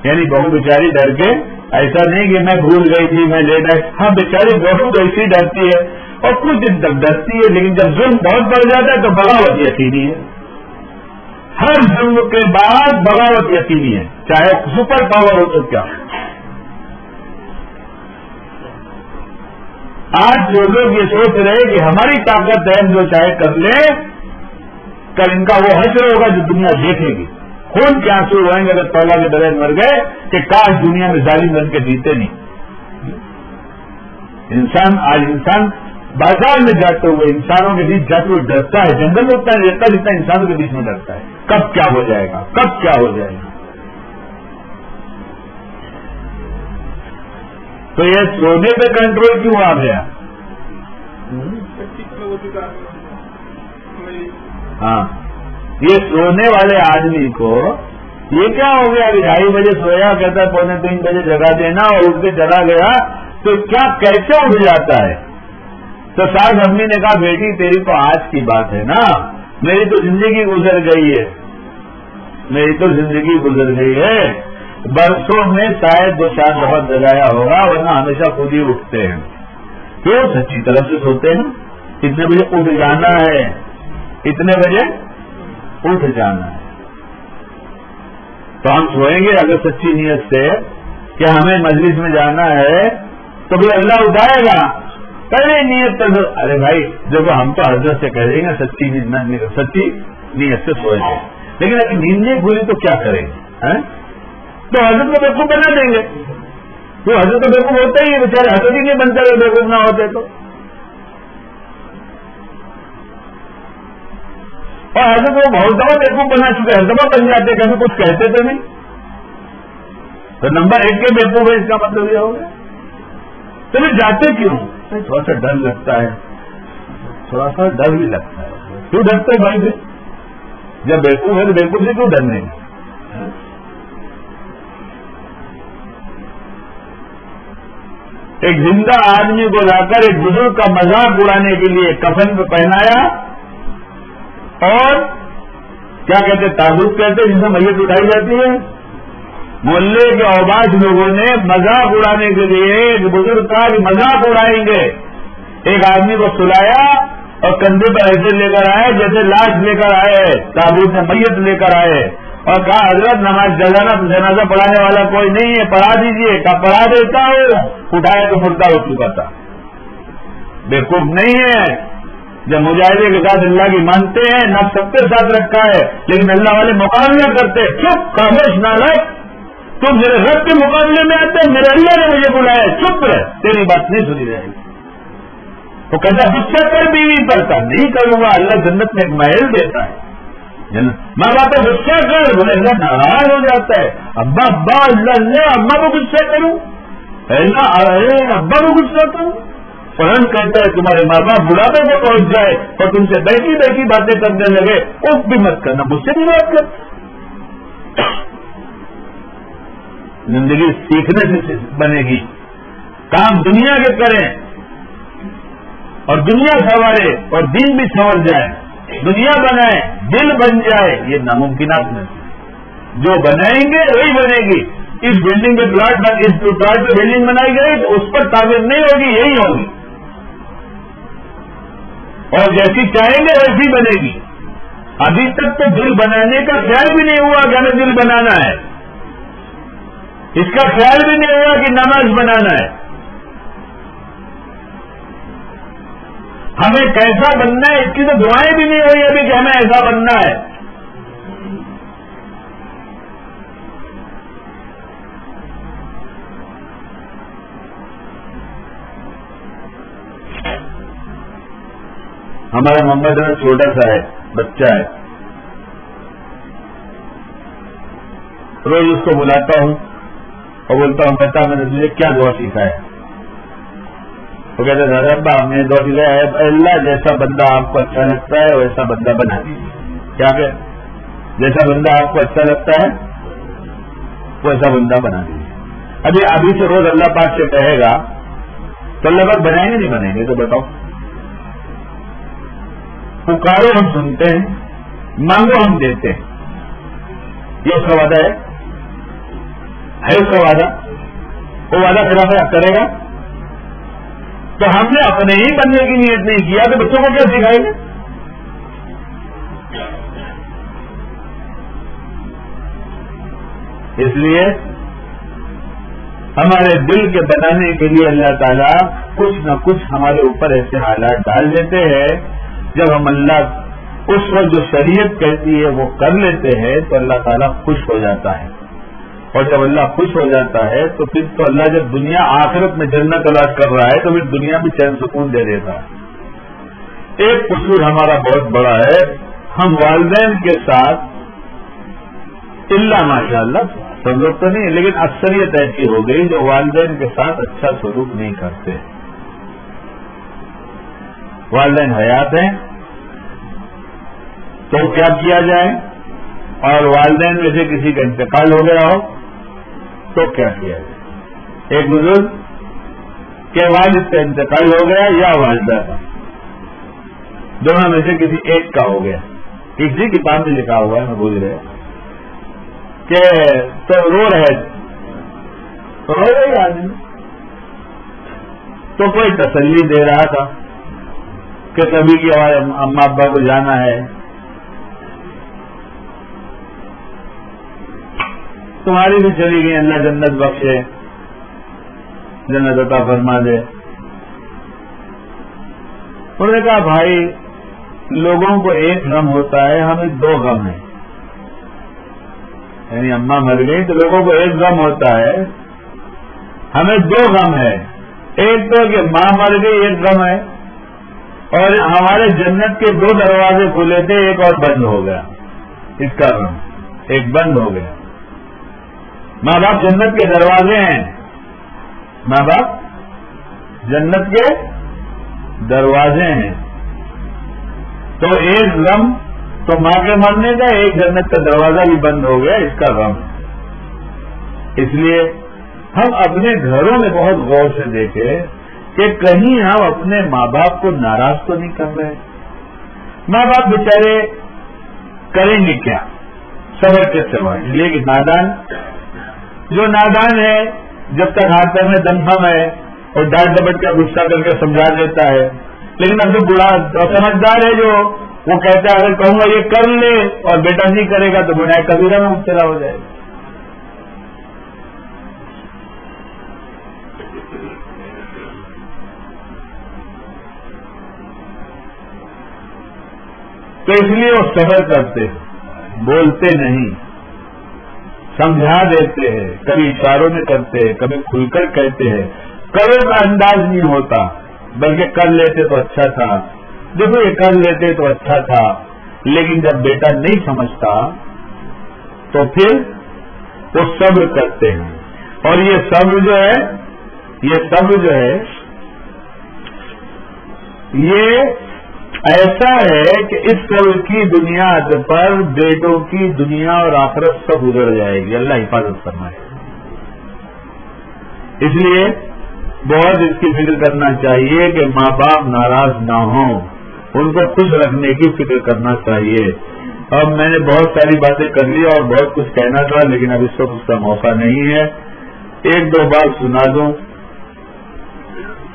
یعنی بہو بیچاری ڈر کے، ایسا نہیں کہ میں بھول گئی تھی، میں لیٹ آئی۔ ہاں بیچاری بہو تو ایسی ڈرتی ہے اور کچھ دن تک ڈرتی ہے، لیکن جب ظلم بہت بڑھ جاتا ہے تو بغاوت یقینی ہے۔ ہر ظلم کے بعد بغاوت یقینی ہے، چاہے سپر پاور ہو تو کیا۔ آج جو لوگ یہ سوچ رہے کہ ہماری طاقت ہے، ہم جو چاہے کر لیں، کل ان کا وہ حشر ہوگا جو دنیا دیکھے گی۔ خون کے آنسو ہوئیں گے اگر پہلا کے درد مر گئے کہ کاش دنیا میں ظالم بن کے جیتے نہیں۔ انسان، آج انسان بازار میں جاتے ہوئے انسانوں کے بیچ جاتے ہوئے ڈرتا ہے، جنگل میں اتنا رہتا جتنا انسانوں کے بیچ میں ڈرتا ہے۔ کب کیا ہو جائے گا؟ کب کیا ہو جائے گا؟ تو یہ سونے پہ کنٹرول کیوں آ گیا ہاں۔ یہ سونے والے آدمی کو یہ کیا ہو گیا ابھی ڈھائی بجے سویا، کہتا ہے پونے تین بجے جگہ دینا اور اٹھ کے چلا گیا، تو کیا کیسے اٹھ جاتا ہے؟ تو ساس امی نے کہا، بیٹی، تیری تو آج کی بات ہے نا۔ میری تو زندگی گزر گئی ہے۔ میری تو زندگی گزر گئی ہے۔ برسوں میں شاید دو چار بہت جگایا ہوگا، ورنہ ہمیشہ خود ہی اٹھتے ہیں۔ کیوں؟ سچی طرف سے سوتے ہیں۔ کتنے بجے اٹھ جانا ہے؟ کتنے بجے اٹھ جانا ہے۔ تو ہم سوئیں گے اگر سچی نیت سے کہ ہمیں مجلس میں جانا ہے، تو بھی اللہ اٹھائے گا۔ پہلے نیت کر ارے بھائی جب ہم تو حضرت سے کہہ دیں گے سچی سچی نیت سے سوئے گے لیکن اگر نیند نہیں کھلی تو کیا کریں ہاں؟ گے تو حضرت کو بالکل بنا دیں گے۔ تو حضرت تو بیوقوف ہوتا ہی بےچارے حضرت ہی نہیں بنتے، اگر بیوقوف نہ ہوتے تو۔ اور حضرت وہ بہت دفعہ بیوقوف بنا چکے ہر دفعہ بن جاتے کیسے کچھ کہتے تو نہیں۔ تو نمبر ایک کے بیوقوف ہے اس کا مطلب یہ ہوگا۔ تو میں جاتے کیوں؟ تھوڑا سا ڈر لگتا ہے۔ تھوڑا سا ڈر بھی لگتا ہے۔ کیوں ڈرتے بھائی سے جب بیوقوف ہے تو بیوقوف سے کیوں ڈرنے ایک زندہ آدمی کو لا کر ایک بزرگ کا مذاق اڑانے کے لیے کفن پہ پہنایا اور کیا کہتے تعلق کہتے جن سے میت اٹھائی جاتی ہے۔ محلے کے اوباش لوگوں نے مذاق اڑانے کے لیے ایک بزرگ کا مذاق اڑائیں گے۔ ایک آدمی کو سلایا اور کندھے پر ایسے لے کر آئے جیسے لاش لے کر آئے، تابوت میں میت لے کر آئے۔ اور کہا، حضرت، نماز جگانا جنازہ پڑھانے والا کوئی نہیں ہے، پڑھا دیجیے کہا، پڑھا دیتا ہوں۔ اٹھایا تو مردہ ہو چکا تھا بیوقوف نہیں ہے۔ جب مجاہدے کے ساتھ اللہ کی مانتے ہیں نہ سب کے ساتھ رکھا ہے، لیکن اللہ والے مقابلہ کرتے چپ کامش نہ لگ تم میرے رب کے مقابلے میں آتے، میرے اللہ نے مجھے بلایا، چپ رہے تیری بات نہیں سنی جائے گی۔ وہ کہتا غصہ کر بیوی پڑتا نہیں کروں گا، اللہ جنت میں ایک محل دیتا ہے۔ ماں باپ غصہ کر بولے اللہ ناراض ہو جاتا ہے۔ ابا ابا، اللہ اللہ، ابا کو غصہ کروں۔ اللہ ابا کو غصہ کروں۔ فرن کرتا ہے، تمہارے ماں باپ بڑھاپے میں پہنچ جائے اور تم سے بیٹھی بیٹھی باتیں کرنے لگے اس بھی مت کرنا، مجھ سے بھی بات کر۔ زندگی سیکھنے سے بنے گی۔ کام دنیا کے کریں اور دنیا سنوارے اور دین بھی سنور جائے۔ دنیا بنائے، دل بن جائے، یہ ناممکنات نہیں جو بنائیں گے، وہی بنے گی۔ اس بلڈنگ کے پلاٹ اس پلاٹ پہ بلڈنگ بنائی گئی، تو اس پر تعمیر نہیں ہوگی، یہی ہوگی۔ اور جیسی چاہیں گے، ویسی بنے گی۔ ابھی تک تو دل بنانے کا خیال بھی نہیں ہوا کہ ہمیں دل بنانا ہے۔ اس کا خیال بھی نہیں ہوا کہ نماز بنانا ہے۔ ہمیں کیسا بننا ہے، اس کی تو دعائیں بھی نہیں ہوئی ابھی کہ ہمیں ایسا بننا ہے۔ ہمارا محمد چھوٹا سا ہے، بچہ ہے۔ روز اس کو بلاتا ہوں۔ اور بولتا ہوں بتا میں نے تجھے کیا دعا سیکھا ہے وہ کہتے ہیں ابا ہم نے دو چیزیں اللہ، جیسا بندہ آپ کو اچھا لگتا ہے، ویسا بندہ بنا۔ دیجیے کیا کہ جیسا بندہ آپ کو اچھا لگتا ہے، ویسا بندہ بنا۔ دیجیے ابھی ابھی سے روز اللہ پاک سے کہے گا، تو اللہ پاک بنائیں گے، نہیں بنائیں گے؟ تو بتاؤ۔ پکارو ہم سنتے ہیں، مانگو ہم دیتے ہیں۔ یہ اس کا وعدہ ہے اس کا وعدہ؟ وہ وعدہ خلاف کرے گا؟ تو ہم نے اپنے ہی بننے کی نیت نہیں کیا تو بچوں کو کیا سکھائیں گے اس لیے ہمارے دل کے بنانے کے لیے اللہ تعالیٰ کچھ نہ کچھ ہمارے اوپر ایسے حالات ڈال دیتے ہیں۔ جب ہم اللہ اس وقت جو شریعت کہتی ہے وہ کر لیتے ہیں تو اللہ تعالیٰ خوش ہو جاتا ہے۔ اور جب اللہ خوش ہو جاتا ہے تو پھر تو اللہ جب دنیا آخرت میں جنت تلاش کر رہا ہے تو پھر دنیا میں چین سکون دے دیتا۔ ہے ایک قصور ہمارا بہت بڑا ہے۔ ہم والدین کے ساتھ اللہ ماشاء اللہ سمجھ تو نہیں لیکن اکثریت ایسی ہو گئی جو والدین کے ساتھ اچھا سلوک نہیں کرتے۔ والدین حیات ہیں۔ تو کیا کیا جائے؟ اور والدین میں سے کسی کا انتقال ہو گیا ہو۔ تو کیا کیا جائے ایک بزرگ کے والد کا انتقال ہو گیا یا والدہ؟ کا دونوں میں سے کسی ایک کا ہو گیا۔ کسی کتاب میں لکھا ہوا ہے، میں بول رہے کہ تو رو رہے تو رو رہے آدمی۔ تو کوئی تسلی دے رہا تھا کہ کبھی کی اما ابا کو جانا ہے۔ تمہاری بھی چلی گئی اللہ جنت بخشے۔ جنت عطا فرما دے۔ انہوں نے کہا، بھائی، لوگوں کو ایک غم ہوتا ہے ہمیں دو غم ہیں۔ یعنی اما مر گئی تو لوگوں کو ایک غم ہوتا ہے۔ ہمیں دو غم ہے۔ ایک تو کہ ماں مر گئی، ایک غم ہے۔ اور ہمارے جنت کے دو دروازے کھلے تھے، ایک اور بند ہو گیا۔ اس کا غم، ایک بند ہو گیا۔ ماں باپ جنت کے دروازے ہیں۔ ماں باپ جنت کے دروازے ہیں۔ تو ایک غم تو ماں کے مرنے کا، ایک جنت کا دروازہ بھی بند ہو گیا، اس کا غم۔ اس لیے ہم اپنے گھروں میں بہت غور سے دیکھے کہ کہیں ہم اپنے ماں باپ کو ناراض تو نہیں کر رہے۔ ماں باپ بیچارے کریں گے کیا؟ صبر کے سوائے لیکن نادان جو نادان ہے، جب تک ہاتھ پیر میں دمخم ہے اور ڈانٹ ڈبٹ کا غصہ کر کے سمجھا دیتا ہے۔ لیکن اب جو بڑا سمجھدار ہے جو، وہ کہتا ہے، اگر کہوں گا یہ کر لے اور بیٹا نہیں کرے گا تو بنائے کبیرہ میں مبتلا ہو جائے گا۔ تو اس لیے وہ صبر کرتے، بولتے نہیں۔ سمجھا دیتے ہیں، کبھی اشاروں میں کرتے ہیں، کبھی کھل کر کہتے ہیں۔ کرو کا انداز نہیں ہوتا، بلکہ کر لیتے تو اچھا تھا۔ دیکھو، یہ کر لیتے تو اچھا تھا، لیکن جب بیٹا نہیں سمجھتا، تو پھر وہ صبر کرتے ہیں۔ اور یہ صبر جو ہے، یہ صبر جو ہے، یہ ایسا ہے کہ اس قبل کی دنیا پر بیٹوں کی دنیا اور آخرت سب گزر جائے گی۔ اللہ حفاظت کرنا ہے اس لیے بہت اس کی فکر کرنا چاہیے کہ ماں باپ ناراض نہ ہوں۔ ان کو خوش رکھنے کی فکر کرنا چاہیے۔ اب میں نے بہت ساری باتیں کر لی اور بہت کچھ کہنا تھا، لیکن اب اس وقت اس کا موقع نہیں ہے۔ ایک دو بات سنا دوں۔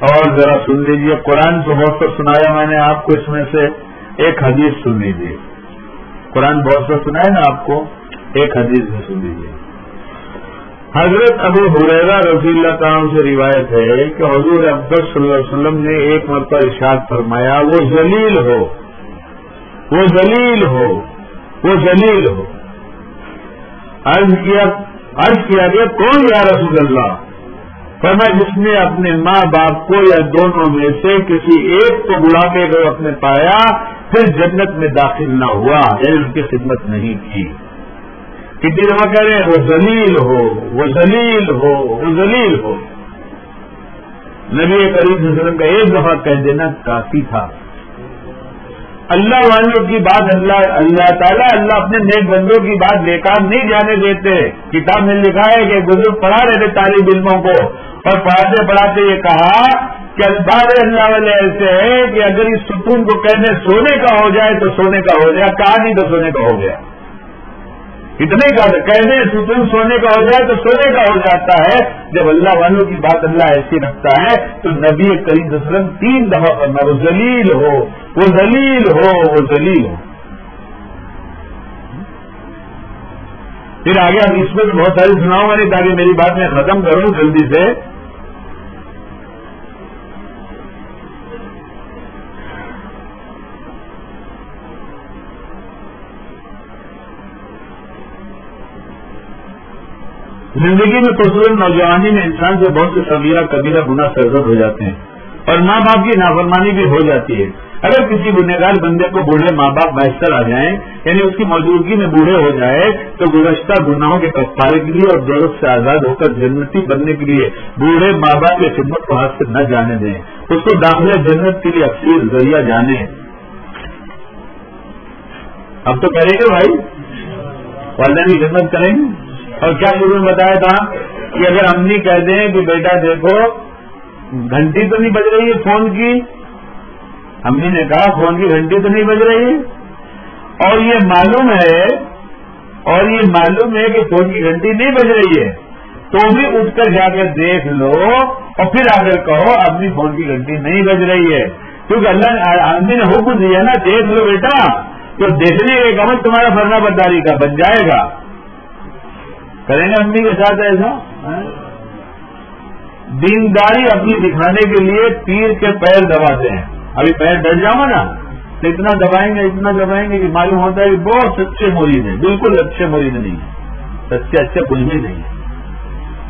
اور ذرا سن لیجیے قرآن تو بہت سا سنایا میں نے آپ کو، اس میں سے ایک حدیث سن لیجیے قرآن بہت سا سنا ہے نا آپ کو، ایک حدیث میں سن لیجیے حضرت ابو حریرا رضی اللہ تعالیٰ سے روایت ہے کہ حضور افضل صلی اللہ علیہ وسلم نے ایک مرتبہ ارشاد فرمایا، وہ ذلیل ہو، وہ ذلیل ہو، وہ ذلیل ہو۔ عرض کیا عرض کیا گیا کون یا رسول اللہ؟ فرما جس نے اپنے ماں باپ کو یا دونوں میں سے کسی ایک کو بڑھاپے کو اپنے پایا پھر جنت میں داخل نہ ہوا یعنی ان کی خدمت نہیں کی۔ کتنی دفعہ کہہ رہے ہیں وہ زلیل ہو وہ زلیل ہو وہ زلیل ہو۔ نبی کریم وسلم کا ایک دفعہ کہہ دینا کافی تھا۔ اللہ والوں کی بات اللہ اللہ تعالیٰ اللہ اپنے نیک بندوں کی بات بیکار نہیں جانے دیتے۔ کتاب میں لکھا ہے کہ بزرگ پڑھا رہے تھے طالب علموں کو۔ اور پڑھاتے پڑھاتے یہ کہا کہ الفاظ اللہ والے ایسے ہیں کہ اگر اس ستون کو کہنے سونے کا ہو جائے تو سونے کا ہو جائے، کہا نہیں تو سونے کا ہو گیا۔ اتنے کا کہنے ستون سونے کا ہو جائے تو سونے کا ہو جاتا ہے۔ جب اللہ والوں کی بات اللہ ایسی رکھتا ہے تو نبی کریم وسلم تین دفعہ کرنا وہ ذلیل ہو، وہ ذلیل ہو، وہ ذلیل ہو۔ پھر آگے اب اس میں بہت ساری سناؤں والی تاکہ میری بات میں ختم کروں جلدی سے۔ زندگی میں خصوصاً نوجوانی میں انسان سے بہت سے سبیرہ کبیرہ گنا سرزد ہو جاتے ہیں اور ماں باپ کی نافرمانی بھی ہو جاتی ہے۔ اگر کسی گنہگار بندے کو بوڑھے ماں باپ میسر آ جائیں یعنی اس کی موجودگی میں بوڑھے ہو جائے، تو گزشتہ گناہوں کے کفارے کے لیے اور درد سے آزاد ہو کر جنتی بننے کے لیے بوڑھے ماں باپ کی خدمت کو ہاتھ سے نہ جانے دیں۔ اس کو داخلہ جنت کے لیے اکثر ذریعہ جانے۔ اب تو کریں گے بھائی والدین کی خدمت کریں گے؟ اور کیا شروع میں بتایا تھا کہ اگر امی کہہ دیں کہ بیٹا دیکھو، گھنٹی تو نہیں بج رہی ہے فون کی۔ امی نے کہا، فون کی گھنٹی تو نہیں بج رہی۔ ہے اور یہ معلوم ہے، اور یہ معلوم ہے کہ فون کی گھنٹی نہیں بج رہی ہے۔ تو بھی اٹھ کر جا کر دیکھ لو اور پھر آ کر کہو اپنی فون کی گھنٹی نہیں بج رہی ہے۔ کیونکہ اللہ امی نے حکم دیا نا، دیکھ لو بیٹا۔ تو دیکھنے کا ایک عمل تمہارا فرنا برداری کا بن جائے گا۔ کریں گے امی کے ساتھ ایسا۔ دینداری اپنی دکھانے کے لیے تیر کے پیر دباتے ہیں۔ ابھی پیر ڈر جاؤ نا تو اتنا دبائیں گے، اتنا دبائیں گے کہ معلوم ہوتا ہے کہ بہت سچے مرید ہیں۔ بالکل اچھے مرید نہیں ہیں۔ سچے اچھے کچھ بھی نہیں۔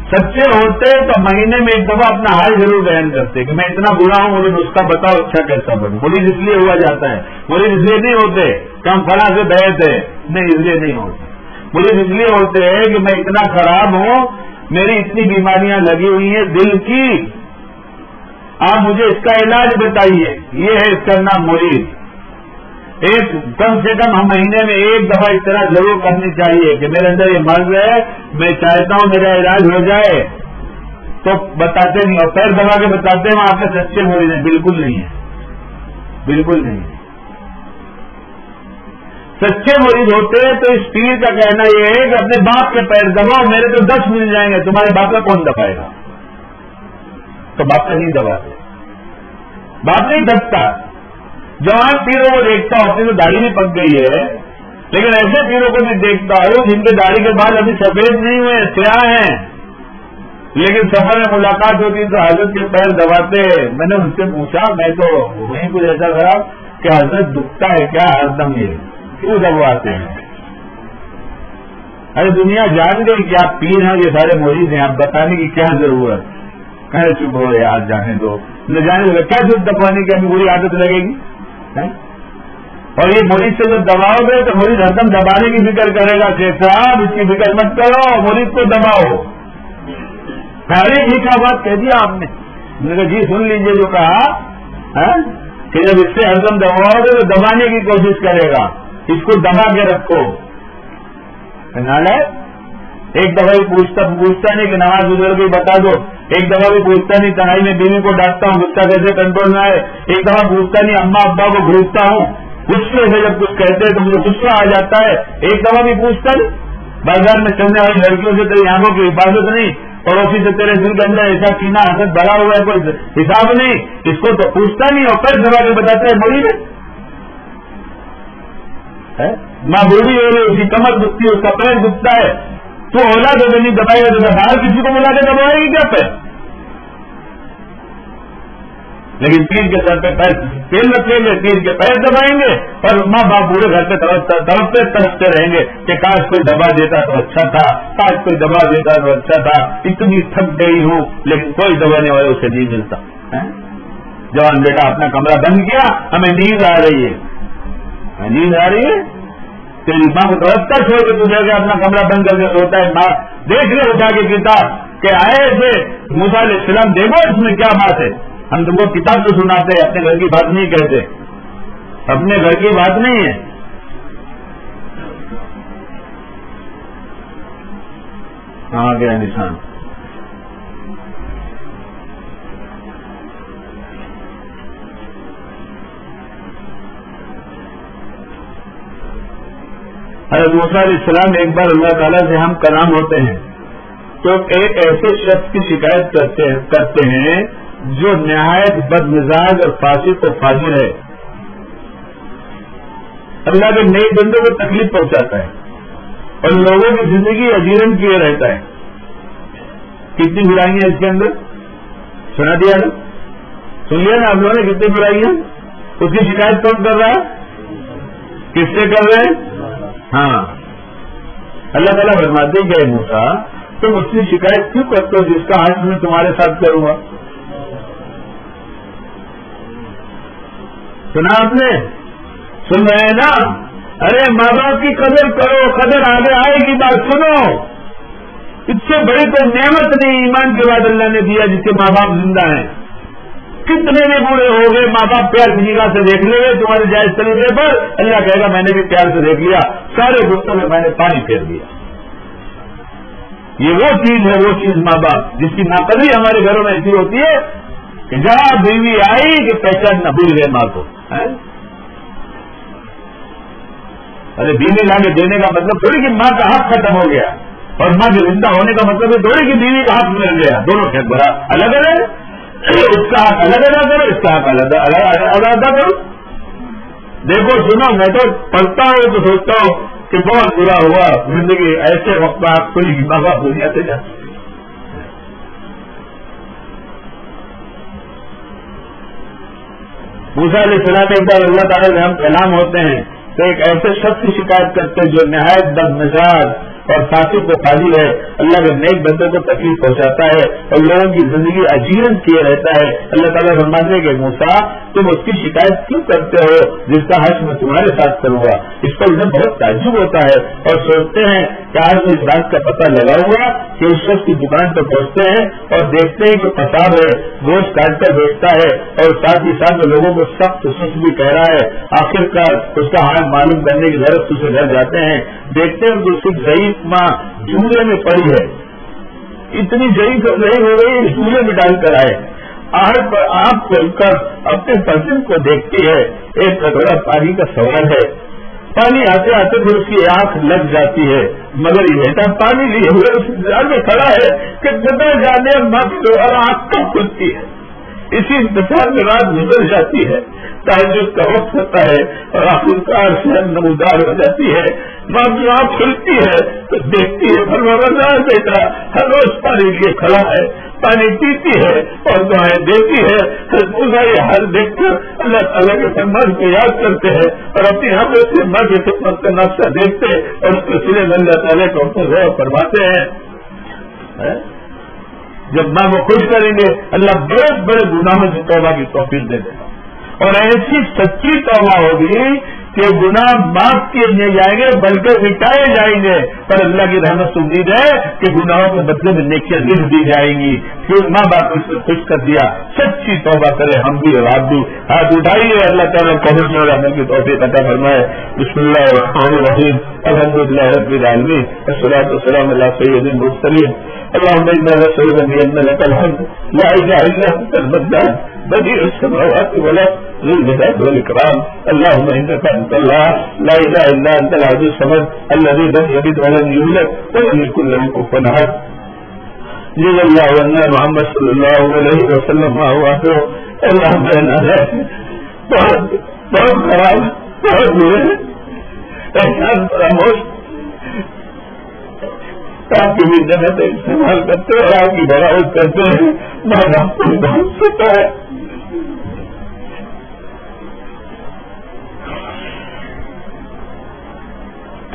سچے ہوتے تو مہینے میں ایک دفعہ اپنا حال ضرور بیان کرتے کہ میں اتنا برا ہوں، مجھے نسخہ بتاؤ اچھا کیسا بنوں۔ مریض اس لیے ہوا جاتا ہے۔ مریض اس لیے نہیں ہوتے کہ ہم فلاں سے بہے تھے نہیں، اس لیے نہیں ہوتے۔ مریض اس لیے ہوتے ہیں کہ میں اتنا خراب ہوں، میری اتنی بیماریاں لگی ہوئی ہیں دل کی۔ آپ مجھے اس کا علاج بتائیے۔ یہ ہے اس کا نام مریض ایک کم سے کم ہم مہینے میں ایک دفعہ اس طرح ضرور کرنی چاہیے کہ میرے اندر یہ مرض ہے، میں چاہتا ہوں میرا علاج ہو جائے۔ تو بتاتے نہیں، اور پیر دبا کے بتاتے ہیں، آپ کے سچے مریض ہیں، بالکل نہیں ہے۔ بالکل نہیں۔ سچے مریض ہوتے ہیں تو اس پیر کا کہنا یہ ہے کہ اپنے باپ کے پیر دباؤ، میرے تو دس مل جائیں گے، تمہارے باپ کا کون دبائے گا؟ تو باپ کا نہیں دباتے باپ نہیں دبتا۔ جوان پیروں کو دیکھتا ہوں، اپنی تو داڑھی بھی پک گئی ہے۔ لیکن ایسے پیروں کو بھی دیکھتا ہوں جن کے داڑھی کے بعد ابھی سفید نہیں ہوئے، سیاہ ہیں۔ لیکن سفر میں ملاقات ہوتی تو حضرت کے پیر دباتے میں نے ان سے پوچھا، میں تو وہیں کچھ ایسا خراب کہ حضرت دکھتا ہے کیا؟ ہر دم یہ۔ کیوں دبواتے ہیں؟ ارے دنیا جان گئی کہ آپ پیر ہیں، یہ سارے موجود ہیں، آپ بتانے کی کیا ضرورت؟ کہے چپ ہو یار جانے دو۔ جانے دو، کیا ضرورت دبانے کی ابھی بری عادت لگے گی؟ اور یہ مریض سے جب دباؤ گے تو مریض ہر دم دبانے کی فکر کرے گا کہ صاحب، اس کی فکر مت کرو، مریض کو دباؤ۔ ساری جی کا بات کہہ دیا آپ نے؟ کہا جی سن لیجیے، جو کہا کہ جب اس سے ہر دم دباؤ گے تو دبانے کی کوشش کرے گا۔ اس کو دبا کے رکھو۔ ایک دفعہ بھی پوچھتا پوچھتا نہیں کہ نماز گزر گئی، بتا دو۔ ایک دفعہ بھی پوچھتا نہیں، تنہائی میں بیوی کو ڈانٹتا ہوں، غصہ کیسے کنٹرول میں آئے؟ ایک دفعہ پوچھتا نہیں اما ابا کو گھومتا ہوں۔ غصے سے جب کچھ کہتے ہیں تو مجھے غصہ آ جاتا ہے۔ ایک دفعہ بھی پوچھتا نہیں۔ بازار میں چلنے والی لڑکیوں سے تیری آنکھوں کی حفاظت نہیں، پڑوسی سے تیرے دل کے اندر ایسا کینا حسد بھرا ہوا ہے، کوئی حساب نہیں۔ اس کو تو پوچھتا نہیں اور پھر دبا کے بتاتا ہے بڑی میں۔ ماں بوڑھی ہو رہی اس کی کمر دکھتی ہے، اس کا پیر دکھتا ہے۔ تو اولا تو نہیں دبائے گا تو باہر کسی کو ملا کے دبائے گی کیا پہ لیکن پیر کے سر پہ پیر تیل رکھیں گے پیر کے پیر دبائیں گے۔ اور ماں باپ پورے گھر پہ تڑپتے تڑپتے رہیں گے کہ کاش کوئی دبا دیتا تو اچھا تھا، کاش کوئی دبا دیتا تو اچھا تھا۔ اتنی تھک گئی ہوں، لیکن کوئی دبانے والے اسے نہیں ملتا جوان بیٹا اپنا کمرہ بند کیا، ہمیں نیند آ رہی ہے۔ ہاں، نیند آ رہی ہے؟ تیری ماں کو رستہ چھوڑ کے تجھے اپنا کمرہ بند کر کے سوتا ہے۔ ماں، دیکھ لے اٹھا کے کتاب کہ آئے تھے۔ موسا علیہ السلام، دیکھو اس میں کیا بات ہے۔ ہم تم کو کتاب تو سناتے ہیں، اپنے گھر کی بات نہیں کہتے۔ اپنے گھر کی بات نہیں ہے۔ کہاں گیا نشان؟ حضرت علیہ السلام ایک بار اللہ تعالیٰ سے ہم کلام ہوتے ہیں۔ تو ایک ایسے شخص کی شکایت کرتے ہیں جو نہایت بد مزاج اور فاسق و فاضر ہے۔ اللہ کے نئے بندوں کو تکلیف پہنچاتا ہے اور لوگوں کی زندگی اجیرن کیے رہتا ہے۔ کتنی برائی ہیں اس کے اندر؟ سنا دیا نا؟ سن لیا نا آپ لوگوں نے کتنی برائی ہیں اس کی شکایت کون کر رہا ہے؟ کس سے کر رہے ہیں ہاں۔ اللہ تعالیٰ فرماتے گئے موسا تم اس کی شکایت کیوں کرتے ہو جس کا آج میں تمہارے ساتھ کروں گا؟ سنا آپ نے؟ سن رہے ہیں نا؟ ارے ماں باپ کی قدر کرو، قدر آگے آئے گی، بات سنو۔ اس سے بڑی کوئی نعمت نہیں ایمان کے بعد اللہ نے دیا جس کے ماں باپ زندہ ہیں۔ کتنے بھی بوڑھے ہو گئے، ماں باپ پیار کی نگاہ سے دیکھ لیں گے تمہارے جائز طریقے پر اللہ کہے گا، میں نے بھی پیار سے دیکھ لیا، سارے گفتوں میں میں نے پانی پھیر دیا۔ یہ وہ چیز ہے، وہ چیز ماں باپ، جس کی ناقدری ہمارے گھروں میں ایسی ہوتی ہے کہ جہاں بیوی آئی کہ پہچان نہ بھول گئے ماں کو ارے، بیوی لا کے دینے کا مطلب تھوڑی کہ ماں کا حق ختم ہو گیا، اور ماں کے زندہ ہونے کا مطلب ہے، تھوڑی کہ بیوی کا حق مل گیا۔ دونوں کھیت بڑا الگ الگ اس کا حق الگ ادا کرو اس کا حق الگ ادا کرو۔ دیکھو سنو میں تو پڑھتا ہوں تو سوچتا ہوں کہ بہت برا ہوا۔ زندگی ایسے وقت میں آپ کوئی باغا دنیا سے جاتے موسا علیہ السلام ایک بار اللہ تعالیٰ ہم کلام ہوتے ہیں۔ تو ایک ایسے شخص کی شکایت کرتے جو نہایت بد مزاج اور فاسق کو خالی ہے، اللہ کے نیک بندوں کو تکلیف پہنچاتا ہے اور لوگوں کی زندگی اجیرن کیے رہتا ہے۔ اللہ تعالیٰ فرماتے کے موسا تم اس کی شکایت کیوں کرتے ہو؟ جس کا حج میں تمہارے ساتھ کروں گا اس پر انہیں بہت تعجب ہوتا ہے اور سوچتے ہیں کہ آج میں اس بات کا پتہ لگاؤں گا کہ اس شخص کی دکان پر پہنچتے ہیں اور دیکھتے ہیں کہ پساب ہے، گوشت کاٹ کر بیچتا ہے اور ساتھ ہی ساتھ لوگوں کو سخت سچ بھی کہہ رہا ہے۔ آخر کار اس کا حال معلوم کرنے کی ضرورت اسے گھر جاتے ہیں۔ دیکھتے ہیں کہ اس کی ضعیف ماں جھولے میں پڑی ہے۔ اتنی ضعیف نہیں ہو رہی جھولے میں ڈال کر آئے۔ آہٹ پر آپ کھول کر اپنے پسند کو دیکھتی ہے ایک کٹورا پانی کا سوال ہے۔ پانی آتے آتے پھر اس کی آنکھ لگ جاتی ہے۔ مگر یہ بیٹا پانی لیے ہوئے اس میں کھڑا ہے کہ جتنا جانے اور آنکھ کب کھلتی ہے۔ اسی انتظار میں رات گزر جاتی ہے تعجب کا وقت ہوتا ہے اور آخرکار سے نمودار ہو جاتی ہے ماں کھلتی ہے، تو دیکھتی ہے، ہر بیٹا ہر روز پانی لیے کھڑا ہے، پانی پیتی ہے اور دعائیں دیتی ہے، ہر دیکھ کر اللہ تعالیٰ کے سنبھال کو یاد کرتے ہیں اور اپنی ہم سے ماں کی خدمت کا نقشہ دیکھتے اور اس کے سلے اللہ تعالیٰ کو اپنے غور فرماتے ہیں۔ جب میں وہ خوش کریں گے، اللہ بہت بڑے گناہوں سے توبہ کی توفیق دے دے گا۔ اور ایسی سچی توبہ ہوگی کہ گناہ معاف کیے نہیں جائیں گے، بلکہ مٹائے جائیں گے۔ پر اللہ کی رحمت سے امید ہے کہ گناہوں کے بدلے میں نیکیاں لکھ دی جائیں گی۔ پھر ماں باپ اس کو خوش کر دیا۔ سچی توبہ کرے، ہم بھی اور آپ بھی ہاتھ اٹھائیے۔ اللہ تعالیٰ قبر میں رہنے کی توفیق عطا فرمائے۔ بسم اللہ الرحمن الرحیم۔ الحمد للہ رب العالمین۔ الصلاۃ والسلام علی سید المرسلین۔ اللهم انا نسالك بان لك الحمد۔ لا اله الا انت المنان بديع السماوات والارض ذو الجلال اللهم انك انت الله، لا اله الا انت العزيز الصمد، الذي لم يلد ولم يولد ولم يكن له كفوا احد جزا الله عنا محمد صلى الله عليه وسلم ما هو اخره اللهم انا بہت بہت خراب بہت برے احسان فراموش آپ کی بھی جنت استعمال کرتے ہیں اور آپ کی بغاوت کرتے ہیں، ماں باپ کو بہت سکتا ہے۔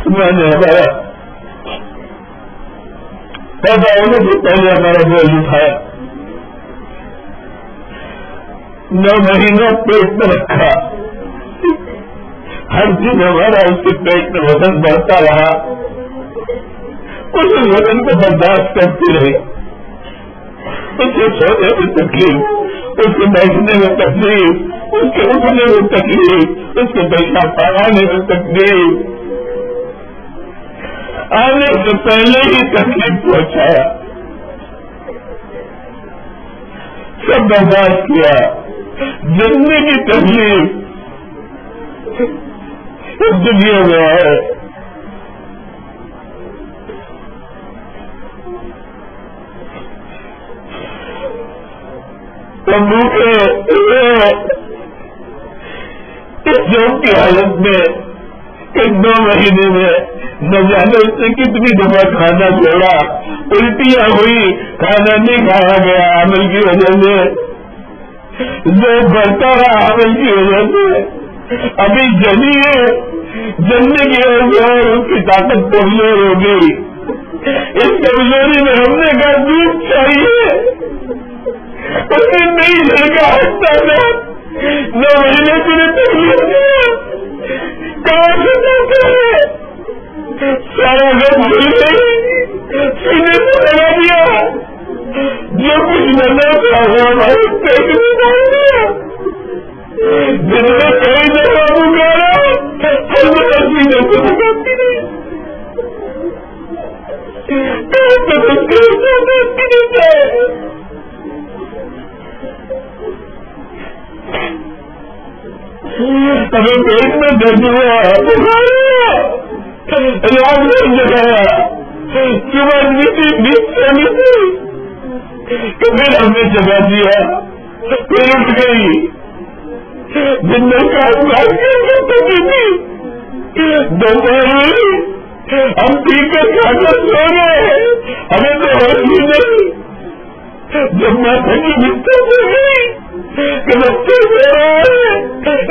میں نے ہمارا پیدا ہونے سے پہلے ہمارا بوجھ اٹھایا۔ نو مہینہ پیٹ میں رکھا۔ ہر دن ہمارا اس کے پیٹ میں وزن بڑھتا رہا۔ اس وزن کو برداشت کرتی رہی اس کے سونے میں تکلیف، اس کے بیٹھنے میں تکلیف، اس کے اٹھنے میں تکلیف، اس کے پیسہ پڑھانے میں تکلیف۔ آنے سے پہلے ہی تکلیف پہنچایا سب برداشت کیا۔ جننے کی تکلیف دنیا میں ہے اس جوب کی حالت میں ایک دو مہینے میں نہ جانے اس نے کتنی دفعہ کھانا چھوڑا، الٹیاں ہوئی، کھانا نہیں کھایا گیا عمل کی وجہ سے۔ جو بڑھتا رہا عمل کی وجہ سے۔ ابھی جلی ہے جلنے کی وجہ سے اس کی طاقت کمزور ہو گئی اس کمزوری میں ہم نے کہا، دودھ چاہیے۔ اس نے نہیں لڑکا ہوتا تھا نہ مہینے سے تکلیف سارا گھر بھول گئی سینے سے لگا دیا جو کچھ بنا تھا وہ ہمارے پیٹ میں ڈال دیا جن میں کئی جگہ بگاڑا ہر جگہ سینے سے لگاتی نہیں ہمیں پیٹ میں درد ہوا بخار علاج نہیں لگایا صبح نیچے بیچ سے تو پھر ہم نے جگہ دیا پھر اٹھ گئی۔ دن میں کام کر دوپہر ہم پی کر کھا کر سو رہے ہمیں تو ہوش ہی نہیں۔ جب میں تھکی بستر ہو کہ بچے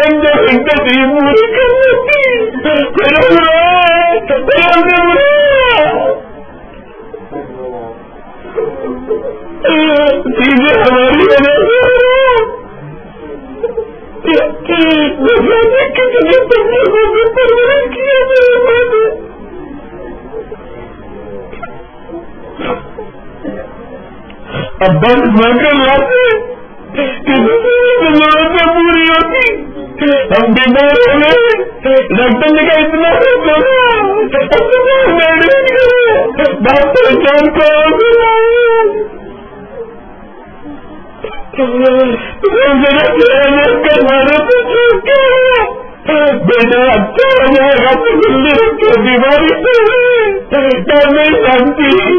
اندر پوری کر چیزیں ہماری وجہ سے کتنے پرورش کیا میرے ماں اب بند مر کر لاتے ضرورتیں پوری ہوتی ہم بیمار ہو گئے ڈاکٹر نے کہا، اتنا ڈاکٹر جان کو بیٹا اچھا ہو جائے گا۔ تو بیماری سے میں شانتی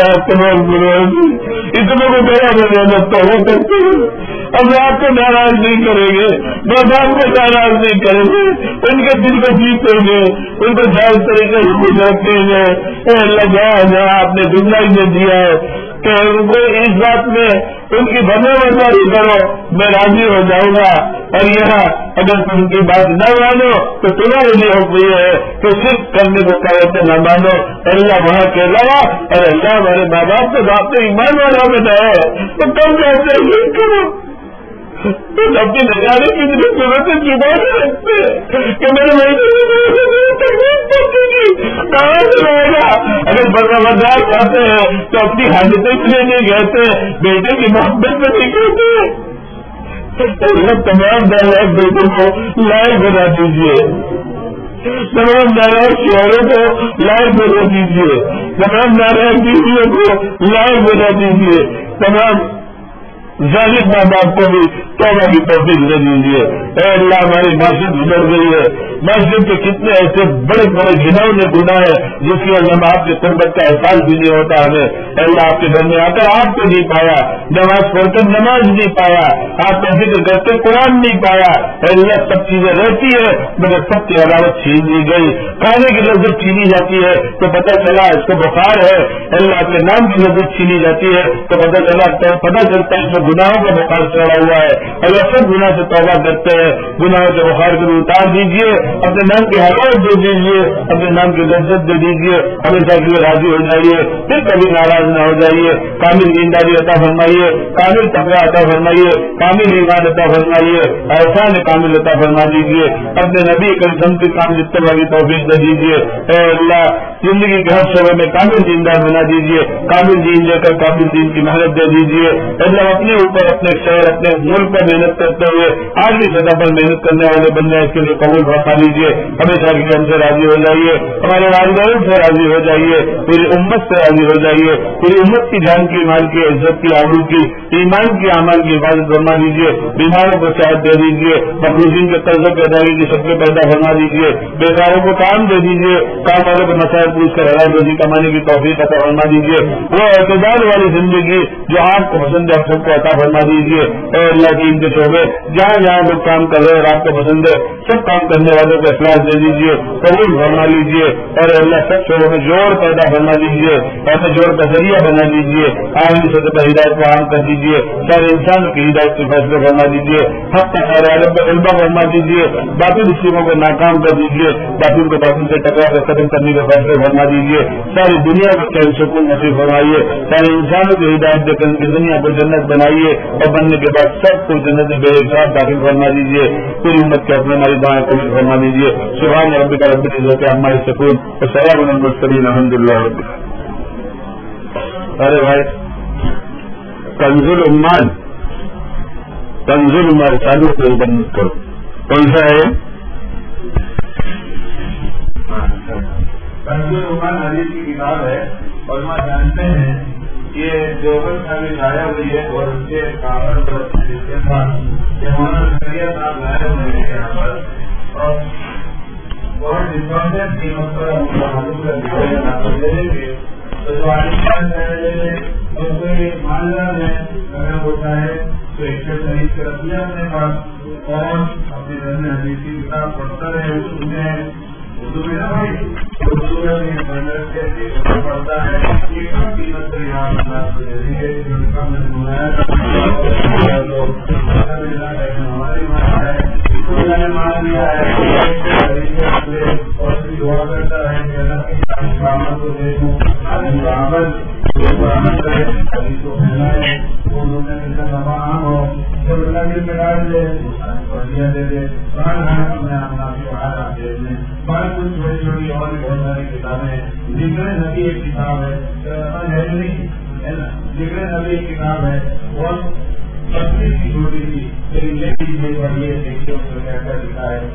آپ تمام اتنے کو میرا میں لگتا ہو کرتے ہیں اب آپ کو ناراض نہیں کریں گے ماں باپ کو ناراض نہیں کریں گے ان کے دل کو جیتیں گے ان کو جائز طریقے سے گزرتے ہیں اللہ جہاں آپ نے دنیا میں دیا ہے کہ ان کو اس بات میں ان کی بنے برداری کرو، میں راضی ہو جاؤں گا۔ اور یہاں اگر تم کی بات نہ مانو، تو تمہارے لیے ہو گئی ہے تو صرف کرنے کو کہتے نہ مانو۔ اللہ وہاں کے علاوہ، اور اللہ ہمارے ماں باپ کو بات نے ایمان والا بتاؤ تو کم کہتے ہیں کرو۔ اپنی نظارے کی ضرورت ہے چبا رکھتے، کہ میرے کہاں سے رہے گا؟ اگر بدار چاہتے ہیں تو اپنی حاجتیں لینے نہیں کہتے، بیٹے کی محبت میں نہیں کہتے۔ تمام دائیں بیٹوں کو لائق بنا دیجیے تمام ناراض شہروں کو لائق بنا دیجیے تمام ناراض بیویوں کو لائق بنا دیجیے تمام ظاہر ماں باپ کو بھی توبہ کی توفیق دے دیجیے اے اللہ، ہماری مسجد گزر گئی ہے۔ مسجد کے کتنے ایسے بڑے بڑے گناؤں نے گنا ہے جس کی وجہ آپ کے قربت کا احساس بھی نہیں ہوتا ہمیں۔ اللہ، آپ کے گھر میں آ کر آپ کو نہیں پایا، نماز پڑھ کر نماز نہیں پایا، آپ کا ذکر کرتے قرآن نہیں پایا۔ اللہ، سب چیزیں رہتی ہے مگر سب کی عدالت چھین لی گئی۔ کھانے کی لذت چھینی جاتی ہے تو پتہ چلا اس کو بخار ہے۔ اللہ کے نام کی لذت چھینی جاتی ہے تو پتہ چلا پتہ چلتا ہے اس میں گناہوں کا بخار چڑھا ہوا ہے؟ اگر سب گناہ سے توبہ کرتے ہیں۔ گناہوں کے بخار کو اتار دیجیے اپنے نام کی حقاعت دے دیجیے اپنے نام کی لذت دے دیجیے ہمیشہ کے لیے راضی ہو جائیے۔ پھر کبھی ناراض نہ ہو جائیے۔ کامل نینداری عطا فرمائیے۔ کامل تقرا عطا فرمائیے۔ کامل ایمان عطا فرمائیے۔ احسان کامل عطا فرما دیجیے اپنے نبی کل کی کامل اتباع کی توفیق دے دیجیے اے اللہ، زندگی کے ہر شعبے میں کامل دیندار بنا دیجیے کامل دین لے کر کامل دین کی محنت دے دیجیے اللہ، اپنے اوپر اپنے شہر اپنے ملک پر محنت کرتے ہوئے آگے سطح پر محنت کرنے والے بن جائے اس کے لیے قبول فرما لیجیے ہمیشہ کی ہم سے راضی ہو جائیے۔ ہمارے والدین سے راضی ہو جائیے۔ پوری امت سے راضی ہو جائیے۔ پوری امت کی جان کی مال کی، عزت کی آلو کی، ایمان کی عمل کی حفاظت فرما دیجیے بیماروں کو صحت دے دیجیے مخلوصین کے قرض کی ادائیگی کی سب پیدا فرما دیجیے بیکاروں کو کام دے دیجیے کام والوں کو مسائل پوچھ کر حلال روزی کمانے کی توفیق عطا فرما دیجیے وہ اعتدال والی زندگی جو آپ کو پسند ہے سب کو عطا فرما دیجیے اور اللہ کی ان کے شعبے جہاں جہاں لوگ کام کر رہے ہیں آپ کو پسند ہے، سب کام کرنے والوں کو اخلاص دے دیجیے قبول فرما لیجیے اور اللہ، سب شعبوں میں جوڑ پیدا فرما دیجیے ایسے جوڑ کا ذریعہ بنا دیجیے آئندی سطح پر ہدایت کو عام کر دیجیے سارے انسان کی ہدایت کے فیصلے فرما دیجیے حق کا سارے عالم کو علما فرما دیجیے باقی رسیموں کو ناکام کر دیجیے باقی کو باقی سے ٹکرا کر ختم کرنے کے فیصلے فرما دیجیے ساری دنیا کو چین سکون نصیب فرمائیے۔ سارے انسانوں کی ہدایت دے کر دنیا کو جنت بنائیے۔ اور بننے کے بعد سب کو جنت بے حساب داخل فرما دیجیے پوری امت کے اپنے ہماری دعائیں قبول فرما دیجیے سبحان رب کا رب العزت ہماری سکون السلام علیکم الحمد للہ ارے بھائی کنزل عمان کنزل عمر چالو کو بند کرو۔ کون سا ہے؟ کنزل عمان حدیث کی کتاب ہے اور میں جانتے ہیں یہ جو ابھی لایا ہوئی ہے اور اس کے کاغذ کے آپ لائے ہوئے ہیں یہاں پر۔ اور بہت ڈسکاؤنٹ قیمت پر ہم معلوم کر دیں گے۔ تو جو کوئی مالدار ہے اگر ہوتا ہے، تو ایک شریف کے رکھ لیا اپنے پاس اور اپنے گھر میں حدیث کی کتاب پڑھتا رہے، اس میں اردو میں نہ بھائی کو دیکھوں برامد دے دے دے بہت میں کچھ چھوٹی چھوٹی اور بہت ساری کتابیں ذکر نبی ایک کتاب ہے۔ ذکر نبی ایک کتاب ہے۔ اور چھوٹی سی، لیکن یہ پڑھیے دیکھیے اس میں کیا کیا لکھا ہے۔